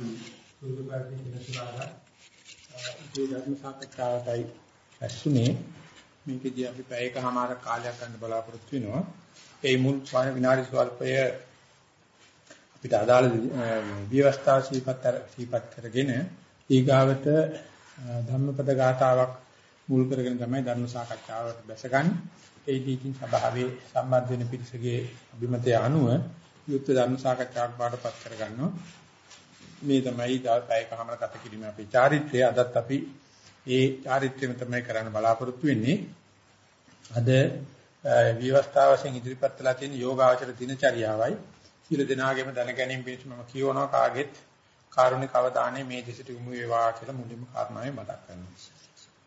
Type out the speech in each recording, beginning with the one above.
අපි සූදු කරගෙන ඉඳලා ඒ ධර්ම සාකච්ඡාවටයි ඇසුනේ මේකදී අපි පැයකමාර කාලයක් ගන්න බලාපොරොත්තු වෙනවා. ඒ මුල් විනාඩි ස්වල්පය අපිට අදාළ විවස්ථා සීපත් සීපත් කරගෙන ඊගාවට ධම්මපද ගාතාවක් මුල් කරගෙන තමයි ධර්ම සාකච්ඡාවට බැසගන්නේ. ඒදී ඉතින් සභාවේ සම්බන්ධ වෙන පිරිසගේ අභිමතය අනුව යුක්ත ධර්ම සාකච්ඡාවක් බාටපත් කරගන්නවා. මේ තමයි පැයකමාර ගත කිරීම අපේ චාරිත්‍රය. අදත් අපි ඒ චාරිත්‍රයම තමයි කරන්න බලාපොරොත්තු වෙන්නේ. අද විවස්ථාව වශයෙන් ඉදිරිපත් කළා තියෙන යෝගාචර දිනචරියාවයි සියලු දෙනාගේම දැන ගැනීම පිණිස මම කියවනවා කාගෙත් කාරුණික අවධානය මේ දෙසට යොමු වේවා කියලා මුලින්ම කාරණාවෙන් මතක් කරනවා.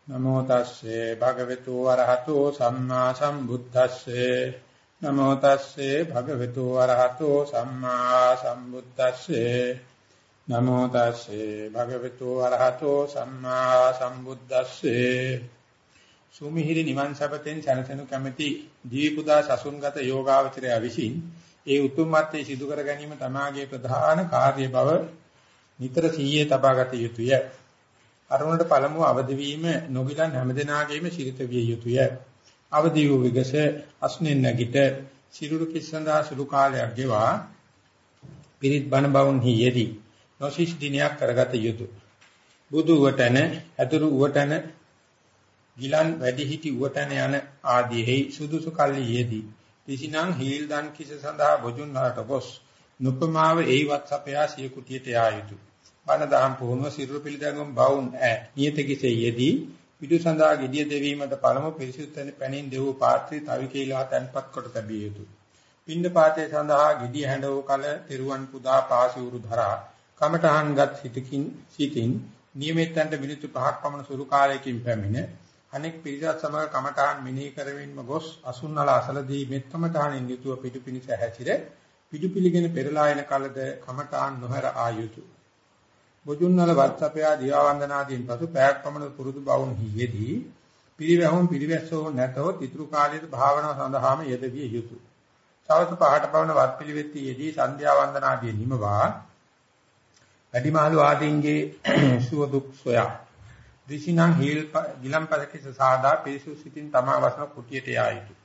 නමෝ තස්සේ භගවතු වරහතෝ සම්මා සම්බුද්දස්සේ නමෝ තස්සේ භගවතු වරහතෝ සම්මා සම්බුද්දස්සේ නමෝ තස්සේ භගවතු වරහතෝ සම්මා සම්බුද්දස්සේ සුමිහිරි නිවන් සපතෙන් සැනසෙනු කැමැති ජීවිපුදා සසුන්ගත යෝගාවචරය විසින් ඒ උතුම් මාත්‍රේ සිදු කර ගැනීම තමාගේ ප්‍රධාන කාර්ය බව නිතර සීයේ තබාගත යුතුය. අරුණට පළමුව අවදි වීම නොගිලන් හැමදෙනාගේම සිරිත විය යුතුය. අවදි වූ විගස අස්නෙන් නැගිට සිරුරු කිස්සඳා සුළු කාලයක් ගෙවා පිරිත් බණ බවුන් හියේදී නොසිස් දිනයක් කරගත යුතුය. බුදු වටන, අතුරු වටන, ගිලන් වැඩිහිටි වටන යන ආදීෙහි සුදුසු කල්ලියේදී තිසිනං හීල් දන් කිස සඳහා බොජුන් වලට ගොස් නුපමාව ඒවත් සපයා සිය කුටියට යා යුතුය. බණ දහම් පුහුණුව සිරුරු පිළිදඟම් බවුන් ඈ නියත කිසෙයේදී පිටු සඳහා gediya දෙවීමට පළමු පිරිසුත්තන පැනින් දෙවූ පාත්‍රය තවි කීලා තැන්පත් කොට තැබිය යුතුය. පින්ඳ පාතේ සඳහා gediya හැඬව කල තෙරුවන් පුදා පාසිවුරු ධරා කමඨහන්ගත් සිතකින් සිතින් නියමිතන්ට මිනිත්තු 5ක් පමණ සුළු කාලයකින් පැමිණ අනෙක් පිරිසත් සමග කමඨහන් මෙනෙහි කරමින්ම ගොස් අසුන්නල අසලදී මෙත් කමඨහනින් යුතුව පිටු පිනිස හැසිර පිටු පිළිගෙන පෙරලා එන කලද කමඨහන් නොහැර ආයුතු බොජුන්නල වත්සපයා දිවා වන්දනාදීන් පසු පැයක් පමණ පුරුදු බවුන් හියේදී පිරිවැහුම් පිරිවැස්සෝ නැතව තිතුරු කාලයේ භාවනාව සඳහාම යෙදවිය යුතුය. සවස් පහට පවන වත් පිළිවෙත්ති යෙදී සන්ධ්‍යා වන්දනාදී නිමවා වැඩිමහලු ආදීන්ගේ සුව දුක් සොයා ඍෂිනම් හීල් ගිලම්පසකේ සාදා පිරිසු සිතින් තමා වසන කුටියට යා යුතුය.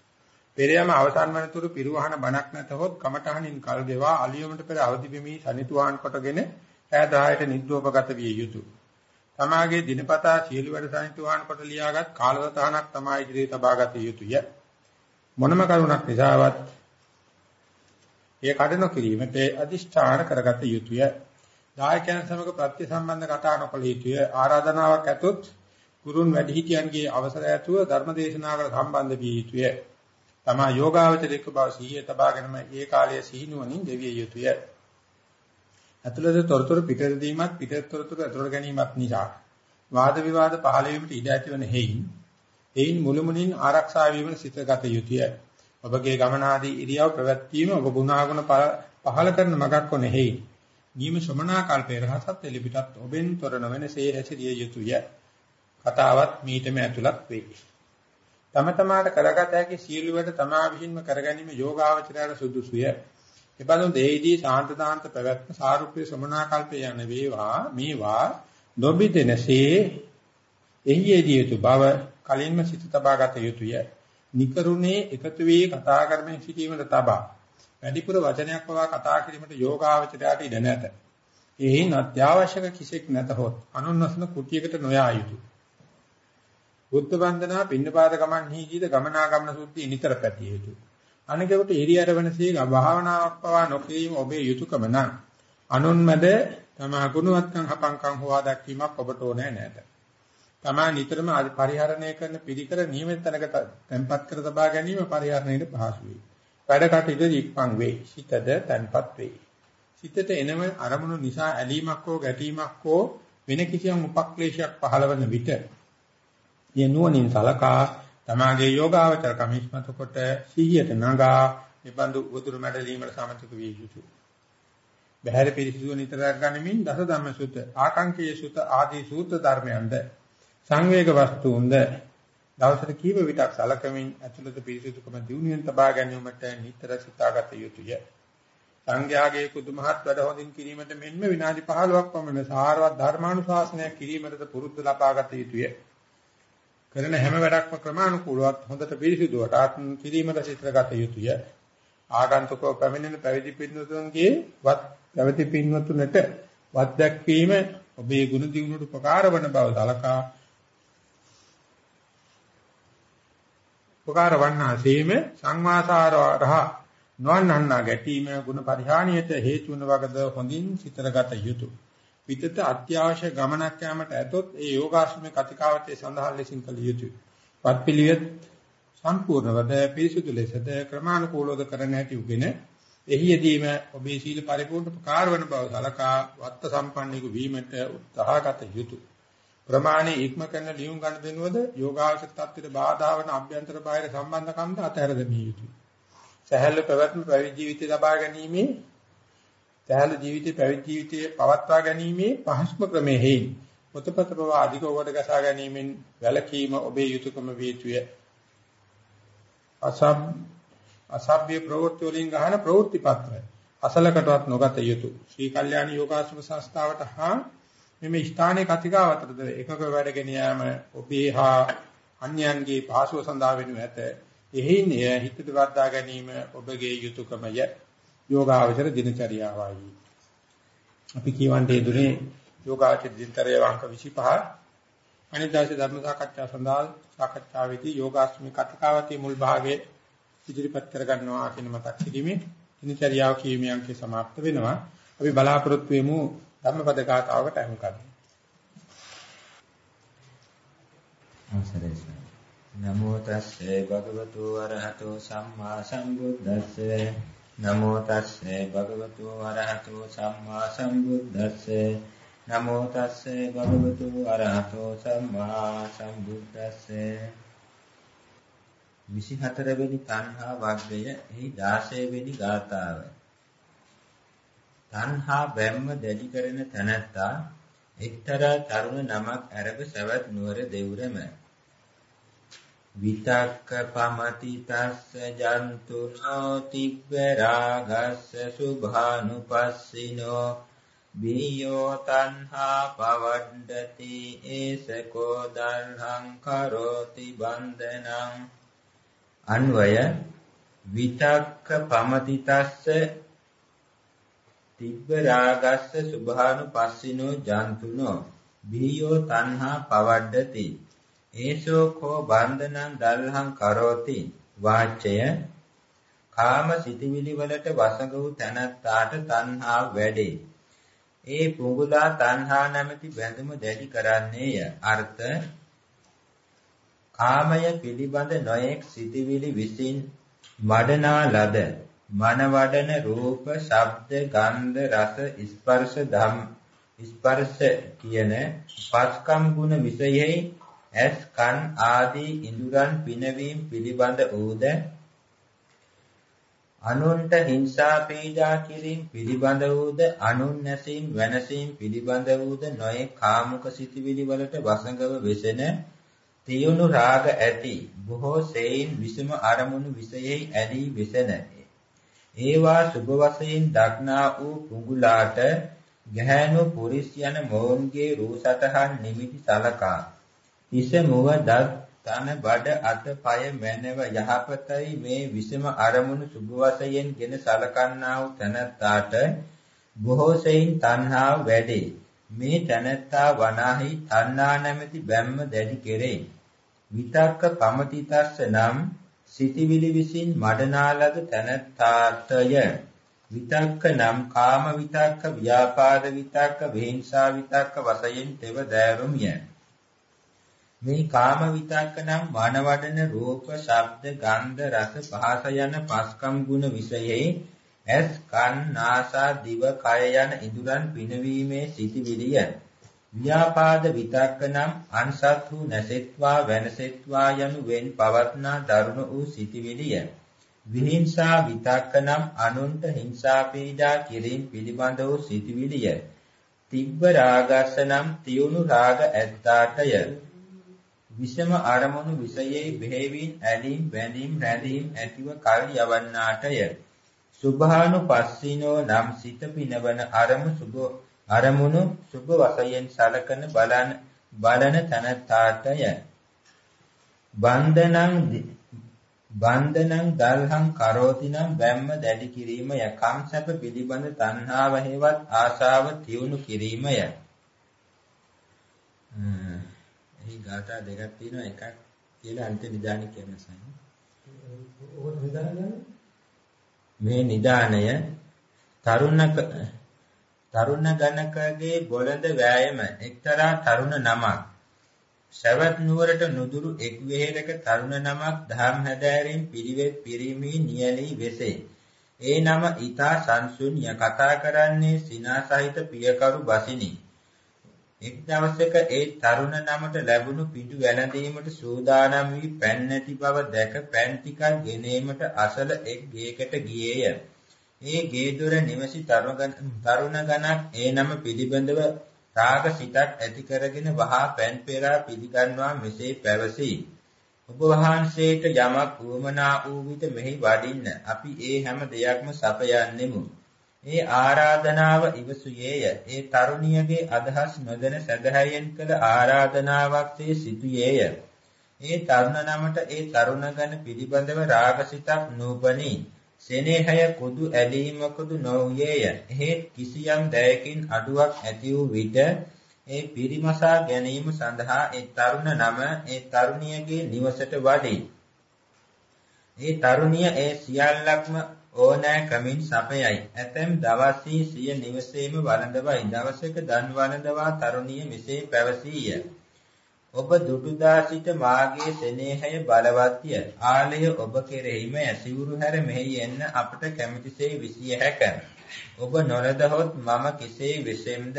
පෙරයම අවසන් වනතුරු පිරුවහන බණක් නැතහොත් කමඨහනින් කල් ගෙවා අලියොමට පෙර අවදි වෙමි සනිතුවාන් කොටගෙන ඈ 10ට නිද්‍රෝපගත විය යුතුය. තමාගේ දිනපතා සියලු වැඩ සනිතුවාන් කොට ලියාගත් කාලසටහනක් තමයි ඉදිරියේ තබාගත යුතුය. මොනම කරුණක් නිසාවත් එය කඩන කිරීමට අදිෂ්ඨාන කරගත යුතුය. දායකයන් සමග ප්‍රත්‍ය සම්බන්ධ කතා නොකළ යුතුය. ආරාධනාවක් ඇතොත් ගුරුන් වැඩිහිටියන්ගේ අවසරය ඇතුව ධර්ම දේශනාවකට සම්බන්ධ විය යුතුය. තමා යෝගාවචරික බව සිහිය තබාගෙනම ඒ කාලයේ සිහිනුවණින් දෙවිය යුතුය. ඇතුළත තොරතුරු පිටත දීමත් පිටත තොරතුරු ඇතුළට ගැනීමත් නිසා වාද විවාද පහළ වීමට ඉඩ ඇතිවන හේයින් එයින් මුළුමනින් ආරක්ෂා වීම සිතගත යුතුය. ඔබගේ ගමන ආදී ඉරියව් ප්‍රවැත්වීම ඔබ ගුණාගුණ පහළ කරන මගක් කොනෙහි නියම ශ්‍රමණා කල්පේ රහසත් එලිපිටත් ඔබෙන් තොර නොවනසේ හැසිරිය යුතුය. කතාවත් මීටම ඇතුළත් වේ. තම තමාට කරගත හැකි සියලු වැඩ තමා විසින්ම කරගැනීම යෝගාවචරයට සුදුසුය. එබඳු දෙහිදී සාන්ත දාන්ත පැවැත්ම සාරුප්‍ය ශ්‍රමණා කල්පේ යන වේවා මේවා නොබිදෙනසේ එහියේදී යුතු බව කලින්ම සිත තබාගත යුතුය. නිකරුණේ එකතු වී කතා කරමින් සිටීමට තබා වැඩිපුර වචනයක් පවා කතා කිරීමට යෝගාවචරයට ඉඩ නැත. එයින් අත්‍යවශ්‍යක කිසිෙක් නැතහොත් අනුන්වසන කුටියකට නොයා යුතුය. බුද්ධ වන්දනා පින්නපාත ගමන් හිදීද ගමනාගමන සුද්ධිය නිතර පැතිය යුතුය. අනිකකට එරියරවනසේ භාවනාවක් පවා නොකිරීම ඔබේ යුතුයකම නම් අනුන්මද තම ගුණවත්කම් හපංකම් හොවා දැක්වීමක් ඔබට ඕනේ නැත. තමා නිතරම පරිහරණය කරන පිළිකර නියමිත තැනක තැන්පත් කර තබා ගැනීම පරිහරණයට පහසු වේ. වැඩ කටයුතු ඉක්මන් වේ. සිතද තන්පත් වේ. සිතට එනම අරමුණු නිසා ඇලීමක් හෝ ගැටීමක් හෝ වෙන කිසියම් උපක්ලේශයක් පහළවන විට යනුවනින් සලකා තමාගේ යෝගාවචර කමිස්මත කොට සිහියට නගා නිබඳු උතුරු මැඩලීමට සමතික විය යුතුය. බහැර පිරිසිදුව නිතර ගනිමින් දස ධම්ම සුත ආකාංකයේ සුත ආදී සූත්‍ර ධර්මයන්ද සංවේග වස්තුන්ද දවසට කීප විටක් සලකමින් ඇතුළත පිරිසිදුකම දිනුවෙන් තබා ගැනීමට නිතර සිතාගත යුතුය. සංඝයාගේ කුදුමහත් වැඩ හොඳින් කිරීමට මෙන්ම විනාඩි 15ක් පමණ සාරවත් ධර්මානුශාසනයක් කිරීමටද පුරුද්ද ලබාගත යුතුය. කරන හැම වැඩක්ම ක්‍රමානුකූලවත් හොඳට පිළිසිදුවට ආත්ම කිරීමට සිතගත යුතුය. ආගන්තුකව පැමිණෙන පැවිදි පින්වතුන්ගේ වත් පැවිදි පින්වතුන්ට වත් දැක්වීම ඔබේ ගුණ දියුණුවට උපකාර වන බව සලකා උපකාර වන්නාseම සංවාසාරහ නොවන්නා ගැටීම ගුණ පරිහානියට හේතු වන වගද හොඳින් සිතරගත යුතුය. විතත අත්‍යවශ්‍ය ගමනක් යාමට ඇතොත් ඒ යෝගාශ්‍රමයේ කතිකාවතේ සඳහන් ලෙසින් කළ යුතුය. පත්පිලියත් සම්පූර්ණවද පිරිසුදු ලෙසද ක්‍රමානුකූලව කරන හැටි උගෙන එහියදීම ඔබේ සීල පරිපූර්ණ ප්‍රකාර වන බව සලකා වත්ත සම්පන්නික වීමට උත්සාහගත යුතුය. ප්‍රමාණී ඉක්ම කරන ලියුම් ගන්න දෙනවද යෝගාවචක තත්ත්වයට බාධා වන අභ්‍යන්තර බාහිර සම්බන්ධකම්ද අතහැර දැමිය යුතුය. සහැල්ලු පැවැත්ම පැවිදි ජීවිතය ලබා ගැනීමේ සහැල්ලු ජීවිතේ පැවිදි ජීවිතයේ පවත්වා ගැනීමේ පහසුම ක්‍රමයේ හේයි. පොතපත බව අධික කොට ගසා ගැනීමෙන් වැළකීම ඔබේ යුතුයකම වේතුය. අසබ් අසභ්‍ය ප්‍රවෘත්ති වලින් ගහන ප්‍රවෘත්ති පත්‍රය. අසලකටවත් නොගත යුතුය. ශ්‍රී කල්යාණ යෝගාශ්‍රම සංස්ථාවට හා මෙම ස්ථානයේ කතිකාවතරද එකක වැඩගෙන යාම ඔබේ හා අන්‍යයන්ගේ පහසුව සඳහා වෙනු ඇත. එහින් හිතට වර්ධා ගැනීම ඔබගේ යුතුයකමය. යෝගාවචර දිනචරියාවයි. අපි කියවන්නේ දුනේ යෝගාවචර දිනචරියාව අංක 25 අනිදාසේ ධර්ම සාකච්ඡා සඳහා සාකච්ඡාවේදී යෝගාශ්‍රමී කතිකාවතී මුල් භාගයේ ඉදිරිපත් කර ගන්නවා කියන මතක් කිරීමේ දිනචරියාව කීමේ අංකේ સમાપ્ત වෙනවා. අපි බලාපොරොත්තු වෙමු ධම්මපද ගාථාවකට අහුම්කම්. අවසරයි නමෝ තස්සේ භගවතු වරහතෝ සම්මා සම්බුද්දස්සේ. නමෝ තස්සේ භගවතු වරහතෝ සම්මා සම්බුද්දස්සේ. නමෝ තස්සේ භගවතු වරහතෝ සම්මා සම්බුද්දස්සේ. 24 වෙනි තණ්හා වර්ගය එහි 16 වෙනි ගාථාවයි. තණ්හා බැම්ම දැඩි කරන තැනැත්තා එක්තරා තරුණ නමක් අරබ සවැත් නුවර දෙවුරම. විතක්ක පමති තස්ස ජන්තුනෝ තිබ්බ රාගස්ස සුභානුපස්සිනෝ. බියෝ තණ්හා පවඩ්ඩති ඒසකෝ දල්හං කරෝති බන්ධනං. අන්වය විතක්ක පමති තස්ස තිබ්බ රාගස්ස සුභානුපස්සිනෝ ජන්තුනෝ බියෝ තණ්හා පවඩ්ඩති ඒසෝ කෝ බන්ධනං දල්හං කරෝති. වාචය කාම සිටිවිලි වලට වසඟ වූ තැනත්තාට තණ්හා වැඩේ. ඒ පුඟුලා තණ්හා නැමැති බැඳුම දැඩි කරන්නේය. අර්ථ කාමය පිළිබඳ නොයෙක් සිටිවිලි විසින් මඩනා ලද මනවඩන රූප, ශබ්ද, ගන්ධ, රස, ස්පර්ශ ධම් ස්පර්ශ කියන පස්කම් ගුණ විෂයෙහි ඇස් කන් ආදී ඉඳුරන් පිනවීම පිළිබඳ ඌද අනුන්ට හිංසා පීඩා කිරීම පිළිබඳ වූද අනුන් නැසීම වෙනසීම පිළිබඳ වූද නොයේ කාමුක සිතිවිලි වලට වසඟව වෙසෙන තියුණු රාග ඇති බොහෝ සෙයින් විසම අරමුණු විෂයෙහි ඇලී වෙසෙන. ඒවා සුභ වශයෙන් දක්නා වූ කුඟුලාට ගැහැණු පුරිස් යන මොවුන්ගේ රූ සතහන් නිමිති සලකා. ඉස මුව දත් තන බඩ අත පය මැනව යහපතයි මේ විසම අරමුණු සුභ වශයෙන් ගෙන සලකන්නා වූ තනත්තාට බොහෝ සෙයින් තණ්හාව වැඩේ. මේ තනත්තා වනාහි තණ්හා නැමැති බැම්ම දැඩි කෙරේ. විතක්ක පමතිතස්ස නම් සිතිවිලි විසින් මඩනාලද තනත්තාටය. විතක්ක නම් කාම විතක්ක ව්‍යාපාද විතක්ක විහිංසා විතක්ක වශයෙන් තෙව දෑරුමිය මේ කාම විතක්ක නම් වනවඩන රූප ශබ්ද ගන්ධ රස පහස යන පස්කම් ගුණ විෂයෙහි ඇස් කන් නාසා දිව කය යන ඉඳුරන් පිනවීමේ සිටිවිලිය. ව්‍යාපාද විතක්ක නම් අන්සත් වූ නැසෙත්වා වෙනසෙත්වා යනු වෙන් පවත්නා දරුණු වූ සිටිවිලිය. විහිංසා විතක්ක නම් අනුන්ට හිංසා පීඩා කිරීම පිළිබඳ වූ සිටිවිලිය. තිබ්බ රාගස්ස නම් තියුණු රාග ඇත්තාටය. විෂම අරමුණු විෂයේ බෙහෙවින් ඇලීම් බැඳීම් රැඳීම් ඇතිව කල් යවන්නාටය. සුභානුපස්සිනෝ නම් සිත පිනවන අරමු සුභ අරමුණු සුභ වශයෙන් සලකන බලන බලන තනත්තාටය බන්ධනං බන්ධනං දල්හං කරෝති නම් බැම්ම දැඩි කිරීමය කම්සප පිළිබඳ තණ්හාව හේවත් ආශාව තියුණු කිරීමය එහි ගාථා දෙකක් තියෙනවා. එකක් කියලා අන්ත නිදාන කියන සයින්. මේ නිදානය තරුණ තරුණ ගණකගේ බොළඳ වෑයම එක්තරා තරුණ නමක් සවැත් නුවරට නුදුරු එක් වෙහෙරක තරුණ නමක් දහම් හැදෑරීම් පිළිවෙත් පිරීමේ නියලී වෙසේ. ඒ නම ඊතා සංසුන්්‍ය කතා කරන්නේ සිනාසහිත පියකරු බසිනි. එක් දවසක ඒ තරුණ නමට ලැබුණු පිටු වැළඳීමට සූදානම් වී පෑන් නැති බව දැක පෑන් ටිකක් ගෙනීමට අසල එක් ගේකට ගියේය. ඒ ගේ දොර නිවසි තරුණ ගණක් ඒ නම පිළිබඳව රාග සිතක් ඇති කරගෙන වහා පෑන් පෙරා පිළිගන්වා මෙසේ පැවසී. ඔබ වහන්සේට යමක් වුමනා වූ විට මෙහි වඩින්න අපි ඒ හැම දෙයක්ම සපයන්නෙමු. ඒ ආරාධනාව ඉවසුයේය. ඒ තරුණියගේ අදහස් නොදැන සැදහැයෙන් කළ ආරාධනාවක් සේ සිටුයේය. ඒ තරුණ නමට ඒ තරුණ ගණ පිළිබඳව රාගසිතක් නූපනී. සෙනෙහය කුදු ඇලීමකුදු නොවුයේය. එහෙත් කිසියම් දයකින් අඩුවක් ඇති වූ විට ඒ පිරිමසා ගැනීම සඳහා ඒ තරුණ නම ඒ තරුණියගේ නිවසට වඩේ. ඒ තරුණිය ඒ සියල්ලක්ම ඕනෑ ක්‍රමින් සපයයි. ඇතැම් දවස්හි සිය නිවසේම වළඳවයි. දවසක දන් වළඳවා තරුණිය මෙසේ පැවසීය. ඔබ දුටුදා සිට මාගේ සෙනෙහය බලවත්ය. ආලය ඔබ කෙරෙහිම ඇසිවුරු හැර මෙහි එන්න අපට කැමැතිසේ විසිය හැක. ඔබ නොලදහොත් මම කෙසේ වෙසෙම්ද?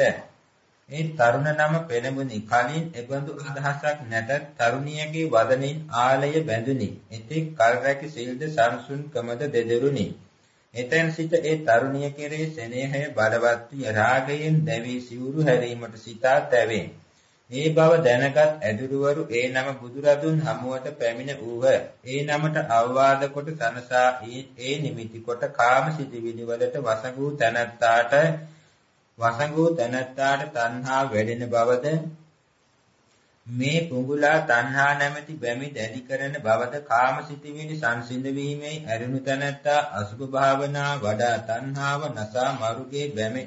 මේ තරුණ නම පෙළඹුනි. කලින් එබඳු අදහසක් නැතත් තරුණියගේ වදනින් ආලය බැඳුනි. එතෙක් කල් රැකි සිල්ද සංසුන්කමද දෙදරුනි. එතෙන් සිට ඒ තරුණිය කෙරෙහි සෙනෙහය බලවත් වී රාගයෙන් දැවි සිවුරු හැරීමට සිතා තැවේ. ඒ බව දැනගත් ඇදුරුවරු ඒ නම බුදුරදුන් හමුවට පැමිණ වූහ. ඒ නමට අවවාද කොට සනසා ඒ නිමිති කොට කාම සිටිවිලි වලට වසඟූ තැනැත්තාට වසඟූ තැනැත්තාට තණ්හා වැඩෙන බවද මේ පුඟුලා තණ්හා නැමැති බැමි දැඩි කරන බවද කාම සිටිවිලි සංසිඳ වීමේ අරුණු තැනැත්තා අසුභ භාවනා වඩා තණ්හාව නසා මරුගේ බැමි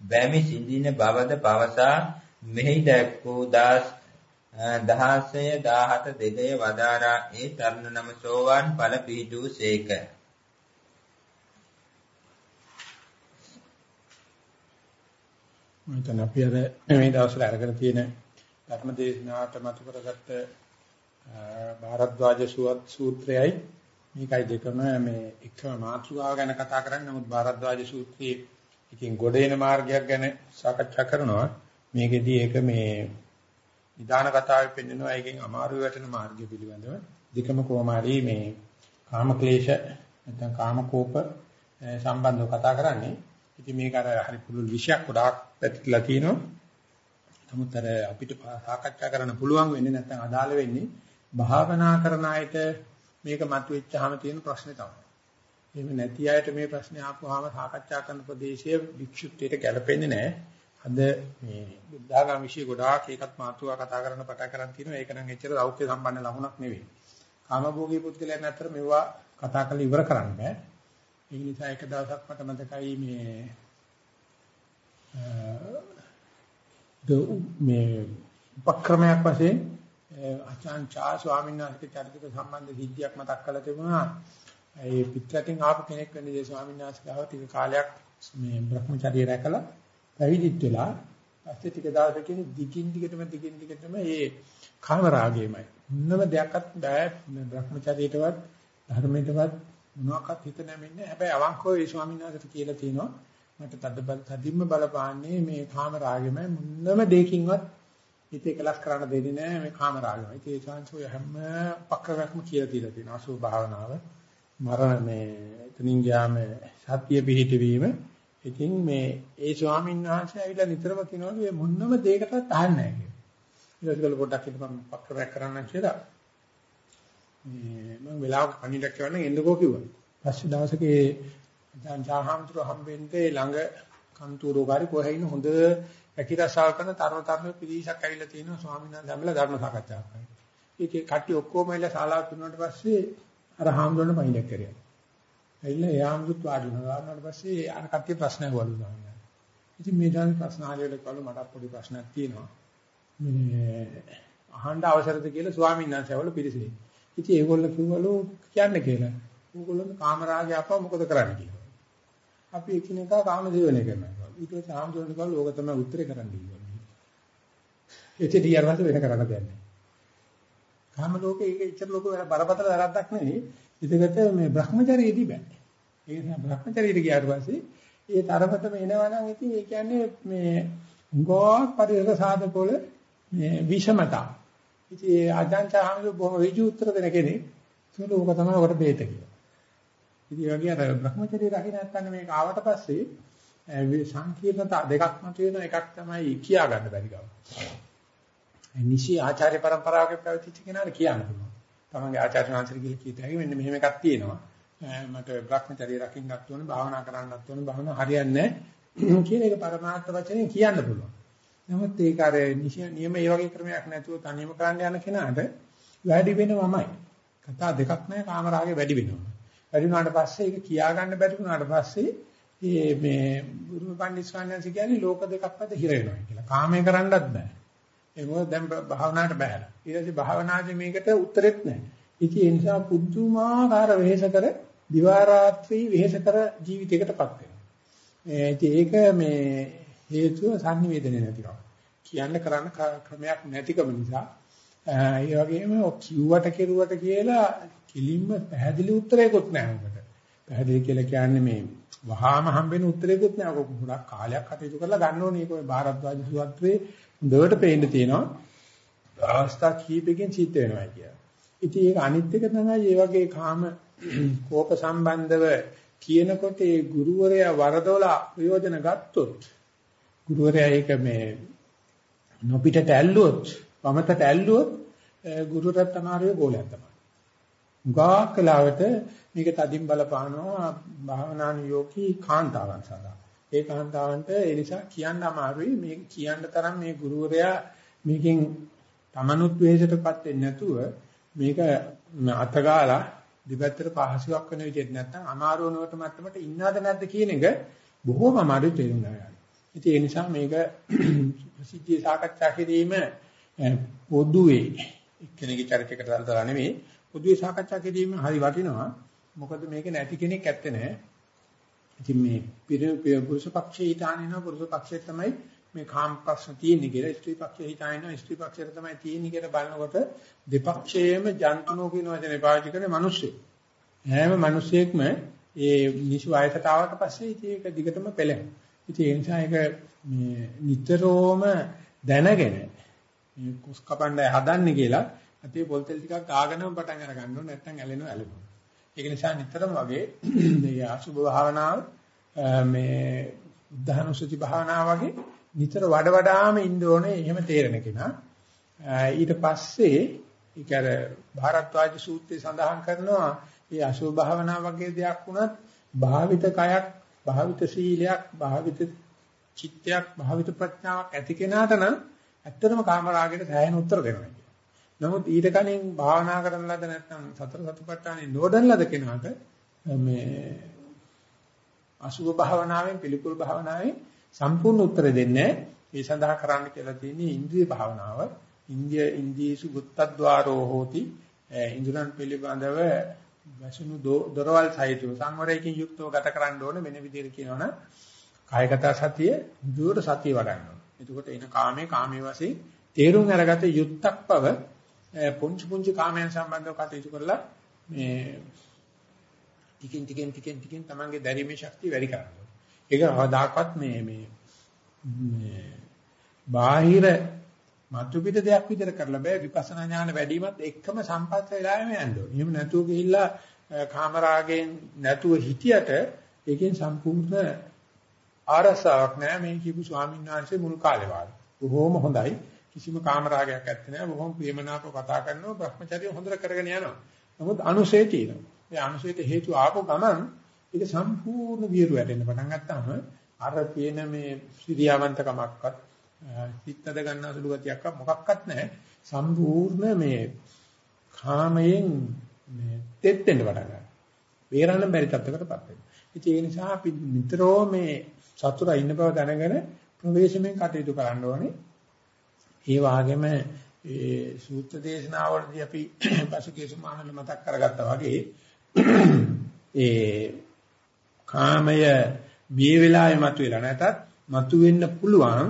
බැමි සිඳින බවද පවසා මෙහි දැක්වූ 16 17 දෙදය වදාරා ඒ තරුණ නම සෝවාන් ඵල පිහිටූ සේක. මම හිතන්නේ අපි අර මේ දවස්වල අරගෙන තියෙන ධර්ම දේශනාවට මතු කරගත්ත භාරද්වාජ සූත්‍රයයි. මේකයි දෙකම මේ එකම මාතෘකාව ගැන කතා කරන්නේ. නමුත් භාරද්වාජ සූත්‍රයේ එකකින් ගොඩ එන මාර්ගයක් ගැන සාකච්ඡා කරනවා. මේකෙදී ඒක මේ නිදාන කතාවේ පෙන්නනවා එකෙන් අමාරු වැටෙන මාර්ගය පිළිබඳව දෙකම කොහොම හරි මේ කාම ක්ලේශ නැත්නම් කාම කෝප සම්බන්ධව කතා කරන්නේ. ඉතින් මේක අර හරි පුළුල් විෂයක් ගොඩාක් පැතිරලා තිනවා. නමුත් අර අපිට සාකච්ඡා කරන්න පුළුවන් වෙන්නේ නැත්නම් අදාළ වෙන්නේ භාවනා කරන අයට මේක මතුවෙච්චාම තියෙන ප්‍රශ්නේ තමයි. එහෙම නැති අයට මේ ප්‍රශ්නේ ආපුවාම සාකච්ඡා කරන ප්‍රදේශයේ වික්ෂුප්තයට ගැලපෙන්නේ නැහැ. අද මේ බුද්ධාගම විශ්ය ගොඩාක් ඒකත් මාතෘකා කතා කරන්න පටන් ගන්න තියෙනවා. ඒක නම් එච්චර සෞඛ්‍ය සම්පන්න ලකුණක් නෙවෙයි. කාමභෝගී පුද්ගලයන් අතර මේවා කතා කරලා ඉවර කරන්න බෑ. ඒ නිසා එක දවසක් මට මතකයි මේ මේ උපක්‍රමයක් වශයෙන් ආචාන් චා ස්වාමීන් වහන්සේ චරිතක සම්බන්ධ සිද්ධියක් මතක් කරලා තිබුණා. ඒ පිටරටින් ආපු කෙනෙක් වෙන්නේ ස්වාමීන් වහන්සේ ගාව ටික කාලයක් මේ Brahmacharya රැකලා පැවිදිත් වෙලා පස්සේ ටික දවසකින් දිගින් දිගටම දිගින් දිගටම මේ කාම රාගයමයි. මොනම දෙයක්වත් බෑ Brahmacharyaටවත් ධර්මයටවත් මොනවාක්වත් හිත නැමෙන්නේ. හැබැයි අවංකව ඒ ස්වාමීන් වහන්සේට කියලා තියෙනවා මට තද බල තදින්ම බලපාන්නේ මේ කාම රාගෙමයි මොනම දෙයකින්වත් හිත එකලස් කරන්න දෙන්නේ නැහැ මේ කාම රාගෙමයි. ඒ chance ඔය හැම පක්‍රයක්ම කියලා තියලා තියෙනවා. අසුභ භාවනාව මරණ මේ එතනින් ගියාම සත්‍ය පිහිටවීම ඉතින් මේ ඒ ස්වාමීන් වහන්සේ ඇවිල්ලා නිතරම කියනවලු මේ මොන්නම දෙයකටවත් අහන්නේ නැහැ කියලා. ඊට පස්සේ පොඩ්ඩක් ඉතින් මම පක්‍රයක් කරන්න කියලා. මේ මම වෙලාවක පණිඩක් කියවන්න එන්නකෝ කිව්වා. පස්සේ දවසක ඒ දැන් ජාහම්තුරු හම්බෙන්නේ ළඟ කන්තුරෝගාරි කොහේ ඉන්න හොඳ පැකිරසාව කරන තරුණ තරුණ පිරිසක් ඇවිල්ලා තියෙනවා ස්වාමීන් වහන්සේ හැමලා ධර්ම සාකච්ඡාවක් කරනවා. ඒකේ කට්ටිය ඔක්කොම ඇවිල්ලා ශාලාවට දුන්නාට පස්සේ අර හාමුදුරනේ මයින්ඩ් කරේ. ඇවිල්ලා ඒ හාමුදුරුත් වාඩි වෙනවා. වාඩිනාට පස්සේ අර කට්ටිය ප්‍රශ්න අහවලු ගන්නවා. ඉතින් මේ දැන් ප්‍රශ්න අහලා කවලු මට පොඩි ප්‍රශ්නක් තියෙනවා. මේ අහන්න අවසරද කියලා ස්වාමීන් වහන්සේ අවල පිළිසෙයි. ඉතින් ඒගොල්ලෝ කිව්වලු කියන්න කියලා. ඕගොල්ලෝ කාමරාගය අපව මොකද කරන්න කියලා. අපි එකිනෙකා කාම ජීවනය කරනවා. ඊට පස්සේ ආම්දෝලන කල් ඕක තමයි උත්තරේ කරන්න ඉන්නේ. එතෙට ඊයරවස වෙන කරන්න දෙයක් නැහැ. කාම ලෝකේ ඒක ඉච්ඡර ලෝක බරපතල වැරද්දක් නෙවෙයි. ඒකකට මේ Brahmacharyaදී බෑ. ඒ නිසා Brahmacharyaදී ගියාට පස්සේ ඒ තරමටම එනවා නම් ඉතින් ඒ කියන්නේ මේ ගෝක් පරිසර සාධකවල මේ විෂමතා. ඉතින් ආජාන්චාහමු බොහොම ඍජු උත්තර දෙන කෙනෙක්. ඒක ඕක තමයි ඔකට බේත කියලා. ඉතින් ඒ වගේ අර Brahmacharya රහි නැත්නම් මේක ආවට පස්සේ සංකීර්ණතා දෙකක් මත වෙන එකක් තමයි කියා ගන්න බැරි ගම. නිසි ආචාර්ය પરම්පරාවක පැවතිච්ච කෙනාට කියන්න පුළුවන්. තමන්ගේ ආචාර්ය වංශය කියලා කීත හැකි මෙන්න මෙහෙම එකක් තියෙනවා. මට Brahmacharya රකින්නත් ඕනේ, භාවනා කරන්නත් ඕනේ, භාවනා හරියන්නේ නැහැ කියන එක පරමාර්ථ වචනේ කියන්න පුළුවන්. නමුත් ඒක අර නියම ඒ වගේ ක්‍රමයක් නැතුව තනියම කරන්න යන කෙනාට වැඩි වෙනවමයි. කතා දෙකක් නැහැ කාමරාගේ වැඩි වෙනවා. වැඩි වුණාට පස්සේ ඒක කියා ගන්න බැරි වුණාට පස්සේ මේ මේ ගුරු පඬිස් ස්වාමීන් කියන්නේ ලෝක දෙකක් මැද හිර වෙනවා කියලා. කාමයේ කරන්නත් බෑ. ඒ මොකද දැන් භාවනාවට බහැලා. ඊට පස්සේ භාවනාවේ මේකට උත්තරෙත් නැහැ. ඉතින් ඒ නිසා පුදුමාකාර වෙහෙස කර දිවා රාත්‍රී වෙහෙස කර ජීවිතයකටපත් වෙනවා. ඒක මේ හේතුව sannivedana නැතිකම. කියන්න කරන්න ක්‍රමයක් නැතිකම නිසා ඒ වගේම කිව්වට කෙරුවට කියලා කිලින්ම පැහැදිලි උත්තරයක්වත් නැහැ උකට. පැහැදිලි කියලා කියන්නේ මේ වහාම හම්බෙන උත්තරයක්වත් නැහැ. ඔක ගොඩක් කාලයක් කටයුතු කරලා ගන්න ඕනේ. ඒක ඔය ಭಾರද්වාජ සුවත්‍රයේ හොඳට පේන්න තියෙනවා. අවස්ථා කීපකින් සිද්ධ වෙනවා කියලා. ඉතින් ඒක අනිත් එක තමයි මේ වගේ කාම කෝප සම්බන්ධව කියනකොට ඒ ගුරුවරයා වරදොලා ප්‍රයෝජන ගත්තොත් ගුරුවරයා ඒක මේ නොපිටට ඇල්ලුවොත් වමතට ඇල්ලුවොත් ගුරුරත් තමයි ගෝලයක් තමයි. ගාක් කලාවට මේක තදින් බලපානවා භාවනානුයෝගී කාන්තාවන් සඳහා. ඒ කාන්තාවන්ට ඒ නිසා කියන්න අමාරුයි මේක කියන්න තරම් මේ ගුරුවරයා මේකෙන් තමනුත් වෙහෙසටපත් වෙන්නේ නැතුව මේක අතගාලා දෙපැත්තට පහසුවක් වෙන විදිහට නැත්නම් අමාරු වෙනවට මට්ටමට ඉන්නවද නැද්ද කියන එක බොහෝම අමාරු තේරුම් ගන්න. ඉතින් ඒ නිසා මේක ප්‍රසිද්ධිය සාකච්ඡා කිරීම පොදුවේ එක්කෙනෙකුගේ චරිතයකට දාලා නෙමෙයි පොදුවේ සාකච්ඡා කිරීම හරි වටිනවා. මොකද මේක නැති කෙනෙක් ඇත්තේ නැහැ. ඉතින් මේ පුරුෂ පක්ෂයේ හිතානිනවා පුරුෂ පක්ෂයේ තමයි මේ කාම ප්‍රශ්න තියෙන්නේ කියලා ස්ත්‍රී පක්ෂයේ හිතානිනවා ස්ත්‍රී පක්ෂයට තමයි තියෙන්නේ කියලා බලනකොට දෙපක්ෂයේම ජන්තුනෝ කියන වචනේ පාවිච්චි කරන්නේ මිනිස්සු. හැම මිනිසෙක්ම ඒ නිසු වයසට ආවට පස්සේ ඉතින් ඒක දිගටම පෙළෙනවා. ඉතින් ඒ නිසා ඒක මේ නිතරම දැනගෙන මේ කුස් කපන්නයි හදන්නේ කියලා අතේ පොල් තෙල් ටිකක් ගාගෙනම පටන් අර ගන්න ඕනේ නැත්නම් ඇලෙනවා ඇලෙනවා. ඒක නිසා නිතරම වගේ මේ අසුභ භාවනාව මේ උද්ධානුසති භාවනාව වගේ නිතර වඩ වඩාම ඉන්න ඕනේ එහෙම තේරෙන කෙනා. ඊට පස්සේ ඒක අර භාරත්වාජ සූත්‍රයේ සඳහන් කරනවා මේ අසුභ භාවනාව වගේ දෙයක් වුණත් භාවිත කයක්, භාවිත සීලයක්, භාවිත චිත්තයක්, භාවිත ප්‍රඥාවක් ඇති කෙනාට නම් ඇත්තටම කාමරාගයට සෑහෙන උත්තර දෙනවා. නමුත් ඊට කලින් භාවනා කරන ලද නැත්නම් සතර සතිපට්ඨානෙ නොදන්න ලද කෙනාට මේ අසුභ භාවනාවෙන් පිළිකුල් භාවනාවෙන් සම්පූර්ණ උත්තර දෙන්නේ ඒ සඳහා කරන්න කියලා තියෙන්නේ ඉන්ද්‍රිය භාවනාව. ඉන්දිය ඉන්දීසු ගුත්තද්්වාරෝ හෝති ඉන්ද්‍රයන් පිළිබඳව වසුණු දොරවල් සහිතව සංවරයකින් යුක්තව ගත කරන්න ඕනේ වෙන විදිහට කියනවනම් කායගත සතිය දුර සතිය වඩන්න ඕනේ. එතකොට එන කාමයේ කාමයේ වශයෙන් තේරුම් අරගත යුක්තක් බව පුංචි පුංචි කාමයන් සම්බන්ධව කටයුතු කරලා මේ ටිකින් ටිකින් ටිකින් ටිකින් තමන්ගේ දැරීමේ ශක්තිය වැඩි කරනවා. ඒක අවදාකවත් මේ මේ මේ බාහිර මතු පිට දෙයක් විතර කරලා බෑ විපස්සනා ඥාන වැඩිමත් එක්කම සම්පත් වෙලාවෙම යන්න ඕනේ. එහෙම නැතුව ගිහිල්ලා කාමරාගෙන් නැතුව හිටියට ඒකෙන් සම්පූර්ණ ආරසාවක් නෑ මේ කියපු ස්වාමීන් වහන්සේ මුල් කාලේ වාගේ. බොහොම හොඳයි. කිසිම කාමරාගයක් නැත්තේ නෑ බොහොම ප්‍රේමනාපව කතා කරනවා Brahmacharya හොඳට කරගෙන යනවා නමුත් අනුසය තියෙනවා ඒ අනුසයට හේතු ආපු ගමන් ඒක සම්පූර්ණ විහිළු වැටෙන්න පටන් ගත්තාම අර තියෙන මේ ශ්‍රීයාවන්තකමක්වත් සිත්තද ගන්න අසුළු ගතියක්වත් මොකක්වත් නැහැ. සම්පූර්ණ මේ කාමයෙන් මේ තෙත් වෙන්න පටන් ගන්නවා. බේරන්න බැරි තත්යකටපත් වෙනවා. ඉතින් ඒ නිසා අපි නිතරම මේ සතුරා ඉන්න බව දැනගෙන ප්‍රවේශමෙන් කටයුතු කරන්න ඕනේ. ඒ වගේම ඒ සූත්‍ර දේශනාවලදී අපි පසුගිය සමානල මතක් කරගත්තා වගේ ඒ කාමය මේ වෙලාවේ මතුවෙලා නැතත් මතුවෙන්න පුළුවන්.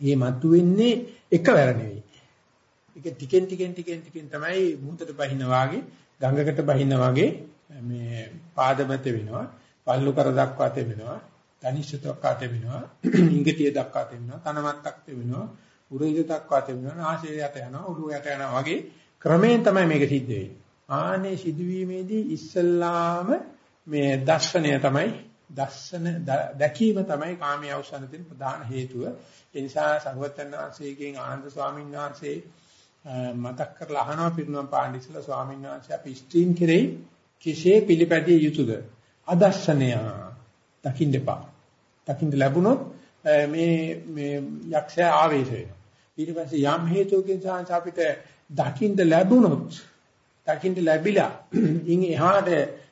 මේ මතුවෙන්නේ එකවර නෙවෙයි. ඒක ටිකෙන් ටිකෙන් ටිකෙන් ටිකෙන් තමයි මුහුදට බහින වාගේ ගඟකට බහින වාගේ මේ පාදමත වෙනවා. පල්ලු කර දක්වා තෙමෙනවා. තනිෂ්ඨ දක්වා තෙමෙනවා. ඉංගතිය දක්වා තෙමෙනවා. තනමත්තක් තෙමෙනවා. උරහිත දක්වා තෙමෙනවා. නාසය යට යනවා. ඔළුව යට යනවා වගේ ක්‍රමයෙන් තමයි මේක සිද්ධ වෙන්නේ. ආනේ සිදුවීමේදී ඉස්සල්ලාම මේ දර්ශනය තමයි දර්ශන දැකීම තමයි කාමයේ අවසන් තියෙන ප්‍රධාන හේතුව. ඒ නිසා සරුවචන් වහන්සේගෙන් ආනන්ද ස්වාමීන් වහන්සේ මතක් කරලා අහනවා පිරිනුවම් පාණ්ඩිස්ලා ස්වාමීන් වහන්සේ අපි ස්ත්‍රීන් කෙරෙහි කෙසේ පිළිපැදිය යුතුද? අදර්ශනය දකින්න එපා. දකින්න ලැබුණොත් මේ මේ යක්ෂයා ආවේශ වෙනවා. ඊට පස්සේ යම් හේතුවකින් සාංශ අපිට දකින්න ලැබුණොත් දකින්න ලැබිලා ඉන් එහාට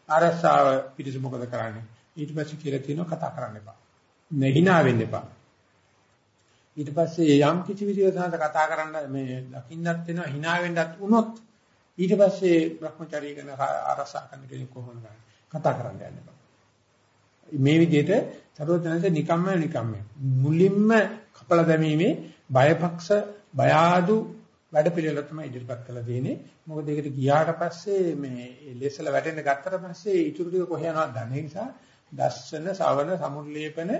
අරසාව පිටිස මොකද කරන්නේ? ඊට පස්සේ කියලා තියෙනවා කතා කරන්න එපා. නැහිනා වෙන්න එපා. ඊට පස්සේ යම් කිසි විදිහකට කතා කරන්න මේ දකින්නත් වෙනවා hina වෙන්නත් උනොත් ඊට පස්සේ Brahmacharya ගැන අරසා කරන්න කෙනෙක් කොහොමද කතා කරන්න යන්නේ මේ විදිහට සරුවචනසේ නිකම්ම නිකම්ම මුලින්ම කපල දැමීමේ බයපක්ෂ බය ආදු වැඩ පිළිවෙල තමයි ඉදිරිපත් කළ දෙන්නේ. මොකද ඒකට ගියාට පස්සේ මේ ලෙසල වැටෙන්න ගත්තට පස්සේ ඊටු ටික කොහේ යනවද දන්නේ නිසා දස්සන, ශවන, සමුල්ලේපන,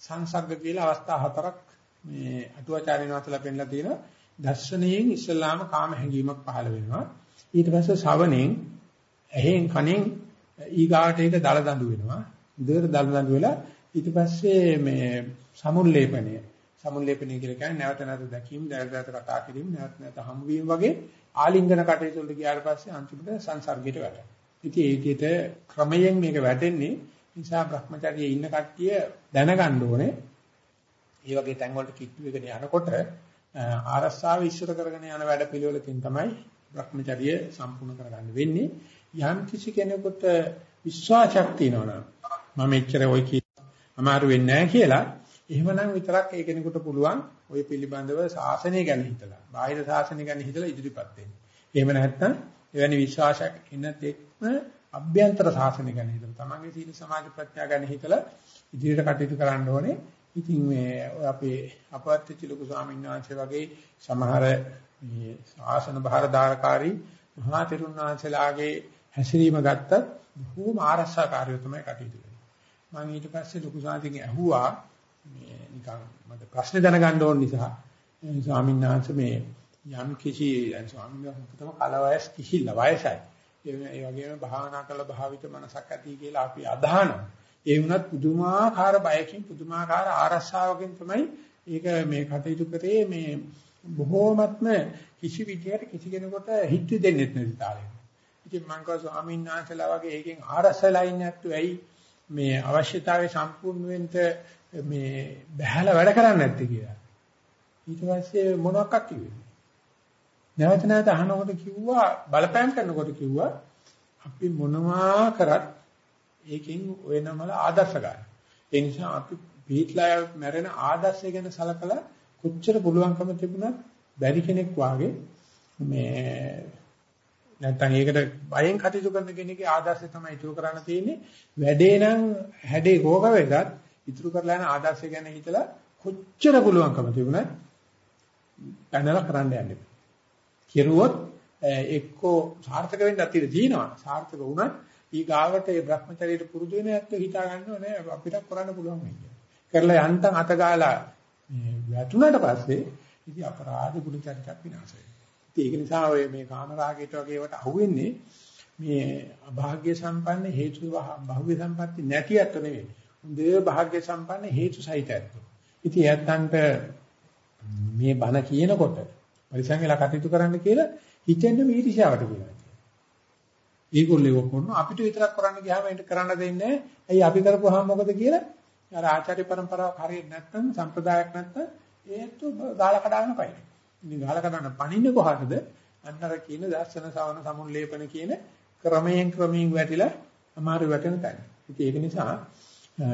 සංසග්ග කියලා අවස්ථා හතරක් මේ අටුවාචාර්යන් වහන්සේලා පෙන්නලා තියෙනවා. දස්සනයෙන් ඉස්ලාම කාම හැඟීමක් පහළ වෙනවා. ඊට පස්සේ ශවණෙන් ඇහෙන් කනෙන් ඊගාට ඒක දල දඬු වෙනවා. ඉදිරියට දල දඬු වෙලා ඊට පස්සේ මේ සමුල්ලේපණය සමුල්ලේපණය කියලා කියන්නේ නැවත නැවත දැකීම, නැවත නැවත කතා කිරීම, නැවත නැවත හමු වීම වගේ ආලිංගන කටයුතු වලට ගියාට පස්සේ අන්තිමට සංසර්ගයට වැටෙනවා. ඉතින් ඒකෙට ක්‍රමයෙන් මේක වැටෙන්නේ නිසා Brahmacharya ඉන්න කට්ටිය දැනගන්න ඕනේ. මේ වගේ තැන් වලට කිට්ටු එකගෙන යනකොට ආරස්සාව ඉස්සර කරගෙන යන වැඩ පිළිවෙලකින් තමයි Brahmacharya සම්පූර්ණ කරගන්න වෙන්නේ. යම් කිසි කෙනෙකුට විශ්වාසයක් තියෙනවා මම එච්චර ওই කී අමාරු වෙන්නේ නැහැ කියලා එහෙමනම් විතරක් ඒ කෙනෙකුට පුළුවන් ওই පිළිබඳව ශාසනය ගැන හිතලා, බාහිර ශාසනය ගැන හිතලා ඉදිරිපත් වෙන්න. එහෙම නැත්නම් එවැනි විශ්වාසයක් එන තෙක්ම අභ්‍යන්තර ශාසනය ගැන හිතලා, තමන්ගේ සීල සමාධි ප්‍රඥා ගැන හිතලා ඉදිරියට කටයුතු කරන්න ඕනේ. ඉතින් මේ අපේ අපවත්ති ලොකු ස්වාමීන් වහන්සේ වගේ සමහර මේ ශාසන බාරදාරකාරී මහා තෙරුන් වහන්සේලාගේ හැසිරීම ගත්තත් බොහෝම ආරක්ෂාකාරීව තමයි කටයුතු කරන්නේ. මම ඊට පස්සේ ලොකු සාතිගෙන් ඇහුවා මේ නිකන් මට ප්‍රශ්න දැනගන්න ඕන නිසා ස්වාමීන් වහන්සේ මේ යම් කිසි ස්වාමීන් වහන්සේටම කල වයස් කිහිල්ල වයසයි. ඒ වගේම භාවනා කළ භාවිත මනසක් ඇති කියලා අපි අදහනවා. ඒ වුණත් පුදුමාකාර බයකින් පුදුමාකාර ආරස්සාවකින් තමයි ඒක මේ කටයුතු කරේ මේ බොහෝමත්ම කිසි විදියට කිසි කෙනෙකුට හිත දෙන්නේ නැති තාලෙ. ඉතින් මං කව ස්වාමීන් වහන්සේලා වගේ ඒකෙන් ආරස්සලා ඉන්නේ නැත්තු ඇයි මේ අවශ්‍යතාවය සම්පූර්ණ වෙන්න මේ බහැලා වැඩ කරන්නේ නැත්තේ කියලා. ඊට පස්සේ මොනවක්ක් කිව්වේ. නැවත නැවත අහනකොට කිව්වා බලපෑම් කරනකොට කිව්වා අපි මොනවා කරත් ඒකෙන් ඔය නමල ආදර්ශ ගන්න. ඒ නිසා අපි පිටලා මැරෙන ආදර්ශය ගැන සලකලා කොච්චර පුළුවන්කම තිබුණත් බැරි කෙනෙක් වාගේ මේ නැත්නම් ඒකට බයෙන් කටයුතු කරන කෙනෙක්ගේ ආදර්ශය තමයි ඉතුරු කරන්න තියෙන්නේ. වැඩේ නම් හැඩේ කෝක වෙගත් ඉතුරු කරලා යන ආදර්ශය ගැන හිතලා කොච්චර පුළුවන්කම තිබුණත් පැනලා කරන්න යන්න එපා. කෙරුවොත් එක්කෝ සාර්ථක වෙන්න අතිර දිනවා. සාර්ථක වුණත් ඊ ගාවට ඒ Brahmacharyaට පුරුදු වෙන ඇත්ත හිතා ගන්නව නෑ අපිට කරන්න පුළුවන් මේක. කරලා යන්තම් අත ගාලා වැටුණාට පස්සේ ඉතින් අපරාධ ගුණ චරිතක් විනාශ වෙනවා. ඒක නිසා ඔය මේ කාමරාගයට වගේ ඒවට අහුවෙන්නේ මේ අභාග්‍ය සම්පන්න හේතු බහුවේ සම්පatti නැති අත නෙවෙයි. හොඳේ භාග්‍ය සම්පන්න හේතු සහිත ඇත්තෝ. ඉතින් එයන්ට මේ බණ කියනකොට පරිසං වෙලා කටයුතු කරන්න කියලා හිතෙන්න ඊර්ෂ්‍යාවට කියනවා. ඒගොල්ලෝ ඒක කරනවා අපිට විතරක් කරන්න ගියාම ඒක කරන්න දෙන්නේ නැහැ. ඇයි අපි කරපුවාම මොකද කියලා අර ආචාර්ය પરම්පරාවක් හරියට නැත්නම් සම්ප්‍රදායක් නැත්නම් ඒත් ගාලා කඩාගෙන පයින්. ඉතින් ගාලා කඩන පණින්නේ කොහටද? අන්නර කියන දර්ශන සවන සමුල්ලේපන කියන ක්‍රමයෙන් ක්‍රමයෙන් වැටිලා අමාරු වැටෙන තැන. ඉතින් ඒක නිසා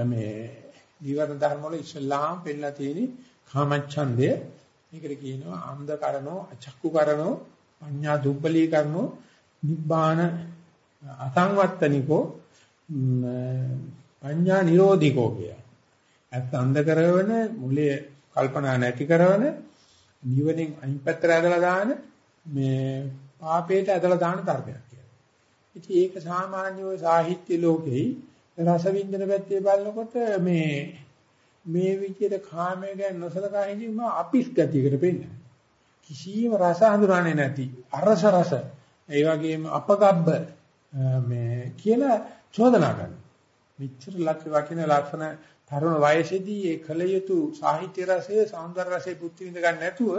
මේ ජීවන ධර්ම වල ඉස්ලාම් පෙන්නලා තියෙන කාමච්ඡන්දය මේකට කියනවා අන්ධ කරනෝ අචක්කු කරනෝ පඤ්ඤා දුබ්බලී කරනෝ නිබ්බාන අසංවත්තනිකෝ පඤ්ඤා නිරෝධිකෝ කිය. ඇත්ත අන්ධ කරවන මුලේ කල්පනා නැති කරවන නිවනින් අනිත් පැත්තට ඇදලා දාන මේ පාපයට ඇදලා දාන ධර්මයක් කියලා. ඉතින් ඒක සාමාන්‍ය ඔය සාහිත්‍ය ලෝකෙයි රසවින්දන පැත්තේ බලනකොට මේ මේ විදිහට කාමයේ ගැන නොසලකා හිඳීම අපිස් ගතියකට පෙන්නනවා. කිසියම් රස හඳුනන්නේ නැති අරස රස ඒ වගේම අපගබ්බ මේ කියලා චෝදනා කරනවා. මෙච්චර ලක්ෂ වකින ලක්ෂණ තරුණ වයසේදී ඒ කල යුතු සාහිත්‍ය රසය සෞන්දර්ය රසය පුත්‍ති විඳ ගන්න නැතුව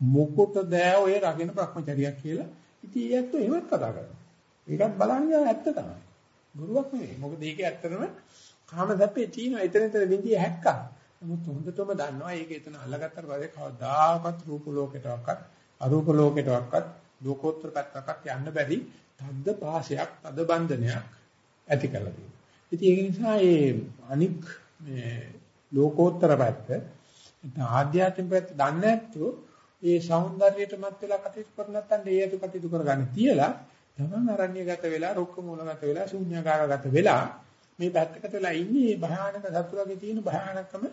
මොකොටද ඔය රකින්න භ්‍රමචරියක් කියලා. ඉතින් ඒත් එහෙමත් කතා කරනවා. ඒකත් බලන්නේ ඇත්ත තමයි. ගුරුවක් නෙවෙයි. මොකද ඒක ඇත්තටම කාම සැපේ තියෙනවා. එතන එතන විඳිය හැක්කක්. නමුත් හොඳටම දන්නවා ඒක එතන අල්ලගත්තට පස්සේ කවදාකවත් රූප ලෝකයටවත් අරූප ලෝකයටවත් ලෝකෝත්තර පැත්තකට යන්න බැරි තද්ද පාසයක්, තද බන්ධනයක් ඇති කරලා තියෙනවා. ඉතින් ඒක නිසා මේ අනික් මේ ලෝකෝත්තර පැත්ත ආධ්‍යාත්මික පැත්ත දන්නේ නැත්නම් ඒ సౌందර්යයටමත් වෙලා කටයුතු කර නැත්නම් ඒ යතු කටයුතු කරගන්න තියලා තමන් අරණ්‍යගත වෙලා රුක්ක මූලගත වෙලා ශුන්‍යකාරගත වෙලා මේ පැත්තකට වෙලා ඉන්නේ භයානක සතුරගේ තියෙන භයානකම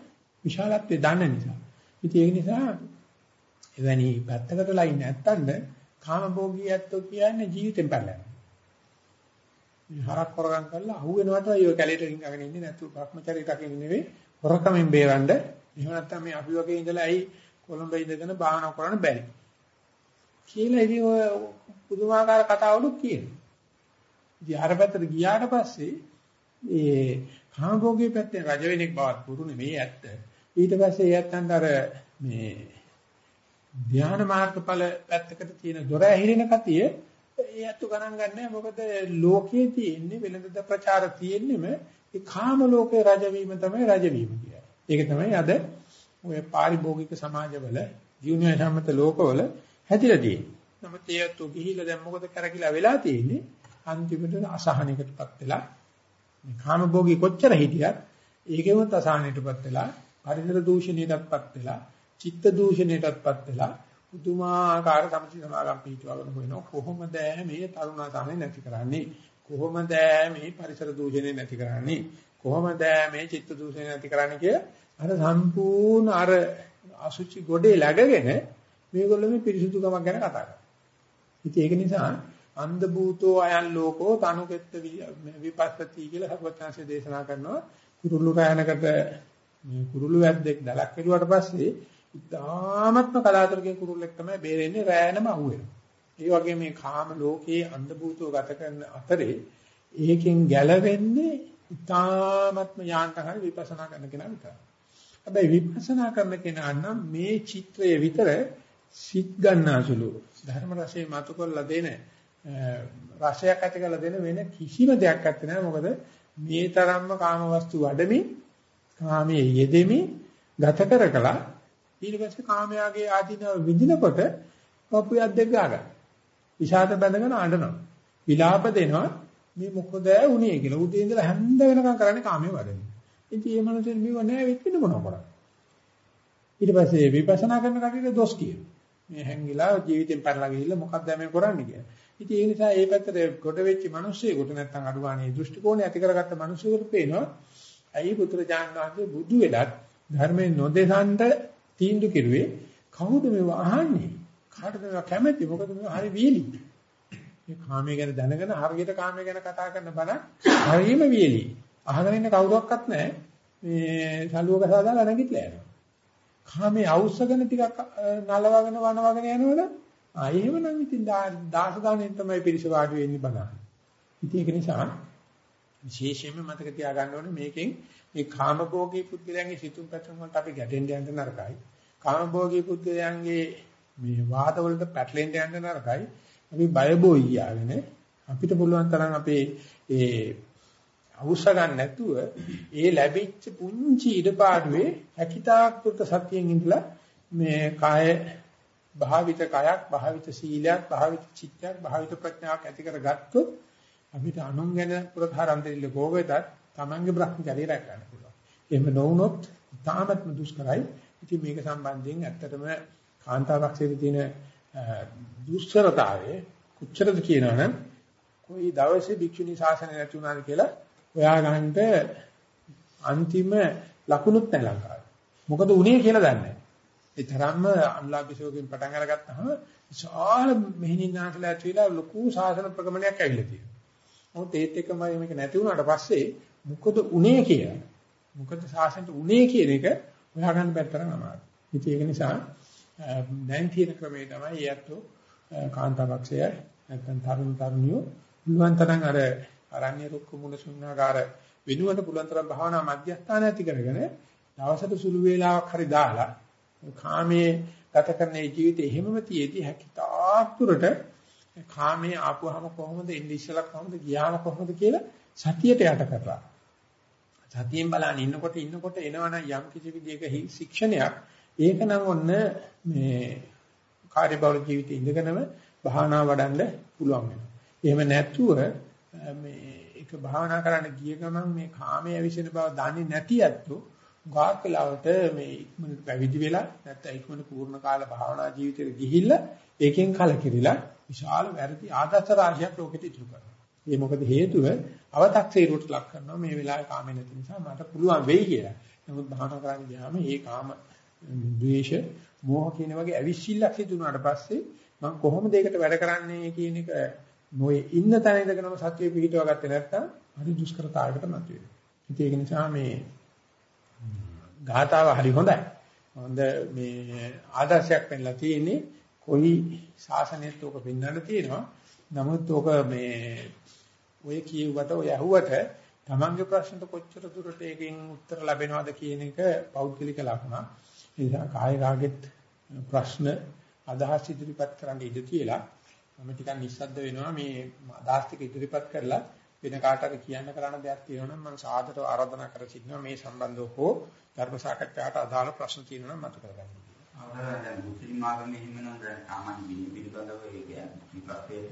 විශාලත්වය දන්න නිසා. ඉතින් ඒ නිසා එවැනි පැත්තකට වෙලා ඉන්නේ නැත්තඳ කාමභෝගී ඇත්තෝ කියන්නේ ජීවිතෙන් පැනලා මේ හරක් කරගම් කරලා අහු වෙනවට අය කැලේට රින්ගගෙන ඉන්නේ නැතු භ්‍රමචරි රකින්න නෙවෙයි හොරකමින් බේරන්න. එහෙම නැත්නම් මේ අපි වගේ ඉඳලා ඇයි කොළඹ ඉඳගෙන බාහන කරන්න බැරි. කියලා ඉතින් ඔය පුදුමාකාර කතාවලුත් කියනවා. ඉතින් අර පැත්තට ගියාට පස්සේ ඒ කාමභෝගී පැත්තෙන් රජ වෙනෙක් බවත් පුරු නෙමෙයි ඇත්ත. ඊට පස්සේ එයත්න්ට අර මේ ධ්‍යාන මාර්ගඵල පැත්තකට තියෙන දොර ඇහිරෙන කතිය ඒ අතු ගණන් ගන්නෑ මොකද ලෝකයේ තියෙන්නේ වෙළඳ ප්‍රචාර තියෙන්නේම ඒ කාම ලෝකේ රජ වීම තමයි රජ වීම කියන්නේ. ඒක තමයි අද ඔය පාරිභෝගික සමාජවල ජීවන සම්මත ලෝකවල හැදිලා තියෙන්නේ. නමුත් ඒ අතු ගිහිලා දැන් මොකද කරකිලා වෙලා තියෙන්නේ? අන්තිමට අසහනයකටපත් වෙලා මේ කාමභෝගී කොච්චර හිටියත් ඒකෙවත් අසහනයටපත් වෙලා පරිසර දූෂණයටපත් වෙලා චිත්ත දූෂණයටපත් වෙලා පුදුමාකාර සමථ සමාගම් පිටවගෙන හොයනවා. කොහොමද මේ තරුණාසානේ නැති කරන්නේ? කොහොමද මේ පරිසර දූෂණය නැති කරන්නේ? කොහොමද මේ චිත්ත දූෂණය නැති කරන්නේ කිය? අර සම්පූර්ණ අර අසුචි ගොඩේ läගගෙන මේගොල්ලෝ මේ පිරිසුදුකමක් ගැන කතා කරනවා. ඉතින් ඒක නිසා අන්ධ භූතෝ අයන් ලෝකෝ තනුකෙත්ත විපස්සති කියලා සර්වඥාන්සේ දේශනා කරනවා. කුරුළු රැනකට මේ කුරුළු වැද්දෙක් දැලක් කෙරුවට පස්සේ ඉතාමත්ම කලාතුරකින් කුරුල්ලෙක් තමයි බේරෙන්නේ රෑනම අහුවෙනවා. ඒ වගේ මේ කාම ලෝකයේ අන්ධ භූතෝ ගත කරන අතරේ ඒකෙන් ගැලවෙන්නේ ඉතාමත්ම යාන්ත හරි විපස්සනා කරන කෙනා විතරයි. හැබැයි විපස්සනා කරන කෙනා නම් මේ චිත්‍රය විතර සිත් ගන්නාසුළු ධර්ම රසයේ මතු කරලා දෙන රසයක් ඇති කරලා දෙන වෙන කිසිම දෙයක් නැත්තේ නෑ මොකද මේ තරම්ම කාම වස්තු වඩමින් කාමයේ යෙදෙමින් ගත කරකලා ඊට පස්සේ කාමයාගේ ආධිනව විඳිනකොට පපුවක් දෙක ගන්න. විෂාද බැඳගෙන අඬනවා. විලාප දෙනවා මේ මොකද වුනේ කියලා. උදේ ඉඳලා හැන්ද වෙනකම් කරන්නේ කාමයේ වඩන. ඉතින් මේ මනසෙන් මේව නෑ වෙන්න මොනව කරන්නේ. ඊට පස්සේ විපස්සනා කරන කටියට දොස් කියනවා. මේ හැංගිලා ජීවිතෙන් පැනලා ගිහිල්ලා මොකක්ද මේ කරන්නේ කියලා. ඉතින් ඒ නිසා ඒ පැත්තට කොට වෙච්ච මිනිස්සෙකුට නැත්තම් අඩුවානේ දෘෂ්ටි කෝණය ඇති කරගත්ත මිනිස්සුන්ට පේනවා ඇයි පුත්‍රජාන් වහන්සේ බුදු වෙලත් ධර්මයේ නොදෙසන්ට තීන්දුව කෙරුවේ? කවුද මේව අහන්නේ? කාටද මේව කැමති? මොකද මේව හරි වියලි. මේ කාමයේ ගැන දැනගෙන හරියට කාමයේ ගැන කතා කරන බණ හරියම වියලි. අහගෙන ඉන්න කවුරක්වත් නැහැ. මේ සලුවක සාදාලා නැගිටලා යනවා. කාමයේ අවශ්‍යගෙන ටිකක් නලවගෙන වනවගෙන යනවනේ ආ එහෙමනම් ඉතින් දාස ගානෙන් තමයි පිරිස වාඩි වෙන්නේ බලන්න. ඉතින් ඒක නිසා විශේෂයෙන්ම මතක තියාගන්න ඕනේ මේකෙන් මේ කාමභෝගී පුද්ගලයන්ගේ සිතුම් පැතුම් වලට අපි ගැටෙන්න යන්න නරකයි. කාමභෝගී පුද්ගලයන්ගේ මේ වාද වලට පැටලෙන්න යන්න නරකයි. අපි බය බොයියාගෙන අපිට පුළුවන් තරම් අපේ ඒ අවශ්‍ය ගන්න නැතුව ඒ ලැබිච්ච පුංචි ඉඩපාඩුවේ හැකිතාක් පුරත සතියෙන් ඉඳලා මේ කාය භාවිත කයක් භාවිත සීලයක් භාවිත චිත්තයක් භාවිත ප්‍රඥාවක් ඇති කරගත්තොත් අපිට අනුන් ගැන පුරතරම් දෙන්න කෝවෙතත් Tamange බ්‍රහ්මචර්ය රැක ගන්න පුළුවන්. එහෙම නොවුනොත් තාමත්ම දුෂ්කරයි. ඉතින් මේක සම්බන්ධයෙන් ඇත්තටම කාන්තාවක්ෂයේ තියෙන දුෂ්කරතාවය කොච්චරද කියනවනම් කොයි දවසේ භික්ෂුණී ශාසනය නැති වුණාද කියලා හොයා ගන්නට අන්තිම ලකුණුත් නැහැ ලංකාවේ. මොකද උනේ කියලා දන්නේ නැහැ. ඒ තරම්ම අනුලාභිෂෝකෙන් පටන් අරගත්තාම විශාල මෙහිණින්නාටලා ඇතුළේ ලොකු ශාසන ප්‍රගමනයක් ඇවිල්ලා තියෙනවා. නමුත් ඒත් එක්කම මේක නැති වුණාට පස්සේ මොකද උනේ කියලා. මොකද ශාසනයට උනේ කියන එක හොයාගන්න බැතරම් අමාරුයි. ඉතින් ඒක නිසා දැන් තියෙන ක්‍රමය තමයි යැත්තෝ කාන්තාවක්ෂය නැත්නම් තරුණ තරුණියෝ පුළුවන් තරම් අර අරණ්‍ය රුක්ක මුල ශුන්‍යාකාර වෙනුවට පුළුවන් තරම් භාවනා මධ්‍යස්ථාන ඇති කරගෙන දවසට සුළු වේලාවක් හරි දාලා කාමයේ ගත කරන ඒ ජීවිතේ එහෙමම තියේදී හැකිතාක් දුරට කාමයේ ආපුවාම කොහොමද එන්නේ ඉස්සලා කොහොමද ගියාම කොහොමද කියලා සතියට යට කරලා සතියෙන් බලන්න ඉන්නකොට ඉන්නකොට එනවනම් යම් කිසි විදියක ශික්ෂණයක් ඒක නම් ඔන්න මේ කාර්යබහුල ජීවිතේ ඉඳගෙනම භාවනා වඩන්න පුළුවන් වෙනවා. එහෙම නැතුව මේ ඒක භාවනා කරන්න ගිය ගමන් මේ කාමයේ විසින බව දන්නේ නැති ඇත්තෝ ගාක් වෙලාවට මේ ඉක්මනට පැවිදි වෙලා නැත්නම් ඉක්මනට පූර්ණ කාල භාවනා ජීවිතේට ගිහිල්ලා ඒකෙන් කලකිරිලා විශාල වැරදි ආදර්ශ රාශියක් ලෝකෙට ඉතුරු කරනවා. ඒ මොකද හේතුව අව탁සීරුවට ලක් කරනවා මේ වෙලාවේ කාමේ නැති නිසා මට පුළුවන් වෙයි කියලා. නමුත් භාවනා කරන්න ගියාම මේ කාම ද්වේෂ මෝහ කියන වගේ අවිශ්සිල්ලක් සිදු වුණාට පස්සේ මම කොහොමද ඒකට වැඩ කරන්නේ කියන එක නොයේ ඉන්න තැන ඉඳගෙනම සත්‍ය පිහිටව ගත්තේ නැත්නම් හරි දුෂ්කරතාවයකට මත වෙනවා. ඒක නිසා මේ ගාතාව හරි හොඳයි. හොඳ මේ ආදර්ශයක් පෙන්ලා තියෙන්නේ කොයි ශාසනයත් ඔක පෙන්වන්න තියෙනවා. නමුත් ඔක මේ ඔය කියුවට ඔය ඇහුවට තමන්ගේ ප්‍රශ්නට කොච්චර දුරට ඒකෙන් උත්තර ලැබෙනවද කියන එක පෞද්ගලික ලකුණක්. ඒ නිසා කාය රාගෙත් ප්‍රශ්න අදහස් ඉදිරිපත් කරන්න ඉඩ තියලා මම ටිකක් නිස්සද්ද වෙනවා මේ අදහස් ටික ඉදිරිපත් කරලා වෙන කාට හරි කියන්න කරන්න දෙයක් තියෙනවා නම් මම සාදරව ආරාධනා කර සිටිනවා මේ සම්බන්ධව හෝ ධර්ම සාකච්ඡාවට අදාළ ප්‍රශ්න තියෙනවා නම් මතු කරගන්න. අවදාන දැන් මුස්ලිම් ආගමේ හිමනම් දැන් සාමාන්‍ය විනය පිළිබඳව ඒ කියන්නේ විපස්සයට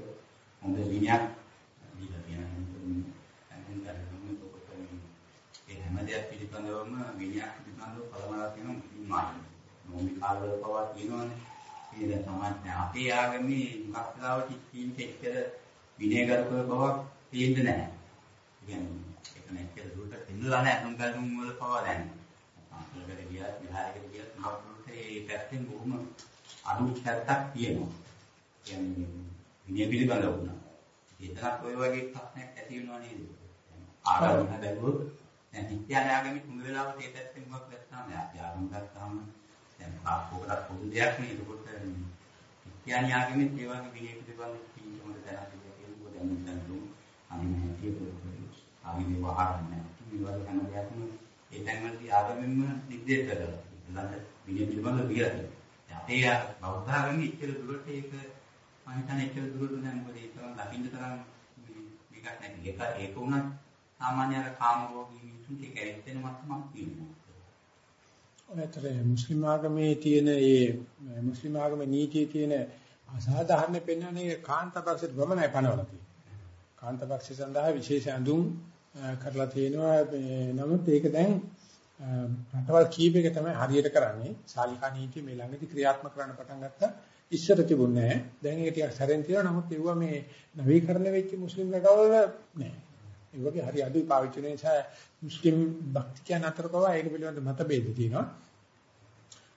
හොඳ විනයක් දීලා තියෙනවා. ඒ හැම දෙයක් පිළිබඳවම විනයක් පිළිබඳව පළමලා තියෙනවා මුස්ලිම් ආගම. මොම්බි කාලවල පවා තියෙනවානේ. දැන් සමාජයේ අපේ ආගමේ මුස්ලාවට කීන්ට එච්චර විනයගරුක බවක් තියෙන්නේ නැහැ. කියන්නේ ඒක නැච්චර දුරට පෙන්නලා නැහැ අනුන් ගල්ුම් වල පවා දැන්. අන්තිමට ගියත් විහාරයකට ගියත් මහත්මුත් ඒ පැත්තෙන් බොහොම අඩු පැත්තක් තියෙනවා. කියන්නේ විනය පිළිබඳව වුණා. ඒතරක් ඔය වගේ ප්‍රශ්නයක් ඇති වෙනවා නේද? ආගම බැලුවොත් දැන් විද්‍යාලයාගෙම තුන් වෙලාවට ඒ පැත්තෙන් මොකක් අපි ආගම ගත්තාම දැන් ආපෝකට පොදු දෙයක් නේ. ඒකකොට විද්‍යාලයාගෙම ඒ වගේ විනය පිළිබඳව කී හොඳ දැනගන්න කියලා දැන් දැන් අනිත් කියපු ආගමේ වහරන්නේ නැහැ. මේ වගේ හැම දෙයක්ම ඒ තැන්වලදී ආගමෙන්ම නිර්දේශ කරලා ඊළඟ විනය පිළිබඳව කියලා තියෙනවා. අපේ බෞද්ධ ආගමේ ඉච්ඡර දුරට ඒක මම හිතන්නේ ඉච්ඡර දුරට නෑ මොකද ඒක දකින්න තරම් මේකක් නැති. ඒක ඒක උනත් සාමාන්‍ය අර කාම රෝගී මිනිසුන්ට ඒක ඇත්තෙන මට්ටමක් තියෙනවා. ඔයතර මුස්ලිම් ආගමේ තියෙන ඒ මුස්ලිම් ආගමේ නීතියේ තියෙන අසාධාරණ පෙන්වන්නේ කාන්තාපක්ෂයට වමනයි පනවලා තියෙන්නේ. කාන්තාපක්ෂ සඳහා විශේෂ අඳුම් කරලා තියෙනවා. නමුත් ඒක දැන් රටවල් කීපයක තමයි හරියට කරන්නේ. ශාලිකා නීතිය මේ ළඟදී ක්‍රියාත්මක කරන්න පටන් ගත්තා. ඉස්සර තිබුණේ නැහැ. දැන් ඒක ටිකක් සැරෙන් තියෙනවා. නමුත් ඒවා මේ නවීකරණ වෙච්ච මුස්ලිම් රටවල නැහැ. ඒ වගේ හරි අඩුයි පාවිච්චි වෙන නිසා මුස්ලිම් භක්තිකයන් අතර පවා ඒක පිළිබඳ මතභේද තියෙනවා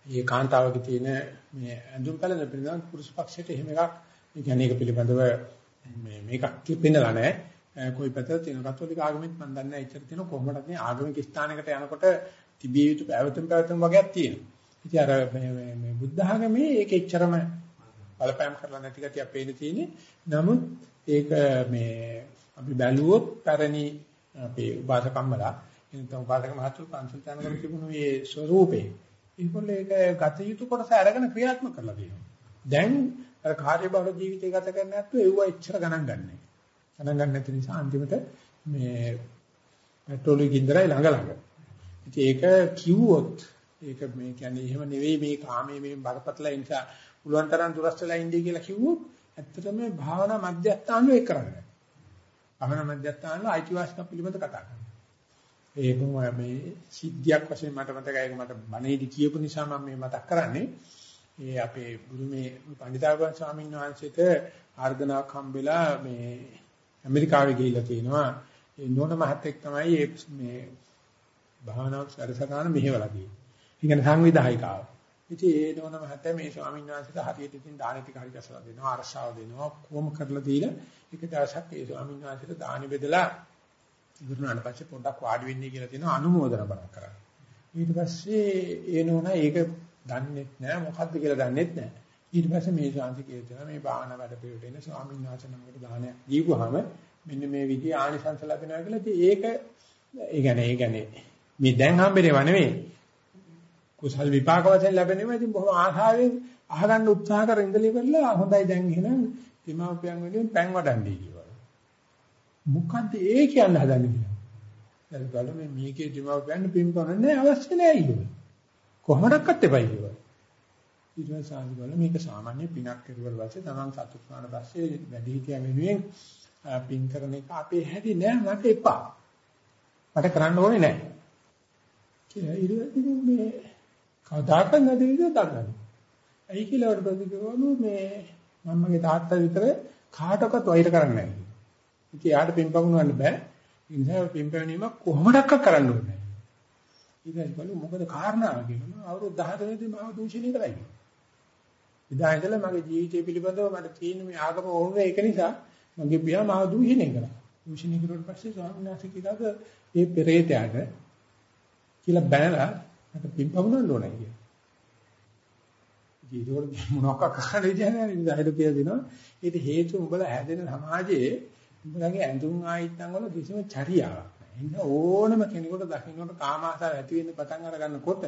මේ කාන්තාවගේ තියෙන මේ ඇඳුම් පැළඳ පිළිබඳ පුරුෂ පක්ෂයට එහෙම එකක් ඒ කියන්නේ ඒක පිළිබඳව මේ මේකක් පෙන්නලා නැහැ કોઈ පැත්තක තියෙන කතෝලික ආගමෙත් මම දන්නේ නැහැ ඉච්චර තියෙන කොහොමද මේ ආගමික ස්ථානයකට යනකොට තිබිය යුතු පැවතුම් පැවතුම් වගේක් තියෙනවා. ඉතින් අර මේ මේ බුද්ධ ආගමේ ඒක එච්චරම බලපෑම් කරලා නැති ගතිය පේන තියෙන්නේ. නමුත් ඒක මේ අපි බැලුවොත් පැරණි අපේ උපාසකම්මලා එතන උපාසක මහතුරු පන්සල් තැනකට තිබුණු මේ ස්වરૂපේ ඒගොල්ලෝ ඒක ගත යුතු කොටස අරගෙන ක්‍රියාත්මක කරලා තියෙනවා. දැන් අර කාර්යබහුල ජීවිතය ගත කරන්නේ නැත්නම් ඒව එච්චර ගණන් ගන්නෑ. ගණන් ගන්න නැති නිසා අන්තිමට මේ පෙට්‍රෝල් ගින්දරයි ළඟ ළඟ. ඉතින් ඒක කිව්වොත් ඒක මේ කියන්නේ එහෙම නෙවෙයි මේ කාමයේ මේ බරපතල නිසා පුළුවන් තරම් දුරස්ත වෙලා ඉන්නේ කියලා කිව්වොත් ඇත්තටම භාවනා මධ්‍යස්ථාන වේ කරන්නේ. භාවනා මධ්‍යස්ථාන වල අයිතිවාසිකම් පිළිබඳ කතා කරනවා. ඒක මේ සිද්ධියක් වශයෙන් මට මතකයි ඒක මට බණේදී කියපු නිසා මම මේ මතක් කරන්නේ. ඒ අපේ ගුරුමේ පණ්ඩිතාගම ස්වාමීන් වහන්සේට ආර්දනාවක් හම්බෙලා මේ ඇමරිකාවේ ගිහිල්ලා තිනවා. ඒ නෝන මහත්තයෙක් තමයි මේ භාවනා සරසකාන මෙහෙवला තියෙන්නේ. ඒ කියන්නේ සංවිධායකාව. ඉතින් ඒ නෝන මහත්තයා මේ ස්වාමීන් වහන්සේට හරියට ඉතින් දාන ටික හරි ගැසලා දෙනවා, අරසාව දෙනවා, කොහොම කරලා දීලා එක දවසක් ඒ ස්වාමීන් වහන්සේට දානි බෙදලා ඉවරනාට පස්සේ පොඩ්ඩක් වාඩි වෙන්නේ කියලා තියෙනවා අනුමෝදන බණක් කරා. ඊට පස්සේ ඒ නෝනා ඒක දන්නේත් නැහැ මොකද්ද කියලා දන්නේත් නැහැ. ඊට පස්සේ මේ ශාන්ති කියලා මේ භාවනා වැඩ පිළිවෙලට එන ස්වාමීන් වහන්සේ නමකට දානයක් දීපුවාම මෙන්න මේ විදිහේ ආනිසංස ලැබෙනවා කියලා ඉතින් ඒක ඒ කියන්නේ ඒ කියන්නේ මේ දැන් හම්බෙන්නේව නෙවෙයි කුසල් විපාක වශයෙන් ලැබෙනවා ඉතින් බොහොම ආශාවෙන් අහගන්න උත්සාහ කර ඉඳලි කරලා හොඳයි දැන් එහෙනම් හිමාපියන් වලින් පැන් වඩන්නේ කියලා. මොකද්ද ඒ කියන්න හදන්නේ කියලා. දැන් බලමු මේ මේකේ හිමාපියන් පින් කරන්නේ අවශ්‍ය නැහැ කියලා. කොහොමඩක්වත් එපයි කියලා. ඊට පස්සේ ආන්දෝලන මේක සාමාන්‍ය පිනක් කෙරුවට පස්සේ තමන් සතුට වුණාට පස්සේ වැඩි හිටියා වෙනුවෙන් පින් කරන එක අපේ හැටි නෑ මට එපා. මට කරන්න ඕනේ නෑ. කියලා ඊට මේ කවදාකවත් නැති විදිහට දඟලන. ඇයි කියලා වඩ ප්‍රතිකරණු මේ මම්මගේ තාත්තා විතර කාටවත් වෛර කරන්නේ නැහැ. ඉතින් යාට පින්පමුණවන්න බෑ. ඒ නිසා පින්පැවීම කොහොමඩක්ක කරන්න ඕනේ. ඊට පස්සේ මොකද කාරණාව කියනවා අවුරුදු 13 දී මාව දූෂණය කරයි. ඉදා ඉඳලා මගේ ජීවිතය පිළිබඳව මට තියෙන මේ ආගම ඕනේ ඒක නිසා මගේ පියා මාව දූෂණය කරා. දූෂණය කරුවට පස්සේ ස්වාමීන් වහන්සේ කිව්ලාද මේ පෙරේතයාට කියලා බැනලා මට පින්පමුණන්න ඕනේ කියලා. ජීවිතවල මොනවක් කරන්න විදිහ නැහැ නේද? හිත කියලා දෙනවා. ඒක හේතු උඹලා හැදෙන සමාජයේ උඹලගේ ඇඳුම් ආයිත්තන් වල කිසිම චරියාවක් නැහැ. ඉන්න ඕනම කෙනෙකුට දකින්නට කාමාසාව ඇති වෙන්න පටන් අර ගන්නකොට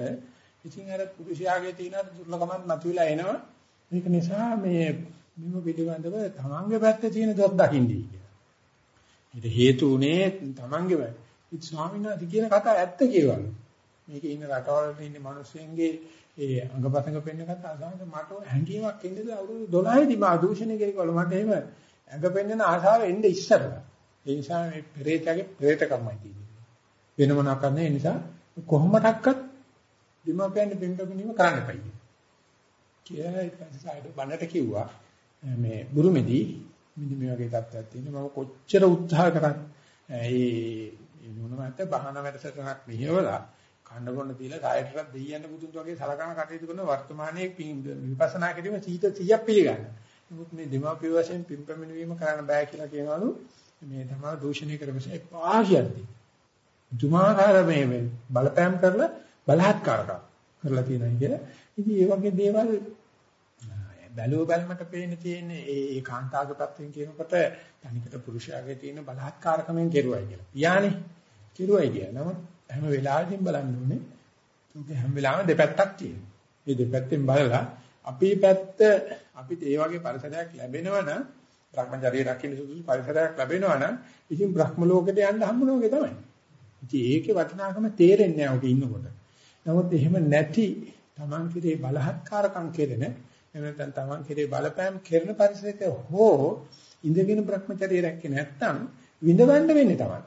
ඉතින් අර පුරුෂයාගේ තියෙන දුර්ලභමත් මතුවලා එනවා. මේක නිසා මේ මෙම පිළිබඳව තමන්ගේ පැත්තේ තියෙන දොස් දකින්නයි කියලා. ඊට හේතු උනේ තමන්ගේ ඉත් ස්වාමීන් වහන්සේ කියන කතාව ඇත්ත කියවලු. මේකේ ඉන්න රටවල ඉන්න මිනිස්සුන්ගේ ඒ අංගපතංග පෙන්න කතාව සමහර මට හැංගීමක් එන්නේ අවුරුදු 12 දී මා දූෂණය කරේකවල මට එහෙම ඇඟ පෙන්නන ආශාව එන්නේ ඉස්සරලා. ඒ නිසා මේ පෙරේතගේ පෙරේතකම්මයි තියෙන්නේ. වෙන මොනවා කරන්නේ ඒ නිසා කොහොමඩක්වත් දිමපෑන්නේ පින්කපිනීම කරන්න එපයි. කියලා ඊට පස්සේ සායද බණට කිව්වා මේ බුරුමේදී මෙන්න මේ වගේ තත්ත්වයක් තියෙනවා මම කොච්චර උත්සාහ කරත් ඒ නුනමත් බහන වැඩසටහනක් මෙහෙवला කන්න බොන්න දීලා කායයටත් දෙයියන්න බුදුන් වගේ සලකන කටයුතු කරන වර්තමානයේ විපස්සනා කිරීම සීත 100ක් පිළිගන්න. නමුත් මේ දෙමාපිය වශයෙන් පිම්පැමිණ වීම කරන්න බෑ කියලා කියනවලු මේ තමයි දූෂණය කරපස්සේ එපා කියද්දි. ජුමාකාර මේ බලපෑම් කරලා බලහත්කාරකම් කරලා තියෙනවා කියලා. ඉතින් මේ වගේ දේවල් බැලුව බැලමට පේන තියෙන ඒ ඒ කාන්තාවක පැත්තෙන් කියනකොට තනිකට පුරුෂයාගේ තියෙන බලහත්කාරකමෙන් කෙරුවයි කියලා. පියානේ කෙරුවයි කියලා. නමුත් හැම වෙලාවෙදිම බලන්න ඕනේ. ඒක හැම වෙලාවෙම දෙපැත්තක් තියෙනවා. මේ දෙපැත්තෙන් බලලා අපේ පැත්ත අපිට ඒ වගේ පරිසරයක් ලැබෙනවා නම් භ්‍රමචර්යය රකින්න සුදුසු පරිසරයක් ලැබෙනවා නම් ඉතින් බ්‍රහ්ම ලෝකෙට යන්න හම්බුන වගේ තමයි. ඉතින් ඒකේ වටිනාකම තේරෙන්නේ නැහැ උඩ ඉන්නකොට. නමුත් එහෙම නැති Taman කිරේ බලහත්කාරකම් කෙරෙන එහෙම නැත්නම් Taman කෙරේ බලපෑම් කෙරෙන පරිසරයක හෝ ඉඳගෙන Brahmacharya රැක්කේ නැත්නම් විඳවන්න වෙන්නේ තමයි.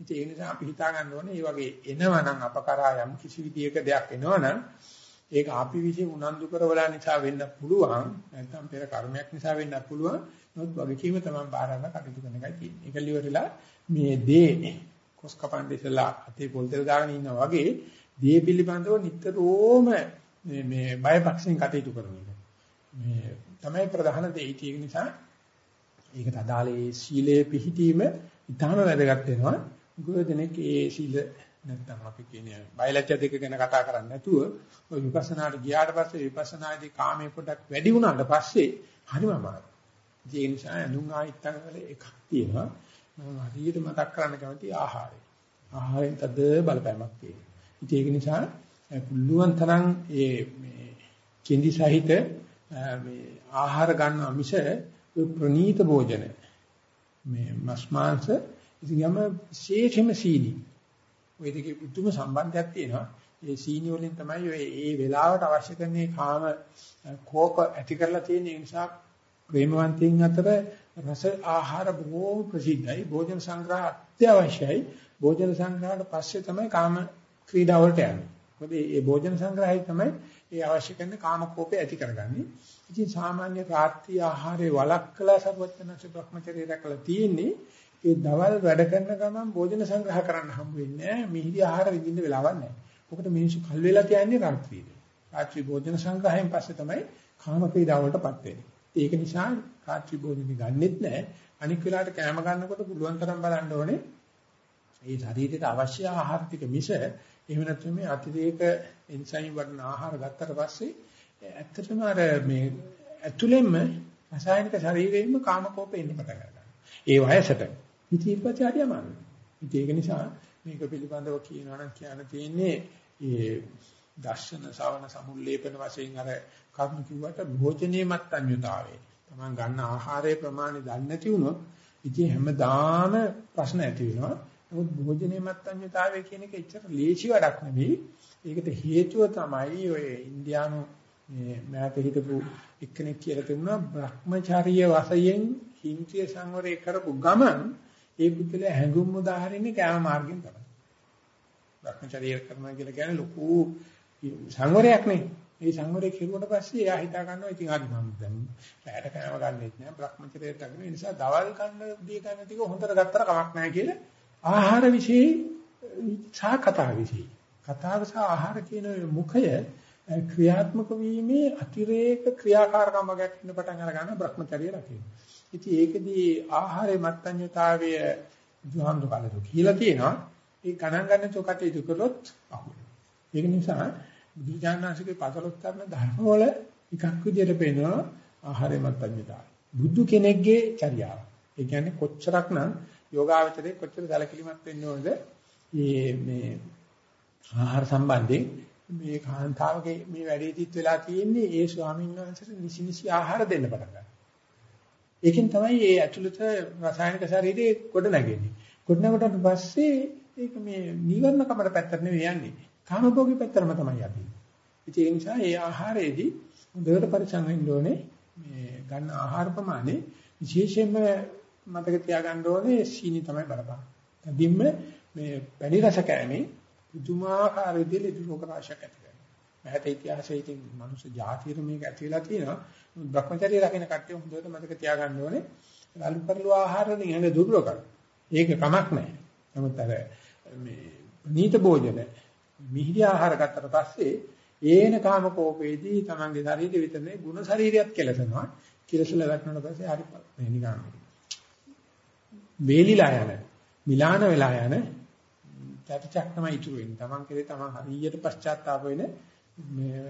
ඉතින් ඒ නිසා අපි හිතා ගන්න ඕනේ මේ වගේ එනවනම් අපකරා යම් කිසි විදියක දෙයක් එනවනම් ඒක අපි විසින් උනන්දු කරවලා නිසා වෙන්න පුළුවන් නැත්නම් පෙර කර්මයක් නිසා වෙන්න පුළුවන් නමුත් වගකීම තමයි බාර ගන්න කටයුතු කරන එකයි තියෙන්නේ. ඒක liverලා මේ දේ කොස් කපන්නේ ඉතලා අතේ පොල් තෙල් දාගෙන ඉන්නා වගේ දේ පිළිබඳව නිතරම මේ මේ බයපක්ෂෙන් කටයුතු කරන එක. මේ තමයි ප්‍රධාන දේ. ඒක නිසා ඒකට අදාළේ සීලයේ පිහිටීම ඉතාම වැදගත් වෙනවා. ගොඩනෙක් ඒ සීල නැත්නම් අපි කියන්නේ බයලජ්‍ය දෙක ගැන කතා කරන්නේ නැතුව ඔය විපස්සනාට ගියාට පස්සේ විපස්සනාදී කාමයේ පොඩක් වැඩි වුණාට පස්සේ හරිම අමාරුයි. ඒ නිසා අනුන් ආයිත්තන් වල එකක් තියෙනවා. මම හරියට මතක් කරන්න කැමති ආහාරය. ආහාරයෙන් තද බලපෑමක් තියෙනවා. ඉතින් ඒක නිසා පුළුවන් තරම් ඒ මේ කෙඳි සහිත මේ ආහාර ගන්න මිස ප්‍රනීත භෝජන මේ මස් මාංශ ඉතින් යම විශේෂම සීනි. ওই දෙකේ පුදුම සම්බන්ධයක් තියෙනවා. ඒ සීනි වලින් තමයි ඔය ඒ වෙලාවට අවශ්‍ය කරන කාම කෝප ඇති කරලා තියෙන නිසා ප්‍රේමවන්තයින් අතර රස ආහාර බොහෝ ප්‍රසිද්ධයි. භෝජන සංග්‍රහ අත්‍යවශ්‍යයි. භෝජන සංග්‍රහයට පස්සේ තමයි කාම ක්‍රීඩා වලට යන්නේ. මොකද මේ භෝජන සංග්‍රහය තමයි ඒ අවශ්‍ය කරන කාම කෝපය ඇති කරගන්නේ. ඉතින් සාමාන්‍ය රාත්‍රී ආහාරයේ වළක්කලා සර්වඥාචර්ය බ්‍රහ්මචර්ය රැකලා තියෙන්නේ ඒ දවල් වැඩ කරන ගමන් භෝජන සංග්‍රහ කරන්න හම්බ වෙන්නේ නැහැ. මිහිරි ආහාර විඳින්න වෙලාවක් නැහැ. මොකද මිනිස්සු කල් වෙලා තියන්නේ රාත්‍රියේ. රාත්‍රී භෝජන සංග්‍රහයෙන් පස්සේ තමයි කාම ක්‍රීඩා වලටපත් වෙන්නේ. ඒක නිසා රාත්‍රී භෝජනේ ගන්නෙත් නැහැ. අනික් වෙලාවට කැම ගන්නකොට පුළුවන් තරම් බලන්න ඕනේ. ඒ ශරීරයට අවශ්‍ය ආහාර ටික මිස එහෙම නැත්නම් මේ අතිරේක එන්සයිම් වඩන ආහාර ගත්තට පස්සේ ඇත්තටම අර මේ ඇතුළෙන්ම රසායනික ශරීරයෙන්ම කාමකෝප එන්න පටන් ගන්නවා. ඒ වයසට ඉතිපචාරිය මන. ඒක නිසා මේක පිළිබඳව කියනවා නම් කියන්න තියෙන්නේ ඒ දර්ශන ශවන සමුල්ලේපන වශයෙන් අර කරුණු කිව්වට භෝජනීය මත්ඤ්‍යතාවය. Taman ගන්න ආහාරයේ ප්‍රමාණය දන්නේ නැති වුණොත් ඉතින් හැමදාම ප්‍රශ්න ඇති වෙනවා. නමුත් භෝජනීය මත්ඤ්‍යතාවය කියන එක එච්චර ලේසි වැඩක් නෙවෙයි. ඒකට හේතුව තමයි ඔය ඉන්දියානු මේ මෑත හිටපු එක්කෙනෙක් කියලා තිබුණා Brahmacharya වශයෙන් හිංසිය සංවරය කරපු ගමන් ඒ පුද්ගලයා හැඟුම් උදාහරණේ කෑම මාර්ගෙන් තමයි. Brahmacharya කරනවා කියලා කියන්නේ ලොකු සංවරයක් නේ. මේ සංවරය කෙරුවට පස්සේ එයා හිතා ගන්නවා ඉතින් හරි මම දැන් රැයට කෑම ගන්නෙත් නෑ Brahmacharya ගන්න නිසා දවල් කන්න දී ගන්න ටික හොඳට ගත්තට කමක් නෑ කියලා ආහාර વિશે සා කතා વિશે කතාව සහ ආහාර කියන මුඛය ක්‍රියාත්මක වීමේ අතිරේක ක්‍රියාකාරකම් වගේක් ඉන්න පටන් අර ගන්න Brahmacharya රකින්න. ඉතින් ඒකෙදී ආහාරයේ මත්ඤ්‍යතාවය බුදුහාමුදුර කාලේ කියලා තියෙනවා. ඒ ගණන් ගන්න තොකටේ දුකලොත් අහුවෙන. ඒක නිසා බුදුජානනාංශගේ පසලොත් කරන ධර්මවල එකක් විදිහට පේනවා ආහාරයේ මත්ඤ්‍යතාවය. බුදු කෙනෙක්ගේ චර්යාව. ඒ කියන්නේ කොච්චරක්නම් යෝගාවචරයේ කොච්චර සැලකිලිමත් වෙන්න ඕනද මේ මේ ආහාර සම්බන්ධයෙන් මේ කාන්තාවගේ මේ වැඩේදීත් වෙලා තියෙන්නේ ඒ ස්වාමීන් වහන්සේට නිසිනිසි ආහාර දෙන්න පටන් ගන්නවා. ඒකෙන් තමයි මේ ඇතුළත රසායනික ශරීරයේ ගොඩ නැගෙන්නේ. ගොඩ නැගුණාට පස්සේ ඒක මේ නිවර්ණ කමර පැත්තට නෙවෙයි යන්නේ. කාමභෝගී පැත්තටම තමයි යන්නේ. ඉතින් ඒ නිසා මේ ආහාරයේදී හොඳට පරිසම් වෙන්න ඕනේ මේ ගන්න ආහාර ප්‍රමාණය විශේෂයෙන්ම මතක තියාගන්න ඕනේ සීනි තමයි බලපාන. තදින්ම මේ පැණි රස කෑමේ පුදුමාකාර විදිහට දුක රාශියක් ඇති වෙනවා. මහත ඉතිහාසයේ ඉතින් මනුෂ්‍ය ජාතියට මේක ඇති වෙලා තියෙනවා. භ්‍රමචර්ය රකින්න කට්ටිය හොඳට මතක තියාගන්න ඕනේ. ලලු පරිලු ආහාර වලින් එන දුර්ලභ කරන. ඒක කමක් නැහැ. නමුත් අර මේ නීත භෝජන මිහිරි ආහාර ගත්තට පස්සේ ඒන කාම කෝපේදී තමන්ගේ ශරීරෙ විතරනේ ಗುಣ ශරීරයත් කෙලසනවා. කිරසල වැටුණාට පස්සේ හරි මේ නිකන් වේලිලා යන මිලාන වෙලා යන චටිචක් තමයි ඉතුරු වෙන්නේ. Taman කෙරේ Taman හරියට පශ්චාත්තාප වෙන මේ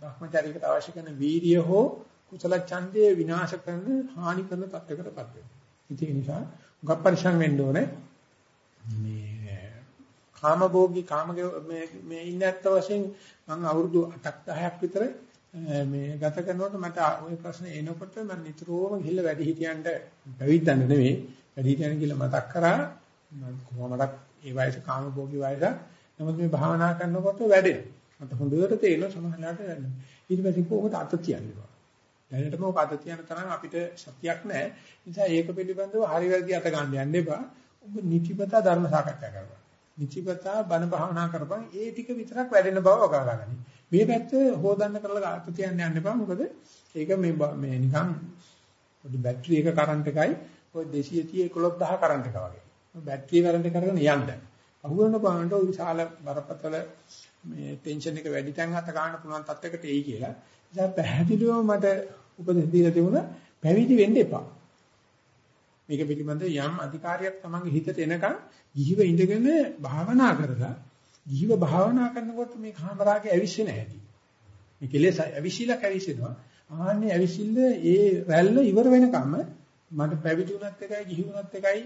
භ්‍රමචාරීකට අවශ්‍ය කරන වීර්ය හෝ කුසල ඡන්දය විනාශ කරන හානි කරන තත්යකටපත් වෙනවා. ඒක නිසා උගක් පරිශන් වෙන්න ඕනේ. මේ කාමභෝගී කාම මේ මේ ඉන්න ඇත්ත වශයෙන් මම අවුරුදු 8ක් 10ක් විතර මේ ගත කරනකොට මට ওই ප්‍රශ්නේ එනකොට මම නිතරම ගිහිල්ලා වැඩි හිටියන්ට පැවිද්දන්න නෙවෙයි වැඩි හිටියන් කියලා මතක් කරා මම කොහොමදක් ඒ වයස කාමභෝගී වයස. නමුත් මේ භාවනා කරනකොට වැඩෙනවා. මට හොඳට තේරෙනවා සමහරවිට වැඩෙනවා. ඊට පස්සේ කොහොමද අත තියන්නේ බා. දැනටම ඔක අත තියන තරම් අපිට සතියක් නැහැ. නිසා ඒක පිළිබඳව හරි වැරදි අත ගන්න යන්න එපා. ඔබ නිතිපතා ධර්ම සාකච්ඡා කරපන්. නිතිපතා බණ භාවනා කරපන්. ඒ ටික විතරක් වැඩෙන බව ඔගා ගන්න. මේ පැත්ත හොදන්න කරලා අත තියන්න යන්න එපා. මොකද ඒක මේ මේ නිකන් පොඩි බැටරි එක කරන්ට් එකයි ඔය 230 11000 කරන්ට් එක වගේ. බැටරිය කරන්ට් කරගෙන යන්න. අහුවෙන පානට ওই විශාල බරපතල මේ ටෙන්ෂන් එක වැඩි තැන් අත ගන්න පුළුවන් තත්යකට එයි කියලා. ඉතින් පැහැදිලිවම මට උපදෙස් දීලා තිබුණා පැවිදි වෙන්න එපා. මේක පිළිබඳ යම් අධිකාරියක් තමන්ගේ හිතට එනකන් ගිහිව ඉඳගෙන භාවනා කරලා ගිහිව භාවනා කරනකොට මේ කාමරාගේ ඇවිස්සෙන්නේ නැහැටි. මේ කෙලෙස් ඇවිසිලා කැවිසෙනවා. ආන්නේ ඇවිසිල්ල ඒ රැල්ල ඉවර වෙනකම් මට පැවිදි වුණත් එකයි ගිහි වුණත් එකයි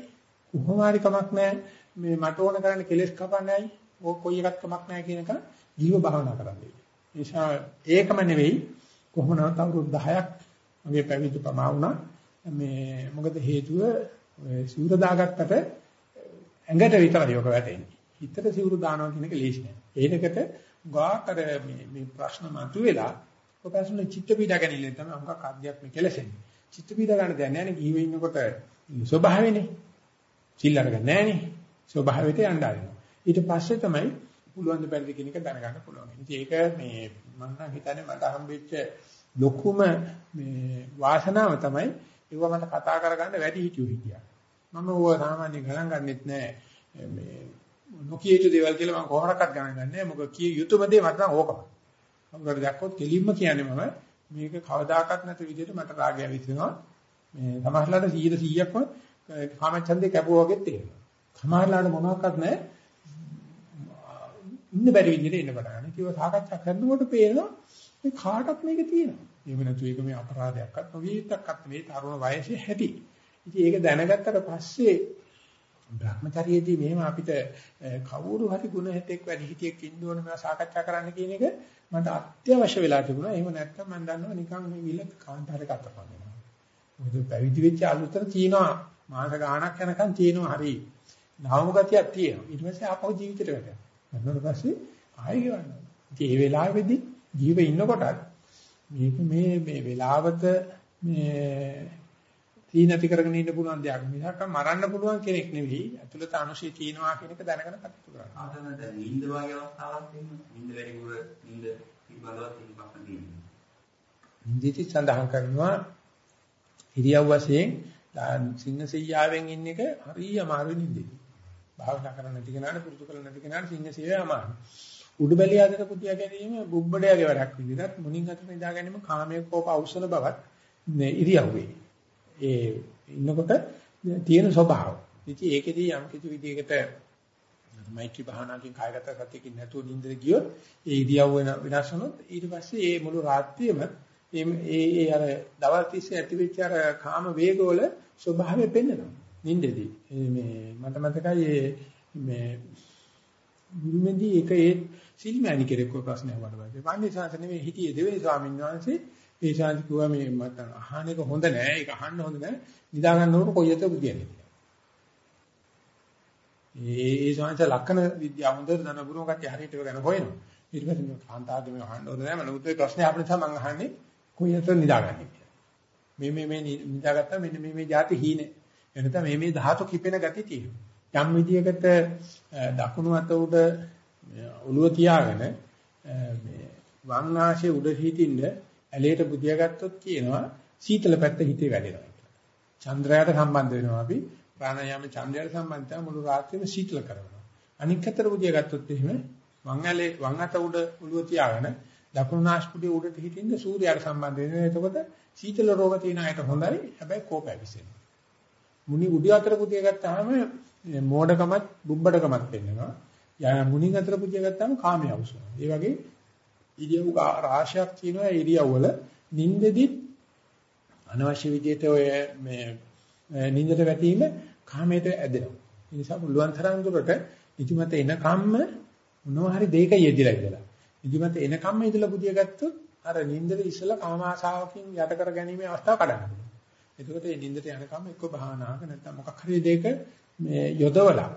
කොහොම හරි කමක් නැහැ මේ මට ඕන කරන්නේ කෙලෙස් කපන්නයි ඕක කොයි එකක් කමක් නැහැ කියන එක ජීව භාවනා කරන්නේ. ඒ නිසා ඒකම නෙවෙයි කොහොම නැවත අවුරුදු 10ක් මගේ පැවිදි ප්‍රමා වුණා. මේ මොකද හේතුව ඔය සිවුර දාගත්තට ඇඟට විතරයි ඔක වැටෙන්නේ. හිතට සිවුරු දානවා කියන එක ලේසි නෑ. ඒනකට ගාකර මේ මේ ප්‍රශ්න මතුවෙලා ඔය ප්‍රශ්න චිත්ත පීඩා ගැනීම තමයි අමුක ආධ්‍යාත්මික කෙලසෙන්නේ. චිත්ත පීඩා ගන්න දැන නැහැ නේ ගිහිව ඉන්නකොට ස්වභාවයනේ. සිල් අරගෙන නැහනේ. ස්වභාවයට යන්න ආරිනවා. ඊට පස්සේ තමයි පුළුවන් ද බැරිද කියන එක දැනගන්න පුළුවන්. ඉතින් ඒක මේ මම නම් හිතන්නේ මට හම්බෙච්ච ලොකුම මේ වාසනාව තමයි ඒව මට කතා කරගන්න වැඩි හිටියෝ හිටියා. මම ඕව සාමාන්‍ය ගණන් ගන්නෙත් නෑ මේ නොකිය යුතු දේවල් කියලා මම කොහොමඩක්වත් ගණන් ගන්නෑ. මොකද කිය යුතුම දේ මට නම් ඕකම. මම දැක්කොත් කෙලින්ම කියන්නේ මම මේක කවදාකවත් නැති විදිහට මට රාගය විසිනවා. මේ සමහරලාට 100 100ක්ම කාමච්ඡන්දේ කැපුවා වගේ තේරෙනවා. සමහරලාට මොනවාක්වත් නැහැ. ඉන්න බැරි විදිහට එන්න පටන් ගන්න. ඒක සාකච්ඡා කරනකොට පේනවා මේ කාටත් මේක තියෙනවා. එහෙම නැතු ඒක මේ අපරාධයක්වත් නොවියටක්වත් මේ තරුණ වයසේ හැටි. ඉතින් ඒක දැනගත්තට පස්සේ භ්‍රමචාරියේදී මෙහෙම අපිට කවුරු හරි ගුණ හිතෙක් වැඩි හිතියෙක් ඉන්න ඕන මේවා සාකච්ඡා කරන්න කියන එක මට අත්‍යවශ්‍ය වෙලා තිබුණා. එහෙම නැත්නම් මම දන්නවා නිකන් මේ විල කාන්තාරයක අතපදිනවා. මොකද පැවිදි වෙච්ච අලුතෙන් තියෙනවා මාස ගාණක් යනකම් තියෙනවා හරි. නවම ගතියක් තියෙනවා. ඊට පස්සේ ආපහු ජීවිතේට වැටෙනවා. ඊට පස්සේ ආයෙ ගන්නවා. ඉතින් මේ වෙලාවේදී ජීව ඉන්නකොටත් මේක මේ මේ වෙලාවත මේ තීනති කරගෙන ඉන්න පුළුවන් දෙයක් මිසක් මරන්න පුළුවන් කෙනෙක් නෙවෙයි. ඇතුළත අනුශය තියෙනවා කියන එක දැනගෙන කටයුතු කරන්න. ආතන දැන් නිින්ද වගේ අවස්ථාවක් තියෙනවා. නිින්ද වැඩිපුර නිින්ද පිළිබඳව ඉන්නපත් තියෙනවා. නිින්දටි සඳහන් කරනවා ඉරියව් වශයෙන් සිංහ සීයාවෙන් ඉන්න එක හරිය අමාරු නිින්දේ. භාවනා කරන්න නැති කෙනාට පුරුදු කරලා නැති කෙනාට සිංහ සීයාව අමාරුයි. උඩු බැලිය අතර පුතිය ගැනීම බුබ්බඩයාගේ වැඩක් විදිහට මුණින් අතට නිදා ගැනීම කාමයේ කෝප අවසන බවත් මේ ඉරියව්වේ. ඒ ඉන්නකොට තියෙන ස්වභාව. ඉතින් ඒකෙදී යම් කිසි විදිහකට මෛත්‍රී භාවනාවකින් කායගත සතියකින් නැතුව නින්දට ගියොත් ඒ ඉරියව්ව විනාශ වුණොත් ඊට පස්සේ ඒ මුළු රාත්‍රියම ඒ ඒ අර දවල් තිස්සේ ඇතිවෙච්ච අර කාම වේගවල ස්වභාවය පෙන්වනවා. නින්දෙදී මේ මට මතකයි මේ ගුරුමෙන්දී එක ඒ සිල්මෑණි කෙනෙක් ඔය ප්‍රශ්නයක් වඩවන්නේ. වන්නේ සාස නෙවෙයි හිටියේ දෙවෙනි ස්වාමීන් වහන්සේ ඒ ශාන්ති කිව්වා මේ මට අහන එක හොඳ නෑ. ඒක අහන්න හොඳ නෑ. නිදා ගන්නකොට කොයි යත බුදියන්නේ කියලා. ඒ ඒ ශාන්ත ලක්කන විද්‍යාව හොඳට දන බුරුම කට්ටිය හරියට ඒක ගැන හොයනවා. ඊට පස්සේ මේ කාන්තාවගේ මේ අහන්න හොඳ නෑ. මම උත්තර ප්‍රශ්නේ අපිට තමයි මම අහන්නේ කොයි යත නිදාගන්නේ කියලා. මේ මේ මේ නිදාගත්තා මෙන්න මේ මේ જાති හීනේ. එනත මේ මේ ධාතු කිපෙන ගති තියෙනවා. යම් විදියකට දකුණු අත උඩ ඔළුව තියාගෙන මේ වම් ආශේ උඩ හිටින්න ඇලේට බුදියා ගත්තොත් කියනවා සීතල පැත්ත හිතේ වැඩෙනවා කියලා. චන්ද්‍රයාට සම්බන්ධ වෙනවා අපි ප්‍රාණයාම චන්ද්‍රයාට සම්බන්ධව මුළු රාත්‍රියම සීතල කරනවා. අනික් අතට බුදියා ගත්තොත් එහෙම වම් ඇලේ වම් අත උඩ ඔළුව තියාගෙන දකුණු නාස්පුඩිය උඩට හිටින්න සූර්යයාට සම්බන්ධ වෙනවා. එතකොට සීතල රෝග තියෙන අයට හොඳයි. හැබැයි කෝප ඇවිසෙනවා. මුනි උඩ අතර බුදියා ගත්තාම මෝඩකමත් බුබ්බඩකමත් වෙන්නවා. යා මුණින් අතර පුජ්‍ය ගත්තාම කාමයේ අවශ්‍යයි. ඒ වගේ ඉරියව් රාශියක් තියෙනවා ඉරියව්වල නිින්දෙදි අනවශ්‍ය විදිහට ඔය මේ නිින්දට වැටීම කාමයට ඇදෙනවා. ඒ නිසා පුළුවන් තරම් දුරට නිදිමත එන කම්ම මොනවා හරි දෙයක යෙදිලා ඉඳලා. නිදිමත එන කම්ම ඉඳලා පුජ්‍ය ගත්තොත් අර නිින්දට ඉස්සලා කාම ආශාවකින් යට කර ගැනීමේ අවස්ථාව කඩන්න පුළුවන්. එතකොට මේ නිින්දට යනකම් එක්ක භාවනාවක නැත්නම් මොකක් හරි දෙයක මේ යොදවලා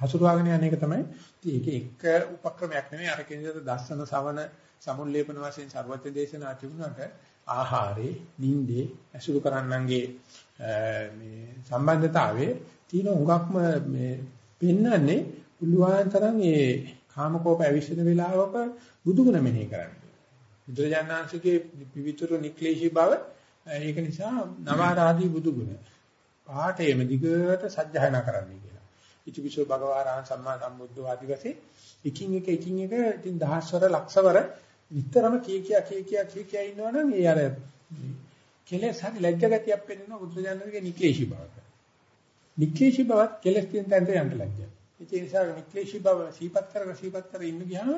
හසුරුවාගෙන යන එක තමයි. ඉතින් ඒක එක උපක්‍රමයක් නෙමෙයි අර කෙනෙකුට දස්සන සවන සමුල්ලේපන වශයෙන් ਸਰවත්‍ය දේශනා තිබුණාට ආහාරේ, නිින්දේ ඇසුරු කරන්නන්ගේ මේ සම්බන්ධතාවයේ තියෙන උඟක්ම මේ පෙන්වන්නේ පුළුවන් තරම් ඒ කාමකෝප ඇවිස්සෙන වෙලාවක බුදුගුණ මෙනෙහි කරන්න. බුදුරජාණන්සේගේ පිවිතුරු නික්ලේශී බව ඒක නිසා නවාරාදී බුදුගුණ පාඨයේම දිගට සජ්ජායනා කරන්න ඉතිවිසෝ භගවාරහං සම්මා සම්බුද්ධ ආදි වශයෙන් එකින් එක එකින් එක ඉතින් දහස්වර ලක්ෂවර විතරම කී කියා කී කියා කී කියා ඉන්නවනම් ඒ අර කෙලෙස් හරි ලැජ්ජගතියක් පෙන්වන බුදුජානකගේ නික්ලේශී බවට. නික්ලේශී බවත් කෙලෙස් තියෙන තැනට යන්න ලැජ්ජා. ඒ නිසා නික්ලේශී බව සීපත් කරගෙන සීපත් කර ඉන්න ගියාම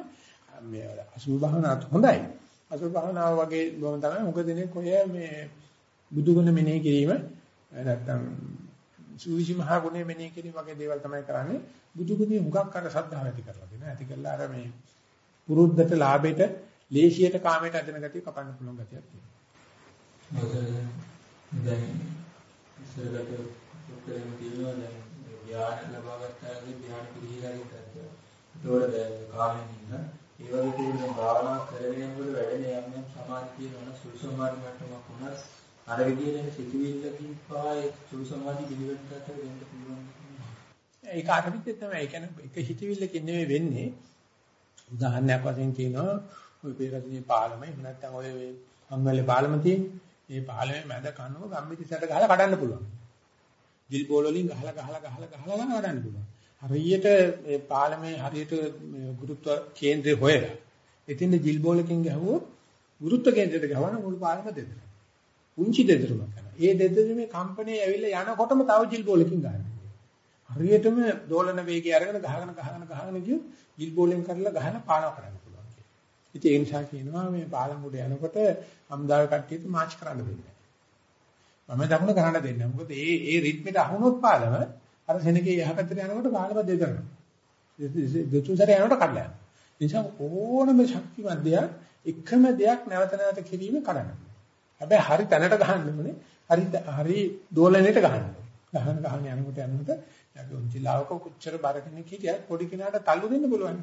මේ අසුභ භාවනාවත් හොඳයි. අසුභ භාවනාව වගේ බව තමයි මොකද දෙනේ කොය මේ බුදුගුණ මෙනෙහි කිරීම නැත්තම් සූවිසි මහා ගුණය මෙනෙහි කිරීම වගේ දේවල් තමයි කරන්නේ. බුදු ගුණේ හුඟක් අර සද්ධාව ඇති කරලා දෙනවා. ඇති කරලා අර මේ පුරුද්දට ලාභෙට, ලේසියට කාමයට අදන ගතිය කපන්න පුළුවන් ගතියක් තියෙනවා. දැන් ඉස්සරකට උත්තරෙම තියෙනවා දැන් ධ්‍යාන ලබා ගන්නාගේ ධ්‍යාන පිළිහිලාගේ තත්ත්වය. ඒතකොට දැන් කාමෙන් ඉන්න ඒ වගේ තියෙන භාවනා කරගෙන යනකොට වැඩෙන යම් යම් සමාධි තියෙනවා සුළු සමාධි මට්ටමක් වුණත් අර විදිහේ සිතුවිල්ලකින් පවා ඒ සුළු සමාධි පිළිවෙලට දෙන්න පුළුවන්. ඒක අර විදිහට තමයි. ඒ කියන්නේ එක හිතවිල්ලකින් නෙමෙයි වෙන්නේ. උදාහරණයක් වශයෙන් කියනවා ඔය පෙරදිනේ පාලම එහෙම නැත්නම් ඔය අංගලේ පාලම තියෙන්නේ. මේ පාලමේ මැද කනුව ගම්මිතිසට ගහලා කඩන්න පුළුවන්. දිල් බෝල වලින් ගහලා ගහලා ගහලා ගහලා කඩන්න පුළුවන්. හරියට මේ පාලමේ හරියට ගුරුත්ව කේන්ද්‍රය හොයලා. ඉතින් ජිල් බෝලකින් ගහුවොත් ගුරුත්ව කේන්ද්‍රයට ගහවන මුළු පාලම දෙදෙනවා. උන්චි දෙදරුමක් කරනවා. ඒ දෙදෙමේ කම්පණය ඇවිල්ලා යනකොටම තව ජිල් බෝලකින් ගන්නවා. හරියටම දෝලන වේගය අරගෙන ගහගෙන ගහගෙන ගහගෙන ගියොත් ජිල් බෝලෙන් කරලා ගහන පානව කරන්න පුළුවන් කියලා. ඉතින් ඒ නිසා කියනවා මේ පාලම උඩ යනකොට හම්දාව කට්ටියට මාච් කරන්න දෙන්නේ නැහැ. මම දකුණ කරන්න දෙන්නේ නැහැ. මොකද ඒ ඒ රිද්මෙට අහුනොත් පාලම අර සෙනගේ යහපැත්තට යනකොට පාලම දෙදරනවා. දෙතුන් සැරේ යනකොට කඩලා යනවා. ඒ නිසා ඕනම ශක්තිමත් දෙයක් එකම දෙයක් නැවත නැවත කිරීම කරන්න. හැබැයි හරි තැනට ගහන්න ඕනේ. හරි හරි දෝලණයට ගහන්න. ගහන ගහන යනකොට යනකොට අපි උන්චිලාවක කොච්චර බර කෙනෙක් හිටියත් පොඩි කෙනාට තල්ලු දෙන්න පුළුවන්.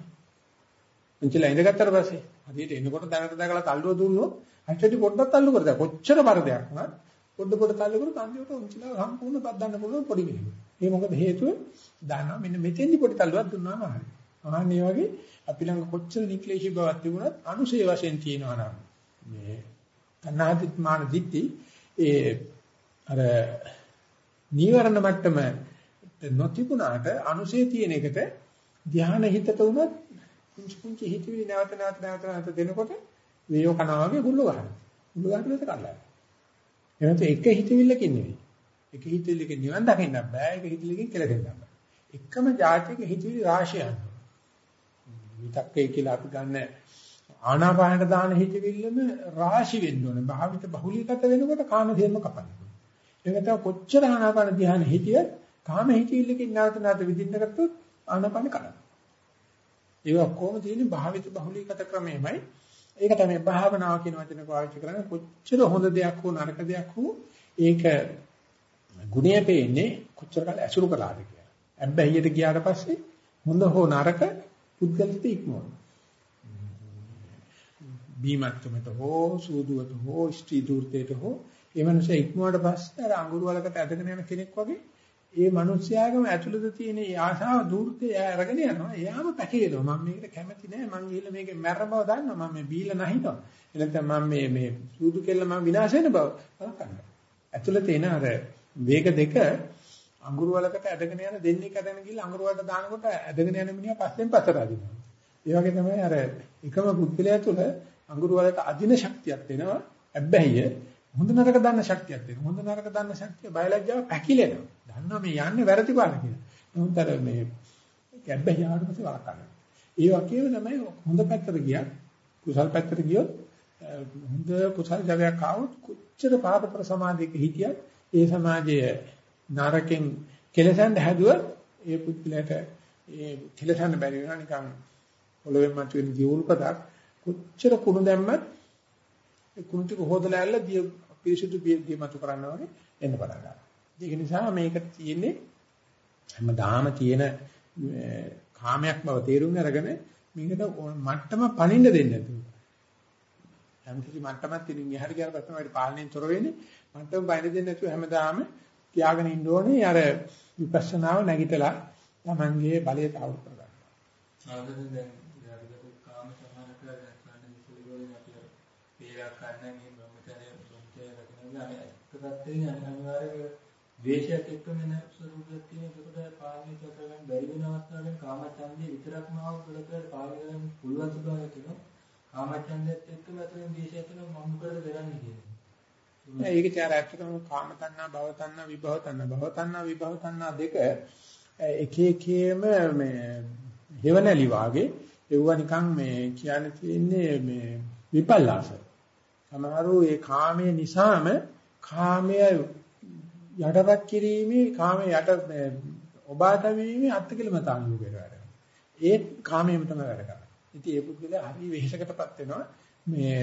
උන්චිලා ඉඳගත්තට පස්සේ හරියට එනකොට දැනට දැකලා තල්ලුව දුන්නොත් ඇත්තටි පොඩ්ඩක් තල්ලු කරදා. කොච්චර බර දෙයක් වුණත් පොඩ පොඩ තල්ලු කරොත් අන්තිමට උන්චිලාව සම්පූර්ණ පද්දන්න පුළුවන් පොඩි කෙනෙක්. ඒ මොකද හේතුව දන්නවා මෙන්න මෙතෙන්දි පොඩි තල්ලුවක් දුන්නාම හරි. අහන්නේ වගේ අපි ළඟ කොච්චර නික්ලේශී බවක් තිබුණත් අනුසේ වශයෙන් තියෙනවා නම් මේ තණ්හාදිත් මාන දිට්ටි ඒ අර නීවරණ මට්ටම නොතිබුණාට අනුසේ තියෙන එකට ධානය හිතට උනත් කුංචි කුංචි හිතවිලි නැවත නැවත නැවත නැවත දෙනකොට වේයෝ කනවා වගේ ගුල්ල ගන්නවා. ගුල්ල ගන්නකොට කල්ලා. එහෙනම් ඒක හිතවිල්ලකින් නෙවෙයි. එක හිතවිල්ලකින් නිවන් දකින්න බෑ. ඒක හිතවිල්ලකින් කෙලෙන්න බෑ. එකම જાතියක හිතවිලි රාශියක්. විතක්කේ කියලා අපි ගන්න ආනාපානට දාන හිතවිල්ලම රාශි වෙන්න ඕනේ. භාවිත බහුලීගත වෙනකොට කාම ධර්ම කපන්න. ඒක තමයි කොච්චර ආනාපාන ධ්‍යාන හිතියත් කාම හිතවිල්ලකින් නැවත නැවත විදින්න ගත්තොත් ආනාපාන කරනවා. ඒක ඔක්කොම තියෙන්නේ භාවිත බහුලීගත ක්‍රමෙමයි. ඒක තමයි භාවනාව කියන වචන පාවිච්චි කරන්නේ කොච්චර හොඳ දෙයක් හෝ නරක දෙයක් හෝ ඒක ගුණය පෙන්නේ කොච්චර කාල ඇසුරු කළාද කියලා. හැබැයි ගියාට පස්සේ හොඳ හෝ නරක පුද්ගලිත ඉක්මවනවා. බීමත්කමට හෝ සූදුවට හෝ ස්ත්‍රී දූර්තයට හෝ ඒ මනුස්සයා ඉක්මුවාට පස්සේ අර අඟුරු වලකට ඇදගෙන යන කෙනෙක් වගේ ඒ මනුස්සයාගම ඇතුළත තියෙන ඒ ආශාව දූර්තේ අරගෙන යනවා. එයාම පැකිලෙනවා. මම මේකට කැමති නෑ. මං ගිහලා මේකේ මැර බව දන්නවා. මම මේ බීලා නැහිනවා. එනකම් මම මේ මේ සූදු කෙල්ල මම විනාශ වෙන බව බලන්න. ඇතුළත එන අර වේග දෙක අඟුරු වලකට ඇදගෙන යන දෙන්නේ කඩන ගිහලා අඟුරු වලට දානකොට ඇදගෙන යන මිනිහා පස්සෙන් පස්සට අදිනවා. ඒ වගේ තමයි අර එකම පුද්ගලයා තුළ අඟුරු වලට අදින ශක්තියක් දෙනවා. හැබැයි හොඳ නරක දන්න ශක්තියක් දෙනවා. හොඳ නරක දන්න ශක්තිය බයලජ්ජාව පැකිලෙනවා. දන්නවා මේ යන්නේ වැරදි පාන කියලා. නමුත් අර මේ ගැබ්බැහි ආවට පස්සේ වරකනවා. ඒ වගේම තමයි හොඳ පැත්තට ගියත් කුසල් පැත්තට ගියොත් හොඳ කුසල් ජවයක් ආවොත් කොච්චර පාපතර සමාධියක හිටියත් ඒ සමාජයේ නරකෙන් කෙලසන්න හැදුවත් ඒ පුද්ගලයාට ඒ කෙලසන්න බැරි වෙනවා නිකන් පොළොවෙන් මතුවෙන දියුල්පතක් කොච්චර කුණු දැම්මත් ඒ කුණු ටික හොදලා ඇල්ල දිය පිරිසුදු දිය මතු කරනවා වගේ එන්න පටන් ගන්නවා. ඒක නිසා මේක තියෙන්නේ හැමදාම තියෙන කාමයක් බව තේරුම් අරගෙන මේකට මට්ටම පණින්න දෙන්නේ නැතුව. යම් කිසි මට්ටමක් තියෙනින් එහාට ගියාට පස්සේ තමයි පාලනයෙන් තොර වෙන්නේ. මට්ටම පණින්න දෙන්නේ නැතුව හැමදාම තියාගෙන ඉන්න ඕනේ. අර විපස්සනාව නැගිටලා Tamange බලය තවුරු කරගන්න. ආවද දැන් ඊළඟට කාම සමානක දැන් කන්න ඉස්සෙල් වලින් අපි පීරක් ගන්න මේ බ්‍රහ්මචර්ය බ්‍රහ්මචර්ය රකින්න අනේ එක පැත්තකින් අනිවාර්යයෙන් ද්වේෂයක් එක්කම එන ස්වරූපයක් තියෙන ඒකට පාලනය කරගන්න බැරි වෙන අවස්ථාවෙන් කාමචන්දේ විතරක්ම ආව කරකට පාලනය කරන්න පුළුවන් ස්වභාවයක් තියෙනවා. කාමචන්දෙත් එක්කම අතරින් ද්වේෂයක් තියෙනවා මම මොකටද කරන්නේ කියන්නේ ඒක තියාර ඇත්තටම කාම තණ්හා භව තණ්හා විභව තණ්හා භව තණ්හා විභව තණ්හා දෙක එක එකේම මේ දෙවනලි වාගේ ඒව නිකන් මේ කියන්න තියෙන්නේ මේ විපල්ලාස සමහරව ඒ කාමයේ නිසාම කාමය යටපත් කිරීමේ කාමයේ යට ඔබා තැවීමේ අත්කලමතාංගු කරනවා. ඒ කාමයේම තමයි වැඩ කරන්නේ. ඉතින් ඒ පුද්ගලයා හරි වෙහෙසකටපත් වෙනවා මේ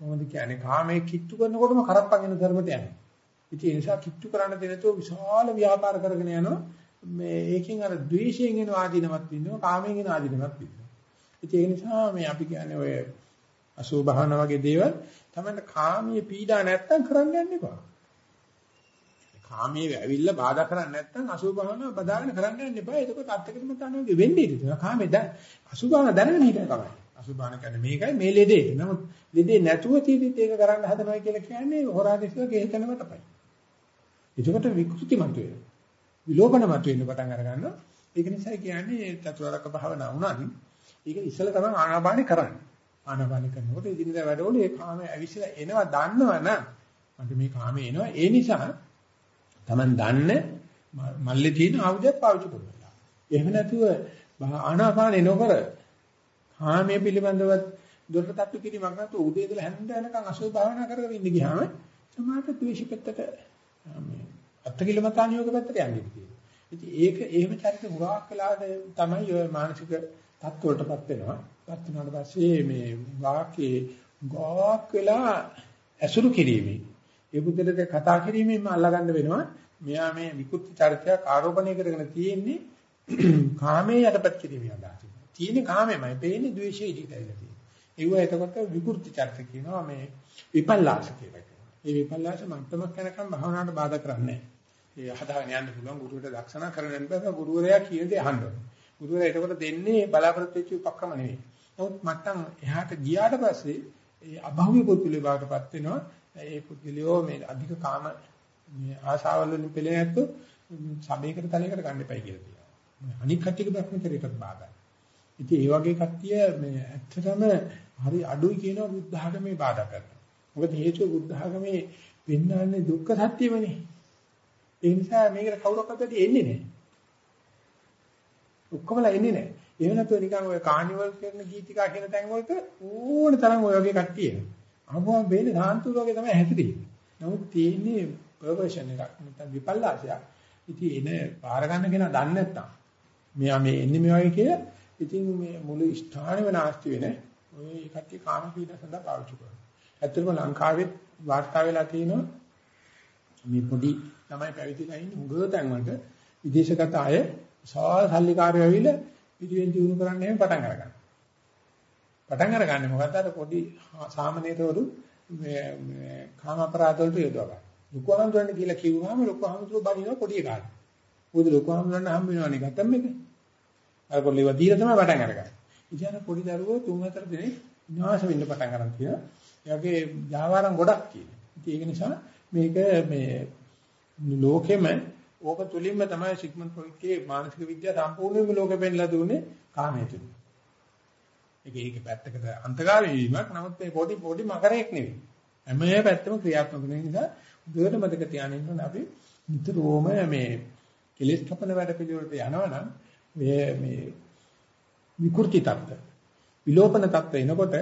කොහොමද කියන්නේ කාමයේ කිට්ටු කරනකොටම කරප්පන් වෙන ධර්මයට යනවා. ඉතින් ඒ නිසා කිට්ටු කරන්න දෙනතෝ විශාල ව්‍යාපාර කරගෙන යනවා. මේ ඒකෙන් අර ද්වේෂයෙන් එන ආධිනවත් වින්නවා, කාමයෙන් එන ආධිනවත් වින්නවා. ඉතින් ඒ නිසා මේ අපි කියන්නේ ඔය අසුභහන වගේ දේවල් තමයි කාමයේ පීඩා නැත්තම් කරන්න යන්න එපා. කාමයේ ඇවිල්ලා බාධා කරන්නේ නැත්නම් අසුභවන බදාගෙන කරන්න යන්න එපා. එතකොට අත්‍යකටම තනෝගේ වෙන්නේ ඉතින්. කාමයේ දැන් අසුභවන දැනගෙන හිටිය තමයි. අසුභවන කියන්නේ මේකයි මේ ලෙඩේ. නමුත් ලෙඩේ නැතුව තියෙද්දිත් ඒක කරන්න හදනවා කියලා කියන්නේ හොරාදිස්ලා කේතනම තමයි. එතකොට විකෘති මතුවේ. විලෝපන මතුවෙන්න පටන් අර ගන්නවා. ඒක නිසා කියන්නේ චතුරාර්යක භාවනා වුණාදී ඒක ඉස්සෙල්ලා තමයි ආනාපානෙ කරන්නේ. ආනාපානෙ කරනකොට ඉදිරියට වැඩවල ඒ කාමයේ ඇවිස්සලා එනවා දන්නවනම් මට මේ කාමයේ එනවා ඒ නිසා Taman දන්නේ මල්ලේ තියෙන ආයුධයක් පාවිච්චි කරනවා. එහෙම නැතුව ආනාපානෙ නොකර කාමයේ පිළිබඳව දොරට තට්ටු කිරීමක් නැතුව උදේ ඉඳලා හැන්ද යනකම් අසෝභ භාවනා කරගෙන ඉන්න ගියාම සමාත ද්වේෂිකත්තට මේ අත්කිලමතානියෝග පැත්තට යන්නේ කියලා. ඉතින් ඒක එහෙම චරිත මුරාක් කළාද තමයි ඔය මානසික තත්ත්වවලටපත් වෙනවා. පත් වුණාට පස්සේ මේ වාක්‍යයේ ගාක් වෙලා ඇසුරු කිරීමේ ඒ බුද්ධලද කතා කිරීමෙන්ම අල්ලගන්න වෙනවා. මෙයා මේ විකෘති චරිතයක් ආරෝපණය කරගෙන තියෙන්නේ කාමයේ යටපත් කිරීමේ අදහස. තියෙන්නේ කාමෙමයි. පේන්නේ ද්වේෂය ඉදිරියටයි තියෙන්නේ. ඒව එතකොට විකෘති චරිත කියනවා මේ විපල්ලාස කියලා කියනවා. ඒ විපල්ලාස මට්ටමක් යනකම් භාවනාවට බාධා කරන්නේ නැහැ. ඒ හදාගෙන යන්න පුළුවන් ගුරුවරට දක්ෂණා කරගෙන බෑ ගුරුවරයා කියන දේ අහන්න ඕනේ. ගුරුවරයා එතකොට දෙන්නේ බලාපොරොත්තු වෙච්ච උපක්‍රම නෙවෙයි. නමුත් මට්ටම් එහාට ගියාට පස්සේ ඒ අභෞවිය පුදුලේ බාටපත් වෙනවා. ඒ පුද්ගලියෝ මේ අධික කාම මේ ආශාවල් වලින් පෙළෙන්නේ නැත්තු සමේකට තලයකට ගන්න එපයි කියලා කියනවා. අනික් කට්ටියක බ්‍රහ්මචර්යයකට බාධායි. ඉතින් ඒ වගේ කට්ටිය මේ ඇත්තටම හරි අඩුයි කියනවා බුද්ධ ආගමේ බාධා කරනවා. මොකද හේතුව බුද්ධ ආගමේ පෙන්වන්නේ දුක්ඛ සත්‍යමනේ. ඒ නිසා මේකට කවුරක්වත් එන්නේ නැහැ. ඔක්කොමලා එන්නේ නැහැ. එහෙම නැතුව නිකන් ඔය කානිවල් කරන ගීතිකා කියන තැන් වලට ඕන තරම් ඔය වගේ කට්ටිය එනවා. අමුම වෙන්නේ සාන්තුර වගේ තමයි හැදෙන්නේ. නමුත් තියෙන්නේ පර්වර්ෂන් එකක් නැත්නම් විපල්ලාසයක්. ඉතින් එන පාර ගන්න කෙනා දන්නේ නැත්නම් මෙයා මේ එන්නේ මේ වගේ කියලා ඉතින් මේ මුළු ස්ථානෙම නාස්ති වෙන ඔය කට්ටිය කාම පීඩ සඳහා පාවිච්චි කරනවා. ඇත්තටම ලංකාවේ වාර්තා වෙලා තියෙනවා මේ පොඩි ළමයි පැවිදිලා ඉන්න උගතන් වලට විදේශගත අය විශාල සල්ලිකාරයෝ ඇවිල්ලා පිටියෙන් දිනු කරන්න එහෙම පටන් අරගන්නවා. පටන් අරගන්නේ මොකද අර පොඩි සාමාන්‍යතවරු මේ මේ කාම අපරාධ වලට යොදවා ගන්න. ලොකු ආන්දරණ කියලා කිව්වම ලොකු ආන්දරෝ බණිනවා පොඩි එකාට. මොකද ලොකු ආන්දරණ හම්බ වෙනවනේ ගත්තම් එක. අර පොල්ලේව දීලා තමයි පටන් අරගන්නේ. ඉතින් පොඩි දරුවෝ තුන් හතර දිනේ විනාශ වෙන්න පටන් ගන්න කියලා. එයාගේ ජාවාරම් ගොඩක් තියෙනවා. ඉතින් ඒක නිසා මේක මේ ලෝකෙම ඕක තුලින්ම තමයි සිග්මන්ඩ් ෆ්‍රොයිඩ්ගේ මානසික විද්‍යාව සම්පූර්ණයෙන්ම ලෝකෙ පෙන්ලා දුන්නේ කාමයේ තුලින්. ඒක ඒක පැත්තකට අන්තගාමී වීමක්. නමුත් මේ පොඩි පොඩි මකරයක් නෙවෙයි. හැම පැත්තම ක්‍රියාත්මක වෙන නිසා දුවට මතක තියාගන්න ඕනේ අපි නිතරම මේ කෙලෙස් කපන වැඩ පිළිවෙලට යනවනම් මේ මේ විකෘති තත්ත්ව විලෝපන තත්ත්ව එනකොට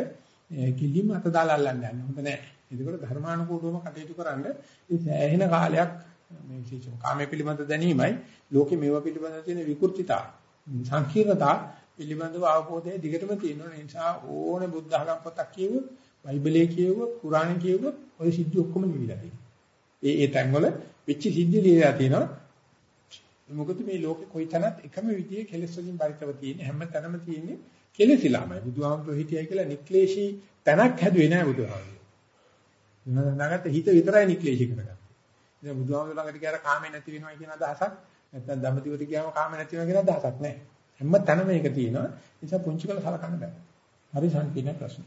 කිලිම අත දාලා අල්ලන්න යන්න හොඳ නැහැ. ඒකවල ධර්මානුකූලවම කටයුතු කරන්න ඒ සෑහෙන කාලයක් මේ විශේෂම කාමයේ පිළිබඳ දැනීමයි ලෝකෙ මේවා පිළිබඳ තියෙන විකෘතිතා සංකීර්ණතා පිළිබඳව අවබෝධය දිගටම තියෙනවා. ඒ නිසා ඕනේ බුද්ධ ධර්ම පොතක් කියවුවොත්, බයිබලයේ කියවුවොත්, කුරාණේ කියවුවොත් ওই සිද්ධි ඔක්කොම නිවිලා තියෙනවා. ඒ ඒ තැන්වල වෙච්ච සිද්ධි ලියලා තියෙනවා. මොකද මේ ලෝකේ කොයි තැනත් එකම විදිහේ කෙලෙස් වලින් පරිතව තියෙන හැම තැනම තියෙන්නේ කෙලෙසිලාමයි. බුදුහාමුදුරුවෝ හිටියයි කියලා නික්ලේශී තැනක් හැදුවේ නෑ බුදුහාමුදුරුවෝ. නගත හිත විතරයි නික්ලේශී කරගත්තේ. ඉතින් බුදුහාමුදුරුවෝ ළඟට ගියාර කාමේ නැති වෙනවා කියන අදහසක් නැත්නම් ධම්මදිවට ගියාම කාමේ නැති වෙනවා කියන අදහසක් නෑ. හැම තැනම මේක තියෙනවා. ඒ නිසා පුංචි කළ සලකන්න බෑ. හරි සංකීර්ණ ප්‍රශ්න.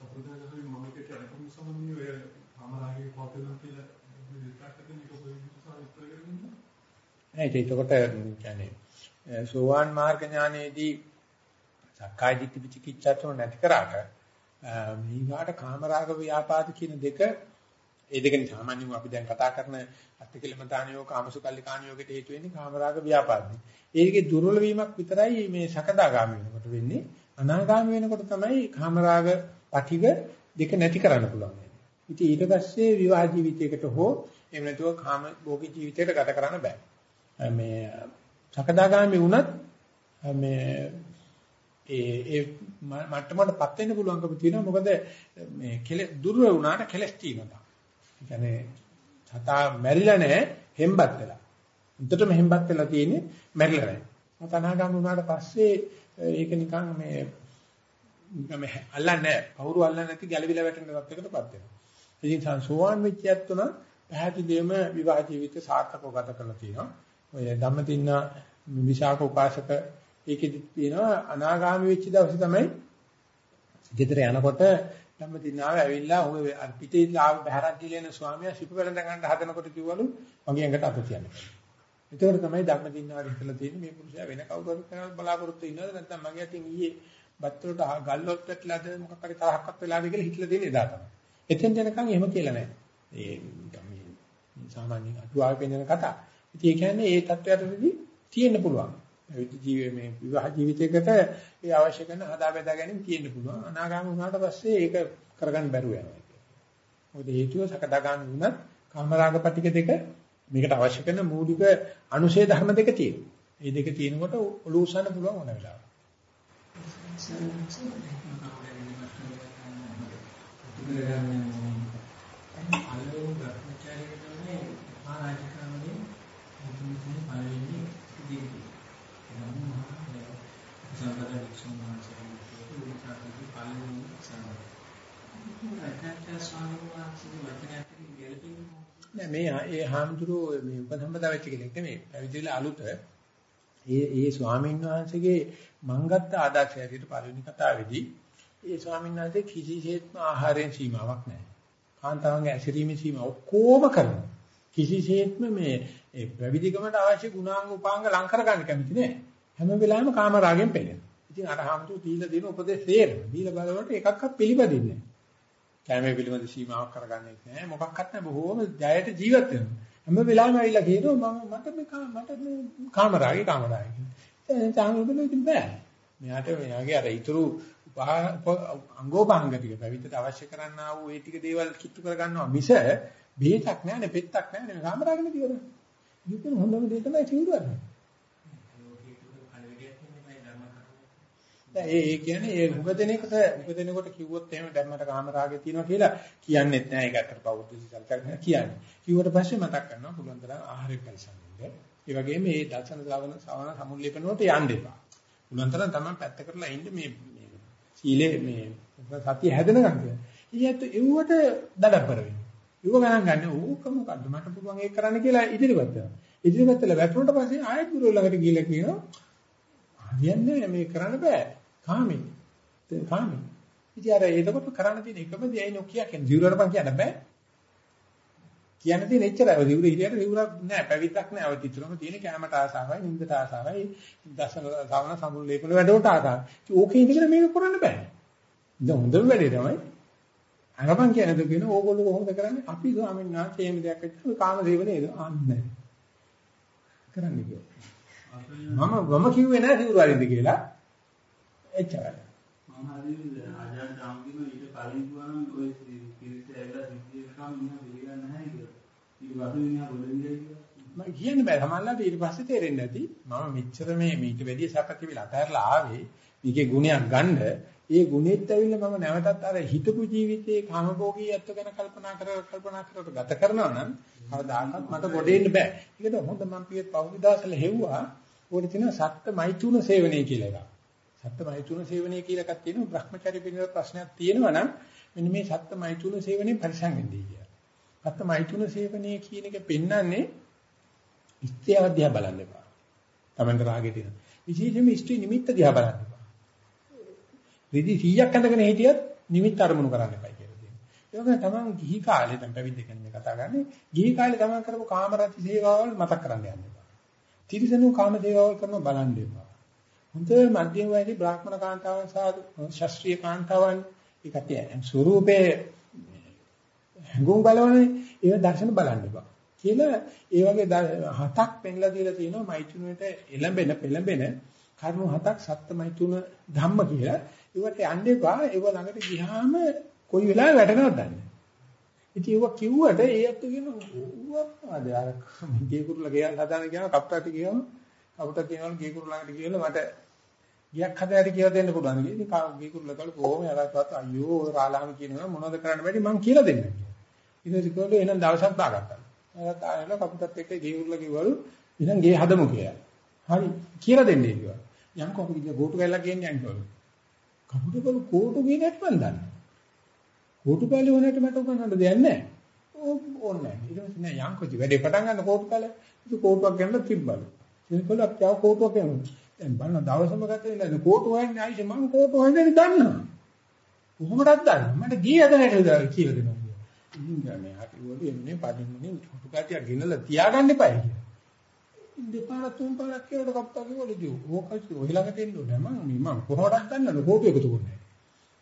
සපදාගහේ මම කියට අරමුණු සමන්නේ ඔය කාමරාගේ කොටලන් කියලා විස්තරකගෙන ඒක ඔය විස්තර විස්තර කරගන්න. නෑ ඒකකොට කියන්නේ සෝවාන් මාර්ග ඥානයේදී සක්කාය දිට්ඨි විචිකිච්ඡාව නැති කරාට මේවාට කාමරාග ව්‍යාපාද කියන දෙක ඒ දෙකෙන් සාමාන්‍යයෙන් අපි දැන් කතා කරන අත්තිකලමතානියෝ කාමසුකල්ලිකානියෝකට හේතු වෙන්නේ කාමරාග ව්‍යාපාදේ. ඒකේ දුර්වල වීමක් විතරයි මේ සකදාගාමි වෙනකොට වෙන්නේ. අනාගාමි වෙනකොට තමයි කාමරාග පටිග දෙක නැති කරන්න පුළුවන්. ඉතින් ඊට පස්සේ විවාහ ජීවිතයකට හෝ එහෙම නැතුව කාම භෝගී ජීවිතයකට ගත කරන්න බෑ. මේ සකදාගාමි වුණත් මේ ඒ ඒ මට්ටමකටපත් වෙන්න පුළුවන්කම තියෙනවා මොකද මේ කෙලෙස් දුර්ව වුණාට කෙලස් තියෙනවා. ඒ කියන්නේ සතා මැරිලා නැහැ හෙම්බත් වෙලා. උන්ටම හෙම්බත් වෙලා තියෙන්නේ මැරිලා නැහැ. මතනාගම් වුණාට පස්සේ ඒක නිකන් මේ නිකන් අල්ලන්නේ පවුරු අල්ලන්නේ නැති ගැළවිලා වැටෙන තත්යකටපත් වෙනවා. ඉතින් සංසෝවාන් වෙච්චියත් තුන පැහැදිලිවම විවාහ ජීවිත සාර්ථකව ගත කරලා තියෙනවා. ඔය ධම්මදින්න විශාක උපාසක ඒකෙදි තියෙනවා අනාගාමි වෙච්ච දවසේ තමයි ගෙදර යනකොට ධම්මදින්නාව ඇවිල්ලා ඔය පිටේ ආව බහැරක් ගිලෙන ස්වාමියා සිප වෙලඳ ගන්න හදනකොට කිව්වලු මගේ ඇඟට අත තියන්න. ඒකෝර තමයි ධම්මදින්නාව ඉස්සලා තියෙන්නේ මේ පුරුෂයා වෙන කවුරුහරි කරන බලාපොරොත්තු ඉන්නවද නැත්නම් මගේ අතින් ඊයේ බත් වලට ගල්ලොත් පැටලාද මොකක් හරි තරහක්වත් වෙලාද කියලා හිතලා තියෙන එදා තමයි. එතෙන් යනකම් එහෙම කියලා නැහැ. ඒ මේ සාමාන්‍ය අටුවාවේ පෙන්නන කතා. ඉතින් ඒ කියන්නේ ඒ தත්වයටදී තියෙන්න පුළුවන්. විදි ජීවේ මේ විවාහ ජීවිතයකට ඒ අවශ්‍ය කරන හදා බෙදා ගැනීම තියෙන්න පුළුවන්. අනාගාමී වුණාට පස්සේ ඒක කරගන්න බැරුව යනවා. මොකද හේතුව සකදාගාමී වුණත් කාමරාග පිටික දෙක මේකට අවශ්‍ය කරන මූලික අනුශේ ධර්ම දෙක තියෙනවා. මේ දෙක තියෙනකොට ඔලුව උස්සන්න පුළුවන් ඕන වෙලාවට. අලෝ භ්‍රමචාරීතුනේ මහරජකමනේ මුතුන් පළවෙනි ඉදිරි. නම් මහා සම්බද වික්ෂුමාචාර්ය උදාහරණ පළවෙනි සම්බද. අටට ස්වාමීන් වහන්සේ වචනයක් ගැලපෙන්නේ නෑ මේ ඒ හාමුදුරුවෝ මේ උපසම්පදා වෙච්ච කෙනෙක් නෙමෙයි. පැවිදිලා අලුත ඒ ඒ ස්වාමීන් වහන්සේගේ මංගත්ත ආදර්ශය ඇතුළත පළවෙනි කතාවේදී ඒ ස්වාමීන් වහන්සේ කිසිසේත්ම ආහාරයෙන් සීමාවක් නැහැ. කාන්තාවන්ගේ ඇසිරීමේ සීමා ඔක්කොම කරනවා. කිසිසේත්ම මේ ඒ ප්‍රවිධිකමට අවශ්‍ය ගුණාංග උපාංග ලං කර ගන්න කැමති නෑ. හැම වෙලාවෙම කාම රාගෙන් පෙළෙනවා. ඉතින් අර හාමුදුරු දීලා දෙන උපදේශ තේරෙන. දීලා බලනකොට එකක්වත් පිළිපදින්නේ නෑ. කැමේ පිළිබඳ සීමාවක් කරගන්නේ නැහැ. මොකක්වත් නැහැ. බොහෝම ජයයට ජීවත් වෙනවා. හැම වෙලාවෙම ඇවිල්ලා කියනවා මම මට මේ මට මේ කාම රාගේ කාම රාගේ කියලා. ඒ තාම ඉතින් බෑ. මෙයාට මෙයාගේ අර ඊතුරු අංගෝපාංග ටික පැවිද්දට අවශ්‍ය කරන්නා වූ ඒ ටික දේවල් කිට්ටු කරගන්නවා මිස බෙහෙතක් නැහැ නේ පෙත්තක් නැහැ නේ කාමරාගෙන තියෙනවා. ඉතින් හොඳම දේ තමයි සිවුරන්නේ. ඒ ඒ කියන්නේ ඒ උපදිනේකට උපදිනේකට කිව්වොත් එහෙම ධර්මයට කාමරාගේ තියෙනවා කියලා කියන්නේත් නෑ ඒක අතට පෞද්ගලික සල්කරන කියන්නේ. කිව්වට පස්සේ මතක් කරනවා පුළුවන් තරම් ආහාරය පරිසම් වෙන්න. ඒ වගේම මේ දර්ශන ශ්‍රවණ සවන සමුල්ලේපන වලට යන්න එපා. පුළුවන් තරම් තමයි පැත්ත කරලා ඉන්න මේ සීලේ මේ සතිය හැදෙන ගන්න. ඊයත් එව්වට දඩබ්බර වෙනවා. ඒව ගණන් ගන්න ඕක මොකද්ද මට පුළුවන් ඒක කරන්න කියලා ඉදිරියට යනවා. ඉදිරියට වෙලා වැටුණට පස්සේ ආයෙත් ගුරු ළඟට ගිහිල්ලා කියනවා හරියන්නේ මේ කරන්න බෑ. කාමී. කාමී. ඉතින් අර එතකොට කරන්න තියෙන එකම දේ ඇයි නොකිය කියන්නේ දිවුරට මං කියන්න බෑ. කියන්න තියෙන එච්චරයි. දිවුර හිරියට දිවුරක් නෑ, පැවිද්දක් නෑ. ඔය තිතරම තියෙන කැමට ආසාවයි, නින්දට ආසාවයි, දසන සවන සමුල් ලේපන වැඩවලට ආසාවයි. ඕකේ ඉඳගෙන මේක කරන්න බෑ. දැන් හොඳම වැඩේ තමයි අරපන් කියනද කියන ඕගොල්ලෝ කොහොමද කරන්නේ? අපි ස්වාමීන් වහන්සේ එහෙම දෙයක් වෙච්ච කාම දේවනේ අන්නේ. කරන්නේ කියලා. මම මම කිව්වේ නෑ සිවුරු අරින්ද කියලා. එච්චරයි. මම හරි ආජාන තාම්කින ඊට කලින් ගුවන් ඔය කිරිස ඇවිල්ලා සිද්ධියකම් මම පිළිගන්නේ නැහැ කියලා. ඊට වතු විනා ගොඩින්දයි කියලා. මම කියන්නේ බෑ සමහරවිට ඊට පස්සේ තේරෙන්නේ නැති මම මෙච්චර මේ මීට වැඩි සැපති විලා අතහැරලා ආවේ මේකේ ගුණයක් ගන්න ඒ ගුණෙත් ඇවිල්ලා මම නැවතත් අර හිතපු ජීවිතයේ කාමභෝගී යත්ව ගැන කල්පනා කර කල්පනා කරලා ගත කරනවා නම් කවදාකවත් මට ගොඩ එන්න බෑ. ඒකද හොඳ මම පියත් පෞද්ගලික දවසල හෙව්වා ඕනේ තියෙන සත්ත්‍ය මෛතුන සේවනයේ කියලා එකක්. සත්ත්‍ය මෛතුන සේවනයේ කියලා එකක් තියෙනවා. Brahmachari පිළිබඳ ප්‍රශ්නයක් තියෙනවා නම් මෙන්න මේ සත්ත්‍ය මෛතුන සේවනයේ පරිසං වෙන්නේ කියලා. සත්ත්‍ය මෛතුන සේවනයේ කියන එක පෙන්වන්නේ ඉස්ත්‍යාව දිහා බලන්න එපා. Tamanට රාගෙ තියෙන. විශේෂයෙන්ම ඉස්ත්‍රි නිමිත්ත දිහා බලන්න එපා. රිදි 100ක් අඳගෙන හිටියත් නිමිත්ත අරමුණු කරන්න එපා කියලා තියෙනවා. ඒක තමන් ගිහි කාලේ දැන් පැවිදි කෙනෙක් කතා කරන්නේ ගිහි කාලේ තමන් කරපු කාමරති සේවාවල් මතක් කරන්න යන්න එපා. තිරිසනු කාම සේවාවල් කරන බලන්න එපා. හොඳ මධ්‍යම වයසේ බ්‍රාහ්මණ කාන්තාවන් සහ ශාස්ත්‍රීය කාන්තාවන් ඒකට ස්වරූපේ හඟුම් බලවනේ ඒව දර්ශන බලන්න එපා. කියලා ඒ වගේ හතක් පෙන්ලා දීලා තියෙනවා මෛත්‍රුණයට එළඹෙන පෙළඹෙන කරුණු හතක් සත්‍යමෛත්‍රුණ ධම්ම කියලා. ඒවට යන්න එපා. ඒව ළඟට ගියාම කොයි වෙලාවෙ වැටෙනවද දන්නේ. ඉතින් ඒව කිව්වට ඒ අත්තු කියන ඌවක්ද අර ගේ කුරුල්ල ගේ හදාන කියන කප්පට කියනවා කවුට කියනවා ගේ කුරුල්ල ළඟට ගිහලා මට ගියක් හදයට කියලා දෙන්න පුළුවන්. ඉතින් ගේ කුරුල්ලකල කොහොම යලාපත් අයියෝ ඔය රාලාම කියනවා මොනවද කරන්න බැරි මං කියලා දෙන්න කියලා. ඊට පස්සේ කිව්වලු එහෙනම් දවසක් දාගත්තා. ඒත් ආයෙලා කපුටත් එක්ක ගේ කුරුල්ල කිව්වලු එහෙනම් ගේ හදමු කියලා. හරි කියලා දෙන්නේ කිව්වා. යන්කෝ අපි ගිහ කෝටු කැල්ලක් කියන්නේ යන්කෝ. කපුටකලු කෝටු ගේ නැත්නම් දන්නේ. කෝටු කැල්ල වුණාට මට උගන්නන්න දෙයක් නැහැ. ඕනේ නැහැ. ඊට පස්සේ නෑ යන්කෝචි වැඩේ පටන් ගන්න කෝටු කැල්ල. ඒක කෝටුවක් ගන්න තිබ්බලු. ඒකවල අපි ආව කෝටුවක් යනවා. දැන් බලන්න දවසම ගත වෙලා කෝටු හොයන්නේ ආයිෂ මම කෝටු හොයන්නේ දන්නවා. කොහොමදත් දන්නවා. මට ගියේ අද නැටද කියලා දෙනවා. ඉතින් මේ අපි වගේ එන්නේ පදින්නේ කෝටු කැටියක් ගෙනලා තියාගන්න එපා කියලා. දෙපාරක් තුන් පාරක් කියවට කප්පා කිව්වලු ජෝ. ඕකයි ඔය ළඟට එන්න ඕනේ මම මම කොහොමදත් දන්නවද කෝටු එකතු කරන්නේ.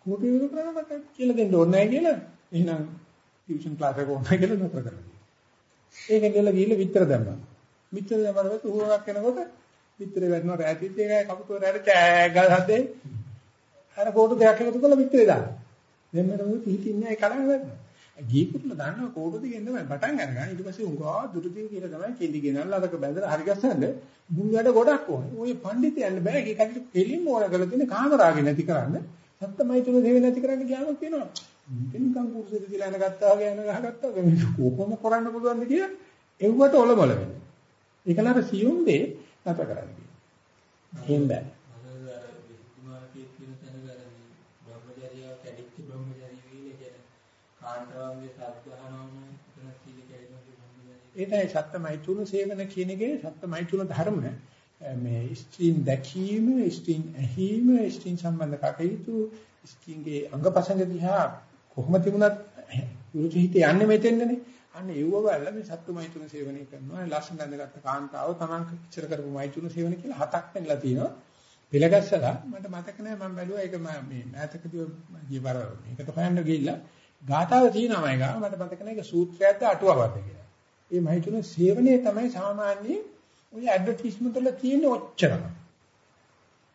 කෝටු එකතු කරනකොට කියලා දෙන්න ඕනේ නැහැ කියලා. එහෙනම් ටියුෂන් ක්ලාස් එක ඕනේ කියලා නතර කරලා. ඒකෙන් ගිහලා ගිහලා විතර දැම්මා. විතර දැම්මම උහුරක් එනකොට පිටරේ වැටෙනවා රැටිත් එකයි කපුටුව රැට චෑගල් හදේ. අර කෝටු දෙකක් එකතු කරලා පිටරේ දාන්න දෙන්නට මොකද පිටින්නේ ඒ කලම වැටෙනවා ගීකුත්ල දානවා කෝටු දෙකෙන් තමයි පටන් අරගන්න. ඊට පස්සේ උංගා දුරදී කියලා තමයි කෙලි ගෙනල්ලා අරක බැඳලා හරි ගස්සන්න මුල් වැඩ ගොඩක් ඕනේ. ඔය පඬිතයන් බෑ. ඒ කටට කෙලින්ම ඕන කරලා තියෙන කාමරාගේ නැති කරන්න. සත්තමයි තුන දෙවෙනි නැති කරන්න ගියාම කියනවා නිකන් කුරුසෙද කියලා එන ගත්තා වගේ එන ගහගත්තා වගේ. මේක කොහොම කරන්න පුළුවන්ද කියලා? එව්වට ඔලමල වෙනවා. ඒකලර සියුම් දේ නැත කරන්න කියනවා. එහෙම බෑ. ඒකයි සත්‍යමයිතුන සේවන කියන එකේ සත්‍යමයිතුන ධර්ම මේ ස්ත්‍රීන් දැකීම ස්ත්‍රීන් ඇහිීම ස්ත්‍රීන් සම්බන්ධ කටයුතු ස්ත්‍රීන්ගේ අංගපසංග දිහා කොහොම තිබුණත් විරුද්ධ හිත යන්නේ මෙතෙන්දනේ අන්න ඒව වල මේ සත්තු මෛතුන සේවනය කරනවා. ලස්සන ඇඳගත්ත කාන්තාව Taman ඉච්චර කරපු මෛතුන සේවනය කියලා හතක් වෙනලා තියෙනවා. පෙළගස්සලා මට මතක නෑ මම බැලුවා ඒක මේ මෑතකදී ජීවර මේකට හොයන්න ගිහිල්ලා ගාතාව තියෙනවා මම ගාව මට මතක නෑ ඒක සූත්‍රයක්ද අටුවවක්ද කියලා. මේ මෛතුන සේවනය තමයි සාමාන්‍ය ඔය ඇඩ්වර්ටයිස්මන්ට් වල තියෙන ඔච්චරම.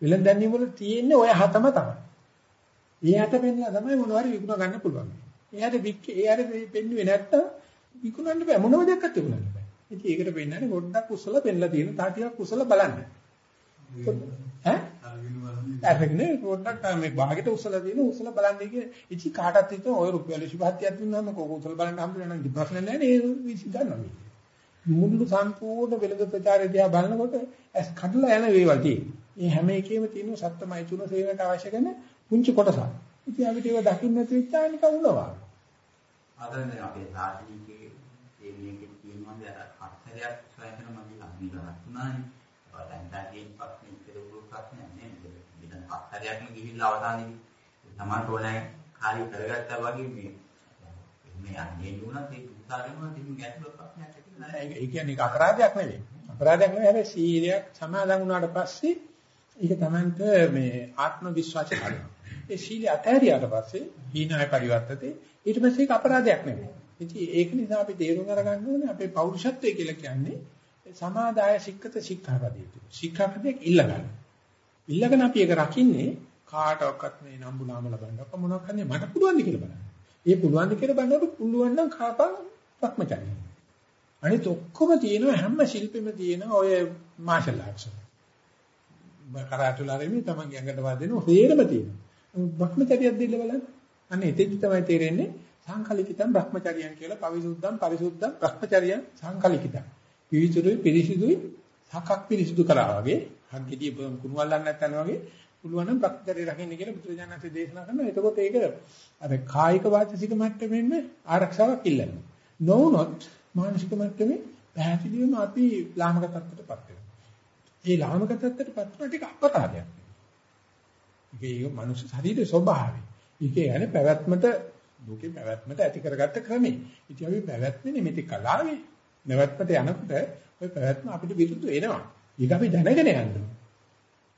විලඳන්නේ වල තියෙන ඔය හතම තමයි. ඒ හත පෙන්නලා තමයි මොනවාරි විකුණ ගන්න පුළුවන්. එයාට වික් එයාට පෙන්නුවේ නැත්තම් විකුණන්න බෑ මොනම දෙයක් විකුණන්න බෑ. ඉතින් ඒකට වෙන්නන්නේ පොඩ්ඩක් කුසල පෙන්ලා තියෙන තා ටිකක් කුසල බලන්න. ඈ? අරගෙන පොඩ්ඩක් මේ භාගෙට උසල තියෙන උසල බලන්නේ කිය. ඉති කාටත් හිතුව ඔය රුපියල් 25ක් දුන්නාම කොක උසල බලන්න හම්බුනේ නම් ප්‍රශ්න නැහැ නේ ඒ විසි ගන්නවා. මුළු සම්පූර්ණ වෙළඳ ප්‍රචාරය දිහා බලනකොට ඇස් කඩලා යන වේවල් තියෙනවා. මේ හැම එකෙම තියෙන සත්‍යමයි තුන සේවයට අවශ්‍ය කරන පුංචි කොටසක්. ඉතින් අපිට ඒක දකින්න නැති වෙච්චා නිකන් උනවා. අදන්නේ අපේ සාහිත්‍යයේ මේකේ තියෙනවාද අර හතරයක් සොයන මගේ ලබිලා හතුනානේ. දැන් දැන් ප්‍රශ්නේ ඉතිරි ප්‍රශ්නයක් නෑ. මෙතන හතරයක්ම ගිහිල්ලා අවසානයේදී තමන්ට ඕනෑ කාර්ය කරගත්තා වගේ මේ මේ අන්නේ නුණත් ඒ උත්සාහයෙන්ම තිබුණ ගැටලුවක් ප්‍රශ්නයක් ඇති නෑ. ඒ කියන්නේ අපරාධයක් නෙවෙයි. අපරාධයක් නෙවෙයි හැබැයි සීලයක් සමාදන් වුණාට පස්සේ ඒක තමන්ට මේ ආත්ම විශ්වාසය කරනවා. ඒ සීලය අතහැරියාට පස්සේ හීනය පරිවර්තතේ ඊට පස්සේ ඒක අපරාධයක් නෙවෙයි. ඉතින් ඒක නිසා අපි තේරුම් අරගන්න ඕනේ අපේ පෞරුෂත්වය කියලා කියන්නේ සමාදාය සික්කත ශික්ෂාපදයට. ශික්ෂාපදයක් ඉල්ලගන්න. ඉල්ලගෙන අපි ඒක රකින්නේ කාටවත් මේ නම්බු නාම ලබන්න. අප මොනවක් කරන්නේ මට පුළුවන් ද කියලා බලන්න. ඒ පුළුවන් ද කියලා බලනකොට පුළුවන් නම් කාපන් පක්මචාරය. අනිත ඔක්කොම තියෙනවා හැම ශිල්පෙම තියෙන ඔය මාෂල් ආර්ට්ස්. කරාටුලාරෙමි තමන්ගේ ඇඟට වදින හේරම තියෙනවා. භක්මචාරියක් දෙන්න බලන්න. අන්න එතෙදි තමයි තේරෙන්නේ සංකලිකිතම් භ්‍රමචර්යයන් කියලා පවිසුද්ධම් පරිසුද්ධම් භ්‍රමචර්යයන් සංකලිකිතම්. පිවිසුදුයි පිරිසිදුයි හකක් පිරිසිදු කරා වගේ හග්ගෙඩිය කුණුවල්ලන්න නැත්නම් වගේ පුළුවන් නම් භ්‍රමචර්ය රකින්න කියලා බුදුරජාණන්සේ දේශනා කරනවා. එතකොට ඒක අර කායික වාචික මට්ටමින්ම ආරක්ෂාවක් ඉල්ලනවා. නොවුනොත් මානසික මට්ටමේ පැහැදිලිවම අපි ලාමක තත්ත්වයටපත් වෙනවා. ඒ ලාමක තත්ත්වයටපත් වෙන ටික අපරාධයක්. ඒක මනුෂ්‍ය ශරීරයේ ස්වභාවය. ඒක යන්නේ පැවැත්මට ලෝකේ පැවැත්මට ඇති කරගත්ත ක්‍රමේ. ඉතින් අපි පැවැත්මේ නිමිති කලාවේ නැවැත්මට යනකොට ওই පැවැත්ම අපිට විරුද්ධ වෙනවා. ඒක අපි දැනගෙන යන්න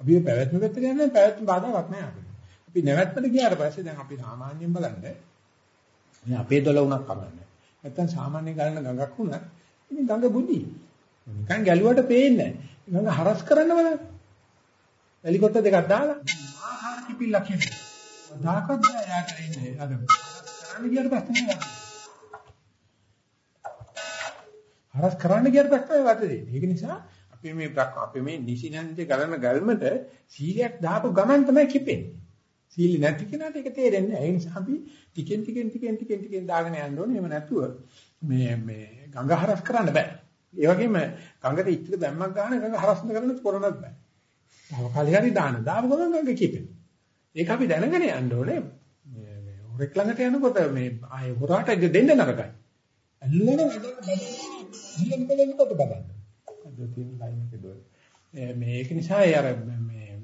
අපි මේ පැවැත්ම පැත්තට යන්නේ පැවැත්ම බාධාවක් නෑ අපිට. අපි නැවැත්මට ගියාට පස්සේ දැන් අපි සාමාන්‍යයෙන් බලන්න මේ අපේ දොල උනක් කමන්නේ. නැත්තම් සාමාන්‍ය ගලන ගඟක් උනත් ඉතින් ගඟ බුදි. නිකන් ගැලුවට පේන්නේ නෑ. ගඟ හරස් කරන්න බලන්න. හෙලිකොප්ටර් දෙකක් දාලා ආහාර කිපිල්ලක් කියන්නේ. දාකත් බෑ යාට ඉන්නේ. අර කරන්න ගියට පස්සේ නෑ. හරස් කරන්න ගියට පස්සේ වතේ. ඒක නිසා අපි මේ බ්‍රහ්ම අපි මේ නිසිනන්දේ ගලන ගල්මට සීලයක් දාපු ගමන් තමයි කිපෙන්නේ. සීල නැති කෙනාට ඒක තේරෙන්නේ නැහැ. ඒ නිසා අපි ටිකෙන් ටිකෙන් ටිකෙන් ටිකෙන් ටිකෙන් දාගෙන යන්න ඕනේ. එහෙම නැතුව මේ මේ ගඟ හරස් කරන්න බෑ. ඒ වගේම ගඟට ඉච්චිත බැම්මක් ගන්න ගඟ හරස්න කරන්න කරන්නත් බෑ. තව කාලේ හරි දාන දාපු ගමන් ගඟ කිපෙනවා. ඒක අපි දැනගෙන යන්න ඕනේ. මේ මේ හොරෙක් ළඟට යනකොට මේ ආයේ හොරාට දෙන්න නරකයි. ඇල්ලන වැඩ වැඩ දිලෙන් කොට බලන්න. අද තියෙන ලයින් එකේ දුවන. මේක නිසා ඒ අර මේ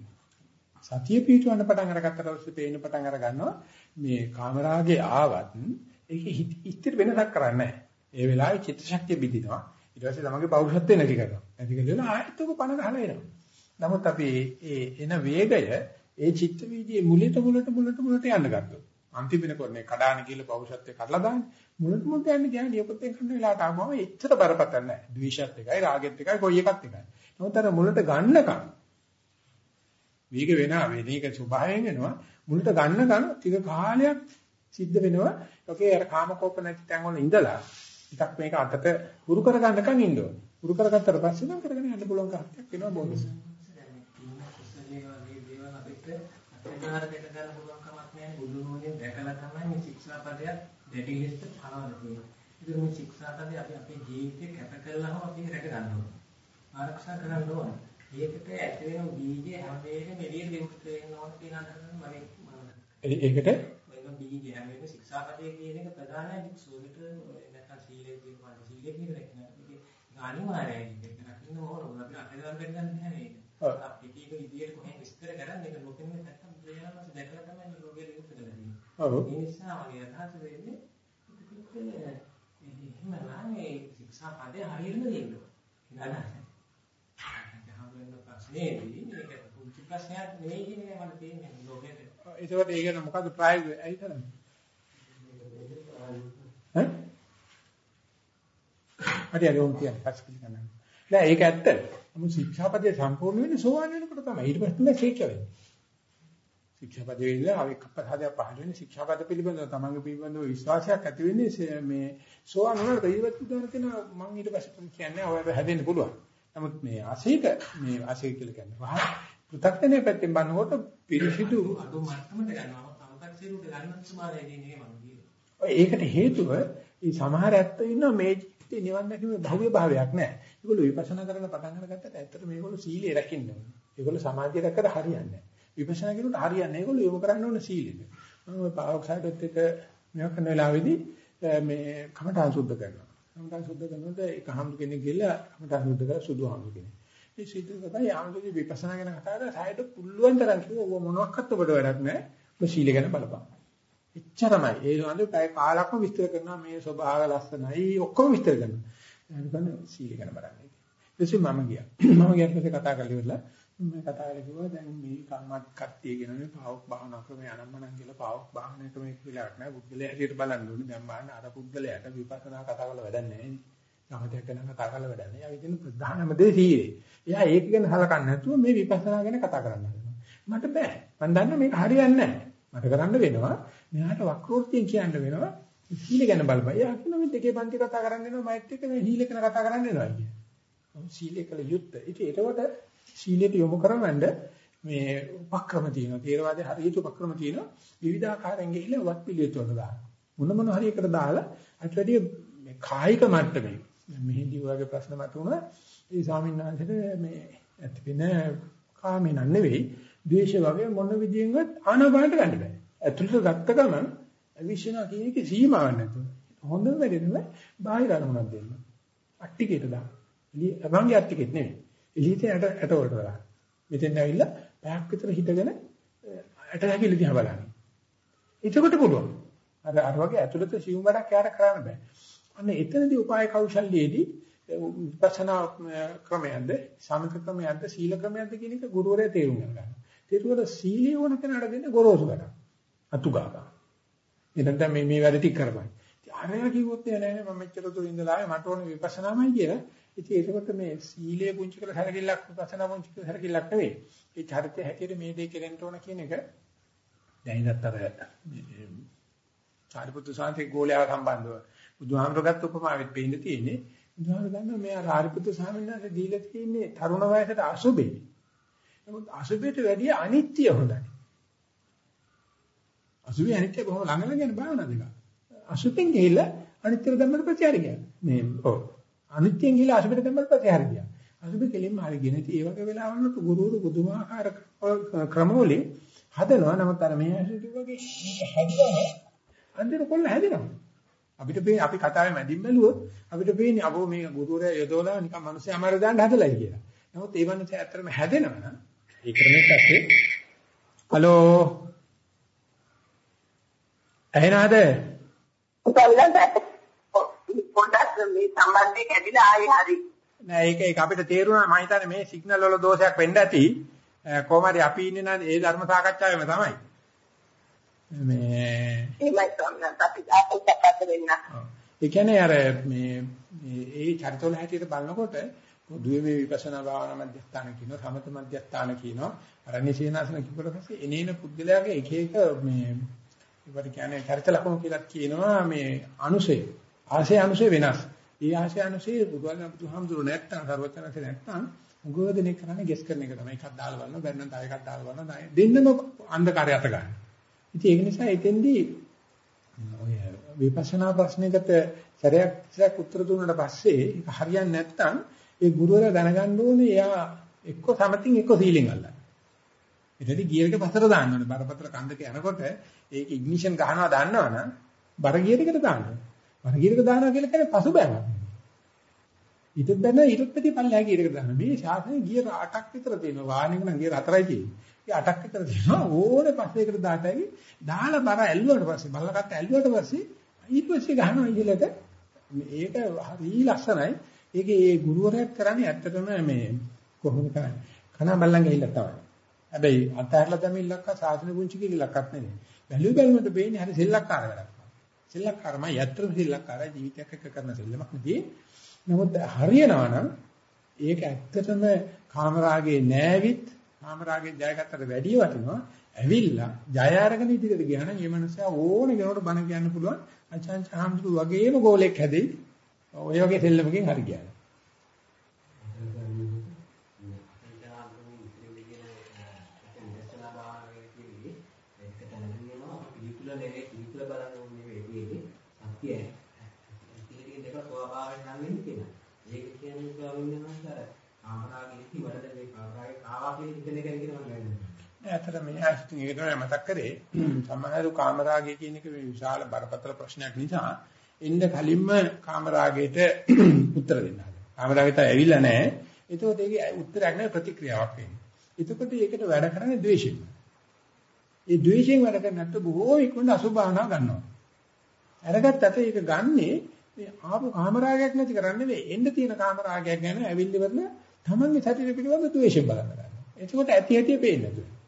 සතිය පිටවන්න පටන් අරගත්තට පස්සේ පේන පටන් අර ගන්නවා මේ කාමරාගේ ආවත් ඒක ඉස්තර වෙනසක් කරන්නේ නැහැ. ඒ වෙලාවේ චිත්ත ශක්තිය බිඳිනවා. ඊට පස්සේ තමගේ පෞරුෂත්වය නැති කරනවා. නැති කරලා ආයෙත් උක පණ ගහලා එනවා. නමුත් අපි ඒ එන වේගය ඒ චිත්ත වීදියේ මුලට මුලට මුලට මුලට යන්න ගත්තා. අන්තිම වෙනකොට කඩාන කියලා පෞරුෂත්වය කඩලා දාන්නේ. මුලට මුලට යන්න කියන්නේ ලියපොතෙන් කරන වෙලාවට ආවම එච්චර බරපතල නැහැ. ද්වේෂයත් එකයි රාගෙත් එකයි කොයි එකත් එකයි. නමුත් අර මුලට ගන්නකම් මේක වෙනවා මේක ස්වභාවයෙන් වෙනවා මුලට ගන්නකම් ටික කාලයක් සිද්ධ වෙනවා. ඔකේ අර කාමකෝප නැති තැන් වල ඉඳලා ටිකක් මේක අතට හුරු කරගන්නකම් ඉන්න ඕනේ. හුරු කරගත්තට පස්සේ නම් කරගෙන යන්න පුළුවන් කහක් වෙනවා බොනස්. අපේකාර දෙක ගන්න පුළුවන් කමක් නැහැ බුදු නෝනේ දැකලා තමයි මේ ශික්ෂාපදයක් දැටි ලිස්ට් හරවලා තියෙන්නේ. ඉතින් මේ ශික්ෂාපදේ අපි අපේ ජීවිතේ කැප කළාම අපි රැක ගන්න ඕනේ. ආරක්ෂා කරන්න ඕනේ. ඒකට ඇති වෙන බීජය හැම වෙලේම එළියට දෙන්න වෙන ඕන කියන අදහස මම ඒකට වෙන බීජය හැම වෙලේම ශික්ෂාපදයේ කියන එක ප්‍රධානයි සූවිත නැත්නම් සීලයේ කියන වල සීලයේ කියන එක නේ. ඒක අනිවාර්යයි. ඒක රකින්න ඕන. අපි අතේ ගන්න ගන්න නැහැ මේක. අපි කීක විදියට කොහෙන් විස්තර කරන්නේ ඒක ලෝකෙම නැත්තම් ප්‍රේරණාවස දැකලා තමයි ලෝකෙ ලියුත් කරලා තියෙන්නේ. ඔව්. ඒ නිසා මගේ අදහස වෙන්නේ එහෙම නම් ඒ ශික්ෂා පදේ හරියටම දෙන්න. නේද? ජහවෙන්න ප්‍රශ්නේදී මේක පුංචි ප්‍රශ්නයක් නෙවෙයි කියන එක මට තේරෙන්නේ ලෝකෙට. ඒකට ඒක මොකද්ද ප්‍රායෝගික ඇයි කරන්නේ? ඈ? හරි හරි උන් කියන්නේ පස්සේ පිළිගන්න. නෑ ඒක ඇත්ත. නමුත් ශික්ෂාපදේ සම්පූර්ණ වෙන්නේ සෝවාන් වෙනකොට තමයි. ඊට පස්සේ තමයි ශික්ෂා වෙන්නේ. ශික්ෂාපදේ විල අවික්කපහදය පහළ වෙන්නේ ශික්ෂාපද පිළිබඳව තමන්ගේ පිළිබඳව විශ්වාසයක් ඇති වෙන්නේ මේ සෝවාන් වුණාට ඉවත් දුන්න කෙන මම ඊට පස්සේ කියන්නේ ඔයාලට හැදෙන්න පුළුවන්. නමුත් මේ ආසීක මේ ආසීක කියලා කියන්නේ වහ පෘථග්ජනයේ පැත්තෙන් බලනකොට පිරිසිදු අඩු මට්ටමට ගන්නවා. සමතක්සිරුට ගන්න සමාදයේ නෙවෙයි මම කියන්නේ. ඒකට හේතුව මේ සමහර ඇත්තෝ ඉන්නවා මේ ජීවිතේ නිවන් දැකීමේ භව්‍ය භාවයක් නැහැ. ඒගොල්ලෝ විපස්සනා කරන පටන් අරගත්තට ඇත්තට මේගොල්ලෝ සීලය රැකින්න ඕනේ. ඒගොල්ලෝ සමාධිය රැකලා හරියන්නේ නැහැ. විපස්සනා කරනකොට හරියන්නේ නැහැ. ඒගොල්ලෝ යොමු කරන්න ඕනේ සීලෙට. මම ඔය පාවොක්සයිඩ්ත් එක මේක කරන වෙලාවේදී මේ කමඨාන් සුද්ධ කරනවා. කමඨාන් සුද්ධ කරනකොට ඒක හම්දු කෙනෙක් ගිහලා කමඨාන් සුද්ධ කරලා සුදු හම්දු කෙනෙක්. මේ සිද්ධ කරලා යාමතුගේ විපස්සනා ගැන කතා කරලා සායයට පුළුවන් තරම් කිව්වා ඔබ මොනවත් ඔබට වැඩක් නැහැ. ඔබ සීල ගැන බලපන්. එච්චරමයි. ඒ වගේ පැය කාලක්ම විස්තර කරනවා මේ ස්වභාව ලස්සනයි ඔක්කොම විස්තර කරනවා. ඊට පස්සේ සීල ගැන බලන්නේ. ඊටසේ මම ගියා. මම ගියාට පස්සේ කතා කරලා ඉවරලා මම කතා කරලා කිව්වා දැන් මේ කම්මත් කට්ටිය කියන මේ පාවොක් භාවනා ක්‍රමය අනම්මනම් කියලා පාවොක් භාවනා ක්‍රමයක් කියලා නෑ. බුද්ධලයා හැටියට බලන්න ඕනේ. දැන් බලන්න අර බුද්ධලයාට විපස්සනා කතා කරලා වැඩක් නෑ නේ. සමතයක් ගැන කතා කරලා වැඩක් නෑ. ඒ කියන්නේ ප්‍රධානම දේ සීලේ. එයා ඒක ගැන හලකන්නේ නැතුව මේ විපස්සනා ගැන කතා කරන්න හදනවා. මට බෑ. මම දන්නවා මේක හරියන්නේ නෑ. මට කරන්න වෙනවා මෙයාට වක්‍රෝක්තියෙන් කියන්න වෙනවා සීල ගැන බලපන්. එයා කියනවා මේ දෙකේ පන්ති කතා කරන්න වෙනවා මයිත් එක්ක මේ සීල ගැන කතා කරන්න වෙනවා කිය. සීලේ කළ යුත්තේ. ඉතින් ඒකට සීලයට යොමු කරවන්න මේ උපක්‍රම තියෙනවා. තේරවාදයේ හරියට උපක්‍රම තියෙනවා. විවිධාකාරයෙන් ගිහිල්ලා වත් පිළිවෙත් වල දානවා. මොන මොන හරි එකට දාලා අට වැඩි මේ කායික මට්ටමේ මෙහිදී වගේ ප්‍රශ්න මතුණා. ඒ ස්වාමීන් වහන්සේට මේ ඇති වෙන කාමෙන් නෙවෙයි ද්වේෂ වගේ මොන විදියෙන්වත් ආනාපානට ගන්න බෑ. ඇතුළට ගත්ත ගමන් අවිශ්වනා කියන එකේ සීමාවක් නැතුව. හොඳම වැඩේ තමයි බාහිර අරමුණක් දෙන්න. අට්ටිකේට දාන්න. එළිය අභංගය අට්ටිකේට නෙවෙයි. එළියට ඇට ඇට වලට දාන්න. මෙතෙන් ඇවිල්ලා පැයක් විතර හිටගෙන ඇට හැකිලි දිහා බලන්න. එතකොට පුළුවන්. අර අර වගේ ඇතුළත සිවුම් වැඩක් යාර කරන්න බෑ. අන්න එතනදී උපාය කෞශල්‍යයේදී විපස්සනා ක්‍රමයන්ද සමථ ක්‍රමයන්ද සීල ක්‍රමයන්ද කියන එක ගුරුවරයා තේරුම් ගන්නවා. ඒකවල සීලිය වුණ කෙනාට දෙන්නේ ගොරෝසු වැඩක්. අතුගාපා. එතෙන් මේ මේ වැඩ ටික කරපන්. ඉතින් අරයා කිව්වොත් නෑ නෑ මම මෙච්චර දුර ඉඳලා ආවේ මට ඕනේ විපස්සනාමයි කියලා. ඉතින් ඒකකොට මේ සීලය පුංචි කරලා හැරගිල්ලක් විපස්සනා පුංචි කරලා හැරගිල්ලක් නෙවෙයි. ඒ චරිතය හැටියට මේ දේ කෙරෙන්න ඕන කියන එක දැන් ඉඳත් අර සාරිපුත්තු සාන්තේ ගෝලයා සම්බන්ධව බුදුහාමරගත් උපමාවෙත් පෙන්න තියෙන්නේ උදාහරණ ගන්න මේ ආරිපුත්‍ර ස්වාමීන් වහන්සේ දීලා තියෙන්නේ තරුණ වයසට අසුබේ. නමුත් අසුබේට වැඩිය අනිත්‍ය හොඳයි. අසුබේ අනිත්‍ය බොහොම ළඟ ළඟ යන භාවනා දෙක. අසුබෙන් ගිහිල්ලා අනිත්‍ය ධම්මකට ප්‍රතිහාර කියන්නේ. මේ ඔව්. අනිත්‍යෙන් ගිහිල්ලා අසුබෙට ධම්මකට ප්‍රතිහාර කියන්නේ. අසුබ කෙලින්ම හරි ගෙන ඉතින් ඒ වගේ වෙලාවලට ගුරුවරු බුදුමාහාර ක්‍රමවලින් හදනවා. නමුත් අර මේ ඇසිට වගේ හදනවා. අන්තිම කොල්ල හැදෙනවා. අපිට පේන්නේ අපි කතාවේ මැදින් බැලුවොත් අපිට පේන්නේ අපෝ මේ ගුරුවරයා යදවලා නිකන් මිනිස්සු අමාරු දාන්න හදලායි කියලා. නමුත් ඒ වන්සේ ඇත්තටම හැදෙනවා නම් ඒ ක්‍රමයක් ඇත්තේ හලෝ ඇහෙනවද? පොඩ්ඩක් මේ සම්බන්ධය කැඩිලා ආයෙ හරි. නෑ ඒක ඒක අපිට තේරුණා මම හිතන්නේ මේ සිග්නල් වල දෝෂයක් වෙන්න ඇති. කොහොම හරි අපි ඉන්නේ නම් ඒ ධර්ම සාකච්ඡාවෙම තමයි. මේ එහෙමයි ස්වාමීන් අපි ආපස්සට වෙන්න. ඒ කියන්නේ අර මේ ඒ චරිතවල හැටියට බලනකොට දුවේ මේ විපස්සනා භාවනා මධ්‍යස්ථාන කියනවා සමත මධ්‍යස්ථාන කියනවා අරණ්‍ය සීනාසන කිව්වට පස්සේ එනේන පුද්ගලයාගේ එක එක මේ ඒවට කියන්නේ චරිත ලක්ෂණ කියලා කියනවා මේ අනුසය ආශය අනුසය වෙනස්. ඒ ආශය අනුසය බුදුන් බුදුහාමුදුරු නැත්තම් සර්වඥාන්සේ නැත්තම් උගෝදෙනේ කරන්නේ ගෙස් කරන එක තමයි. එකක් දාලා බලනවා බැන්නම් තව එකක් දාලා බලනවා දෙන්නම අන්ධකාරය අත ගන්න. ඉතින් ඒක නිසා එතෙන්දී ඔය විපස්සනා ප්‍රශ්නයකට සැරයක් සැරයක් උත්තර දුන්නාට පස්සේ ඒක හරියන්නේ නැත්තම් ඒ ගුරුවරයා දැනගන්න ඕනේ එයා එක්ක සමතින් එක්ක සීලෙන් අල්ලන්න. එතනදී ගියර් එක පතර දාන්න ඕනේ. බරපතල කන්දක යනකොට ඒක ඉග්නිෂන් ගහනවා දන්නවනම් බර ගියර් එකට දාන්න ඕනේ. බර ගියර් එක දානවා කියලා කියන්නේ පසුබෑමක්. ඊට දැන ඊට පැති පල්ලෙහා ගියර් එක දාන්න. මේ ශාසනයේ ගියර් 8ක් විතර තියෙනවා. වාහනයක නම් ගියර් 4යි තියෙන්නේ. ඒ 8ක් විතර තියෙනවා. ඕනේ පස්සේකට දාටයි දාලා බර ඇල්ලුවට පස්සේ බල්ලකට ඇල්ලුවට පස්සේ ඊට පස්සේ ගහනවා ඉහළට. මේක හරි ලස්සනයි. ඒකේ ඒ ගුරුවරයෙක් කරන්නේ ඇත්තටම මේ කොහොමද කරන්නේ? කන බල්ලන් ගිහිල්ලා තමයි. හැබැයි අතහැරලා දැමිල්ලක්ක සාසන පුංචි කිලිලක්වත් නෙමෙයි. වැලියු බැලුමට වෙන්නේ හරි සෙල්ලක්කාර වැඩක්. සෙල්ලක්කාරමයි යත්‍රම සෙල්ලක්කාරයි ජීවිතයක් එක්ක කරන සෙල්ලමක් නෙදී. නමුත් හරියනවා නම් ඒක ඇත්තටම කාමරාගේ නෑවිත් කාමරාගේ ජයගත්තට වැඩිය වටිනවා. ඇවිල්ලා ජය අරගෙන ඉදිරියට ගියා නම් මේ මනුස්සයා ඕන කෙනෙකුට බණ කියන්න පුළුවන්. අචාන්ච හාමුදුරු වගේම ගෝලෙක් හැදෙයි. ඔය වගේ සෙල්ලමකින් හරි ගියා. ඇත්තට මේ ඇස්ටින් ඒක තමයි මතක් කරේ සමහරු කාමරාගය කියන එක මේ විශාල බරපතල ප්‍රශ්නයක් නිසා එන්න කලින්ම කාමරාගයට උත්තර දෙන්න හදනවා. කාමරාගයට ඇවිල්ලා නැහැ. එතකොට ඒකේ උත්තරයක් නැහැ ප්‍රතික්‍රියාවක් වෙන්නේ. එතකොට ඒකට වැඩ කරන්නේ ද්වේෂයෙන්. ඒ ද්වේෂයෙන් වැඩ කරන්නේ නැත්නම් බොහෝ ඉක්මනට අසුභාවනා ගන්නවා. අරගත්තට ඒක ගන්නේ මේ ආපු කාමරාගයක් නැති කරන්නේ නෙවෙයි. එන්න තියෙන කාමරාගයක් ගැන ඇවිල්ලිවල තමන්ගේ ශරීර පිළිබඳ ද්වේෂයෙන් බලන්න ගන්නවා. එතකොට ඇති ඇති පේන්නේ නැතුව.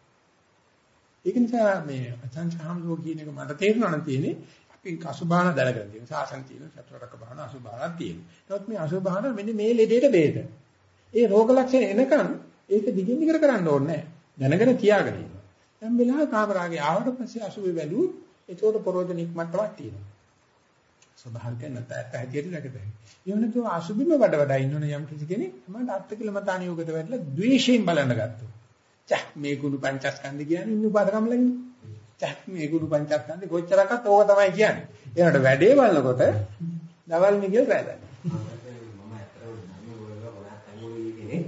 ඒක නිසා මේ අචංචහම්ලෝ කියන එක මට තේරුණා නම් තියෙන්නේ අපි අසුභාන දැනගෙන තියෙන සාසන තියෙන චතුරාර්යක භාවන අසුභානක් තියෙන. නමුත් මේ අසුභාන මෙන්න මේ ලෙඩේට බේද. ඒ රෝග ලක්ෂණ එනකන් ඒක දිගින් දිගට කරන්න ඕනේ නැහැ. දැනගෙන තියාගෙන ඉන්න. දැන් වෙලාව කාමරාගේ ආවට පස්සේ අසුභේ බැලුවොත් ඒකට ප්‍රෝධනික් මට්ටමක් තියෙනවා. ස්වභාවික නැත්නම් හැටියට දැකදයි. ඒ වෙනතු අසුභිම වඩ වඩා ඉන්නවනේ යම් කිසි කෙනෙක් තමයි අත්තිකල මතානියෝගයට වැටලා ද්වේෂයෙන් බලන්න ගත්තා. චක් මේ කුණු පංචස්කන්ධ කියන්නේ ඉන්න උපාදකම් ලඟින්. චක් මේ කුණු පංචස්කන්ධ කොච්චරක්වත් ඕක තමයි කියන්නේ. ඒකට වැඩේ බලනකොට දවල් මිගල් රැඳයි. මම ඇත්තටම දන්නේ ඔයගොල්ලෝ ගොඩක් අමුයි කෙනෙක්.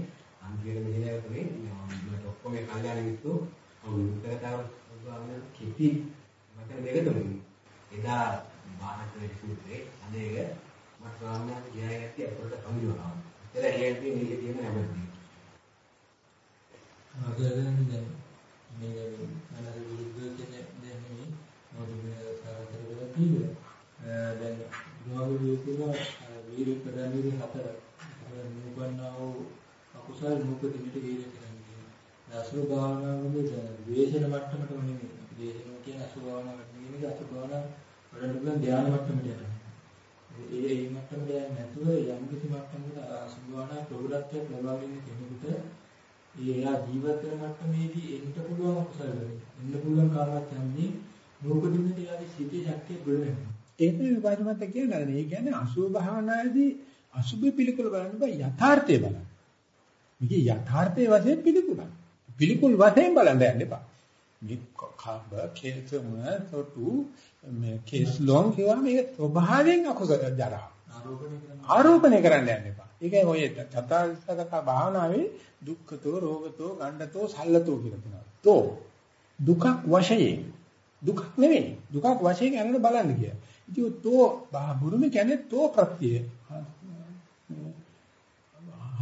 අන්තිමට මෙහෙම කරේ මම ඔක්කොම කල්යාණ මිත්තු උන්තරතාව කිපි මට දෙක තුනේ. එදා මානසික සූත්‍රේ අනේක මට ස්වාමීන් වහන්සේ කියයි අපිට අමුයනවා. ඒලා හේතුව මේකේ තියෙන හැමදේම. ආගයෙන් දැන් මේ අනාගත විරුද්ධ කියන දැන් නෙමෙයි මොකද සාකච්ඡා කරලා තියෙන්නේ දැන් ගෝවි කියන වීර්ය ප්‍රදාන වීර්ය හතර නුඹන්නා වූ අකුසල නුපදිනට වීර්ය කරන්නේ අසුර භාවනාවේදී දැන් ද්වේෂන මට්ටමටම නෙමෙයි ද්වේෂන කියන අසුර භාවනාවට නෙමෙයි අසුර භාවනාව වඩන්න පුළුවන් ධානය මට්ටමට යනවා ඒ ඒ මට්ටමට යන්නේ නැතුව යම් කිසි මට්ටමකට අසුර භාවනාව ප්‍රබුද්ධත්වයක් ලබා ගැනීම කෙනෙකුට එයා ජීවත් වෙන මට්ටමේදී එන්න පුළුවන් අකුසල වලින් එන්න පුළුවන් කාමච්ඡන්දී නූපදින්නට යාගේ සිටේ ශක්තිය ගොඩ වෙනවා. ඒක විපාකමත් කියන්නේ ඒ කියන්නේ අසුභ භාවනාවේදී අසුභ පිළිකුල බලන්න බෑ යථාර්ථය බලන්න. මේකේ යථාර්ථයේ වශයෙන් පිළිකුලක්. පිළිකුල් වශයෙන් බලන්න යන්න එපා. මේ කබ කේතම තොටු මේ කේස්ලොන් කියවා මේක ස්වභාවයෙන් අකුසල ජරා. ආරෝපණය කරන්න යන්න එපා. ඒකයි ඔය චතාරිසක භාවනාවේ දුක්ඛතෝ රෝගතෝ ගණ්ඩතෝ සල්ලතෝ කියලා තියෙනවා. තෝ දුකක් වශයෙන් දුකක් නෙවෙයි. දුකක් වශයෙන් අරගෙන බලන්න කියලා. ඉතින් තෝ බුරුමේ කියන්නේ තෝ ප්‍රත්‍ය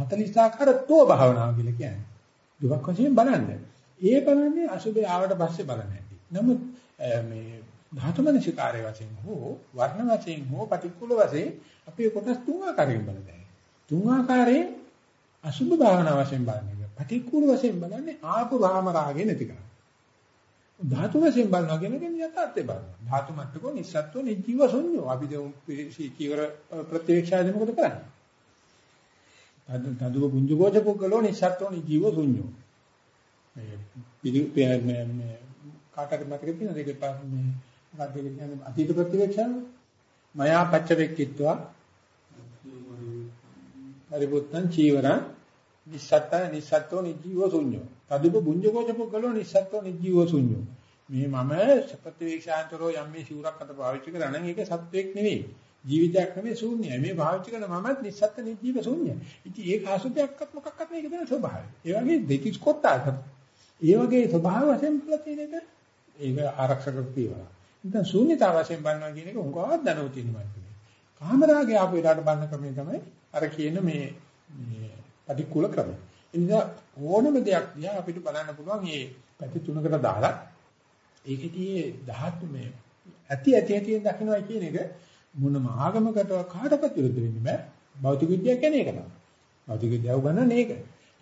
40 ආකාර තෝ භාවනාව කියලා කියන්නේ. දුකක් වශයෙන් බලන්න. ඒ බලන්නේ අසුබේ ආවට පස්සේ බලන්න ඇති. නමුත් මේ ධාතුමනසිකාරය වශයෙන් හෝ වර්ණ වශයෙන් හෝ පටික්කුල වශයෙන් අපේ කොටස් තුන් ආකාරයෙන් බලදැයි. තුන් ආකාරයෙන් අසුබ භාවනා වශයෙන් බලන්නේ. පටික්කුල වශයෙන් බලන්නේ ආපු රාම රාගේ නැති කරන්නේ. ධාතු වශයෙන් බලනවා කියන්නේ යථාර්ථය බලනවා. ධාතු මට්ටකෝ නිස්සත්ව නිජීව ශුන්‍යෝ. අපි දැන් කීවර ප්‍රත්‍යක්ෂාදී මොකද කරන්නේ? තදුව පුංජකෝච පුද්ගලෝ නිස්සත්ව නිජීව ශුන්‍යෝ. මේ මේ කාටද මතක තියෙනවද ඒක මේ මොකක්ද කියන්නේ අතීත ප්‍රතිවේක්ෂණ මයා පච්චවෙක්කිත්වා පරිබුත්තං චීවරං නිස්සත්ත නිස්සත්ව නිජීව ශුන්‍යෝ. තදුප බුඤ්ජකෝච පුද්ගලෝ නිස්සත්ව නිජීව ශුන්‍යෝ. මේ මම ප්‍රතිවේක්ෂාන්තරෝ යම් මේ සිවුරක් අත පාවිච්චි කරා නම් ඒක සත්වයක් නෙවෙයි. ජීවිතයක් නෙවෙයි ශූන්‍යයි. මේ පාවිච්චි කරන මමත් නිස්සත්ත නිජීව ශූන්‍යයි. ඉතින් ඒක අසුභයක්වත් මොකක්වත් නෙක දෙන ස්වභාවය. ඒ වගේ දෙතිස් කොටාක ඒ වගේ ස්වභාව වශයෙන් කියලා තියෙන එක ඒක ආරක්ෂක පියවර. නැත්නම් ශූන්‍යතාව වශයෙන් බලනවා කියන එක උංගාවක් දැනුව තියෙනවා. කියන්නේ. කාමරාගේ ආපු වෙලාවට බලන ක්‍රමය තමයි අර කියන මේ මේ පටික්කුල ක්‍රමය. ඒ නිසා ඕනම දෙයක් දිහා අපිට බලන්න පුළුවන් මේ පැති තුනකට දාලා ඒකෙදී ධාතු මේ ඇති ඇති ඇති දකින්නයි කියන එක මොනම ආගමකට කාටවත් විරුද්ධ වෙන්නේ බෑ. භෞතික විද්‍යාව කියන්නේ ඒක තමයි. භෞතික විද්‍යාව ගන්නන්නේ ඒක.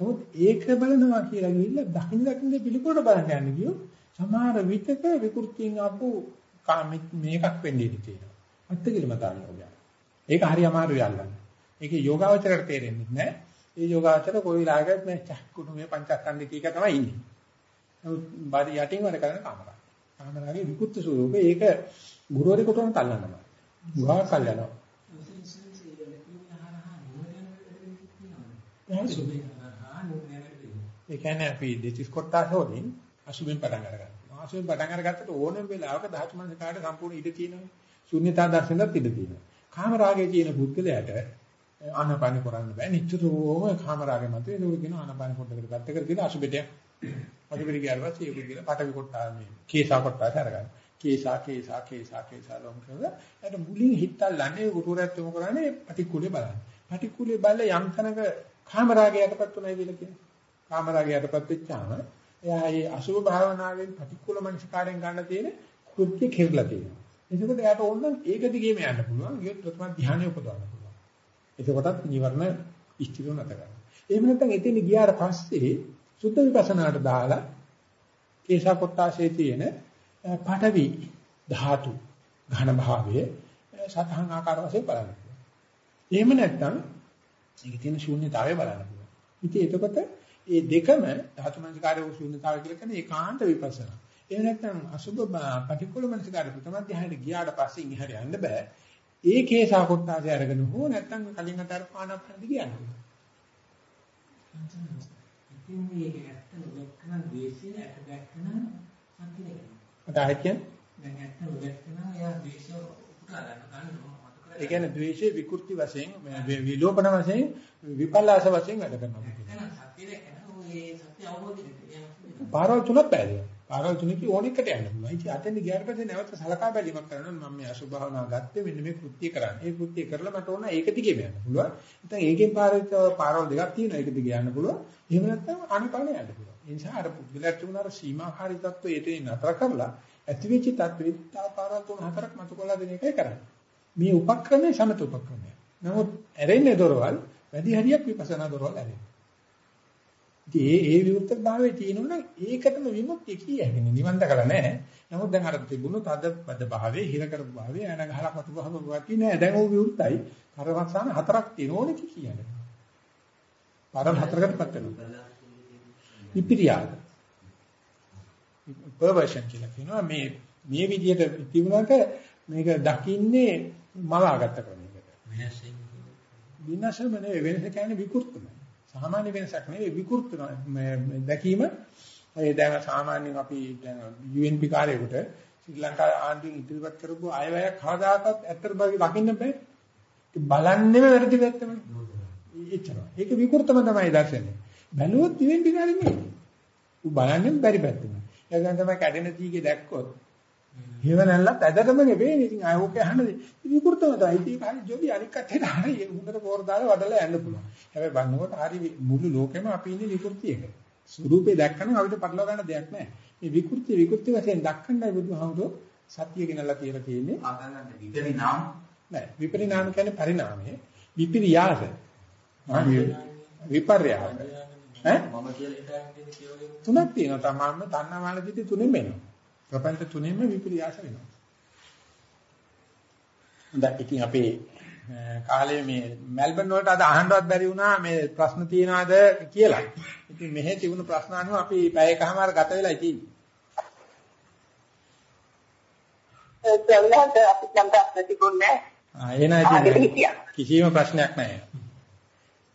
නමුත් ඒක බලනවා කියලා ගිහිල්ලා දකින්න දකින්න පිළිකුලට බලන්න යන්නේ කියෝ සමහර විටක විකෘතියෙන් ආපු මේකක් වෙන්න ඉඩ තියෙනවා. අත්තිකිලමතාවය. ඒක හරි අමාරුයි අල්ලන්න. ඒක යෝගාවචරයට තේරෙන්නේ නැහැ. ඒ යෝගාවචර කොයි වෙලාවකත් මේ චක්කුණු මේ පංචස්කන්ධ කීක තමයි ඉන්නේ. නමුත් බාරි යටින් වැඩ කරන කාමරා. කාමරාගේ විකෘති ස්වරූපේ ඒක ගුරුවරයෙකුටම තල්ලනවා. ගුහා කල්යනවා. ඒ කියන්නේ අපි දෙතිස් කොටස් වලින් අසුබෙන් පටන් අරගන්නවා. අසුබෙන් පටන් අරගත්තට ඕනම වෙලාවක ධාතු මනසකාට සම්පූර්ණ ඉඩ තියෙනවා. ශුන්‍යතා දර්ශනයක් ඉඩ තියෙනවා. කාම රාගයේ තියෙන පුද්ගලයාට ආනපාන කරන්න බෑ. නිතරම කාම රාගෙ මත ඒක කියන ආනපාන පොඩ්ඩකට ගත්ත කර කියලා අසුබෙට අසුබෙට ගියාට පස්සේ ඒක කියලා පටවි කොටා මේ කේසා කොටා අරගන්න. කේසා කේසා කේසා කේසා ලොම් කරලා එතන මුලින් හිතල්ලන්නේ ගුරුවරයාත් යොමු කරන්නේ පටික්කුලේ බලන්න. පටික්කුලේ බලලා යම් තැනක කාම රාගයටපත් උනායි කියලා කියනවා. කාම රාගයටපත් වෙච්චාම එයා මේ අසුභ භාවනාවෙන් ප්‍රතිකූල මනසකාරයෙන් ගන්න තියෙන කෘත්‍ය කෙරලා තියෙනවා. එතකොට එයාට ඕන නම් ඒක දිගේම යන්න පුළුවන්. ඊට ප්‍රථම ධානය උපදවන්න පුළුවන්. එතකොටත් නිවර්ණ ඉස්තිරව නැත ගන්න. එහෙම නැත්නම් එතන ගියාට පස්සේ සුද්ධ විපස්සනාට දාලා කේශා කොටාසේ තියෙන පඨවි ධාතු ඝන භාවයේ සතහන් ආකාර වශයෙන් බලන්න පුළුවන්. එහෙම නැත්නම් ඒකේ තියෙන ශූන්‍යතාවය බලන්න පුළුවන්. ඉතින් එතකොට ඒ දෙකම ධාතු මනසිකාරය වූ ශූන්‍යතාවය කියලා කියන්නේ ඒකාන්ත විපස්සනා. එහෙම නැත්නම් අසුබ පටික්කුල මනසිකාරය ප්‍රථම ධ්‍යානෙට ගියාට පස්සේ ඉහළ යන්න බෑ. ඒ කේසා කොටාසේ අරගෙන හෝ නැත්නම් කලින් අතර පානප්පන්දි කියන්නේ. ඉතින් මේක ඇත්ත නොදැක්කම ද්වේෂය ඇට දැක්කම සම්පූර්ණ මට ආයෙත් දැන් ඇත්ත නොදැක්කම එයා ද්වේෂය උපුටා ගන්න ගන්නවා. ඒ කියන්නේ ද්වේෂයේ විකෘති වශයෙන් විලෝපන වශයෙන් විපල්ලාස වශයෙන් වැඩ කරනවා. පාරවල් තුනක් බැලුවා. පාරවල් තුනක ඕනෙකට යන්න පුළුවන්. ඉතින් අතෙන් ගියාට පස්සේ නැවත සලකා බැලීමක් කරනවා මම මේ අසුභාවනා ගත්තේ මෙන්න මේ කෘත්‍ය කරන්නේ. ඒ කෘත්‍ය කරලා මට ඕන ඒක දිගේ යන්න පුළුවන්. නැත්නම් ඒකෙන් පාරවල් දෙකක් තියෙනවා. ඒක දිගේ යන්න පුළුවන්. එහෙම නැත්නම් අනිපාණේ යන්න පුළුවන්. ඒ නිසා අර පුද්ගලයාට තිබුණ අර සීමාකාරී තත්ත්වය ඒතේ නතර කරලා ඇතිවෙච්ච තත්ත්වෙ තා පාරවල් තුන හතරක් මතු කළා දෙන එකයි කරන්නේ. මේ උපක්‍රමයේ සමත උපක්‍රමය. නමුත් ඇරෙන්නේ දොරවල් වැඩි හරියක් විපස්සනා දොරවල් ඇරෙන්නේ. ඉතින් ඒ ඒ විවෘත භාවයේ තියෙනවනම් ඒකටම විමුක්තිය කිය හැකිනේ නිවන් දැකලා නැහැ. නමුත් දැන් අර තිබුණු තද පද භාවයේ හිර කරපු භාවයේ එන ගහලා පතු භාව වාති නෑ. දැන් ਉਹ විවෘතයි. කරවස්සාන හතරක් තියෙන ඕනේ කියන්නේ. පරම හතරකටපත් වෙනවා. විපිරියාද. පර්වර්ෂන් කියලා කියනවා මේ මේ විදිහට තිබුණාට මේක දකින්නේ මවාගත්ත ක්‍රමයකට. විනාශම නෙවෙයි වෙනස කියන්නේ විකෘතම. සාමාන්‍ය වෙනසක් නෙවෙයි විකෘත දැකීම ඒ දැන් සාමාන්‍යයෙන් අපි දැන් UNP කාර්යයකට ශ්‍රී ලංකා ආණ්ඩුවෙන් ඉදිරිපත් කරපු අයවැයක් කවදාකවත් ඇත්තට බගි දකින්න බෑ. ඒක බලන්නේම වැරදි පැත්තම. එච්චරයි. ඒක විකෘතම තමයි දර්ශනේ. බැලුවොත් UNP කාර්යය නෙවෙයි. උ බලන්නේ බැරි පැත්තම. ඒක තමයි කැඩෙන තීගේ දැක්කොත් හේව නැල්ලත් ඇදටම නෙවෙයි. ඉතින් ආය ඕක අහන්නේ විකෘතව තමයි. ඒක හරි ජොලි අනික් කටේට හරි හොඳට පොර දාලා වඩලා යන්න පුළුවන්. හැබැයි බලනකොට හරි මුළු ලෝකෙම අපි ඉන්නේ විකෘතියක. ස්වරූපේ දැක්කම අපිට පටලවා ගන්න දෙයක් නැහැ. මේ විකෘති විකෘති වශයෙන් දක්කන්නයි බුදුහාමුදුරෝ සතිය ගෙනල්ලා කියලා තියෙන්නේ. ආගන්නන්ට විපරිණාම නෑ විපරිණාම කියන්නේ පරිණාමය. විපිරියාස. විපර්යාස. ඈ මම කියලා හිතාගෙන තියෙන කියවලු තුනක් තියෙනවා. තමන්ම තණ්හාමාන දිටි තුනෙම එනවා. ප්‍රපංච තුනෙම විපර්යාස වෙනවා. හොඳයි ඉතින් අපේ කාලේ මේ මෙල්බන් වලට අද අහන්නවත් බැරි වුණා මේ ප්‍රශ්න තියනවාද කියලා. ඉතින් මෙහෙ තිබුණු ප්‍රශ්න අනුව අපි පැයකමාර ගත වෙලා ඉතින්. සල්ලාට අපි නම් ප්‍රශ්න තිබුණේ ඉතින් කිසිම ප්‍රශ්නයක් නැහැ.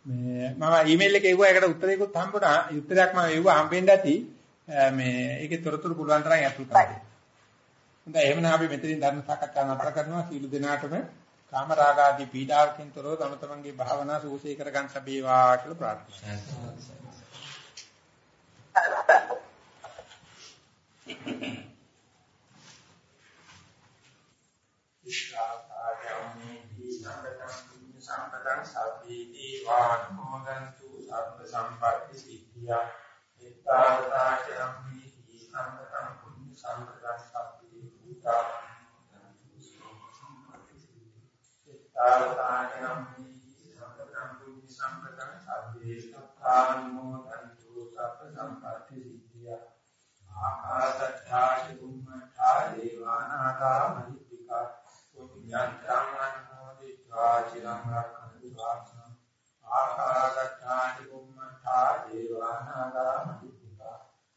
මේ මම ඊමේල් එකේ එවුවා ඒකට උත්තරයක්වත් හම්බුණා. උත්තරයක් මම එවුවා හම්බෙන්න ඇති. මේ ඒකේ තොරතුරු පුළුවන් තරම් ඇතුල් කරගන්න. හොඳයි එහෙනම් අපි මෙතනින් ධර්ම සාකච්ඡා නතර කරනවා. සීල දිනාටම කාම රාග ආදී පීඩාවකින් තොරව තම තමන්ගේ භාවනා සූසී කරගන්න සබේවා කියලා ප්‍රාර්ථනා හි සම්පතං සබ්බේ සත්තානුමෝදන්තු සබ්බ සම්පatti සිද්ධියා ආකාශත්ථාච බුම්මඨා දේවානාගා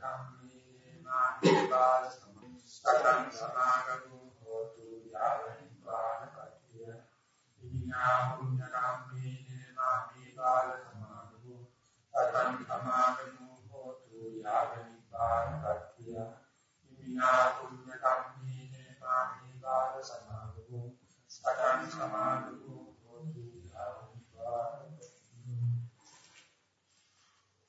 කම්මේ මානිපාල සතං සමාගමෝ හෝතු යාවිපාල කතිය විඤ්ඤා පුඤ්ඤ කම්මේ මානිපාල සමාගමෝ සතං සමාගමෝ හෝතු යාවිපාල කතිය විඤ්ඤා පුඤ්ඤ කම්මේ මානිපාල සමාගමෝ සතං සමාගමෝ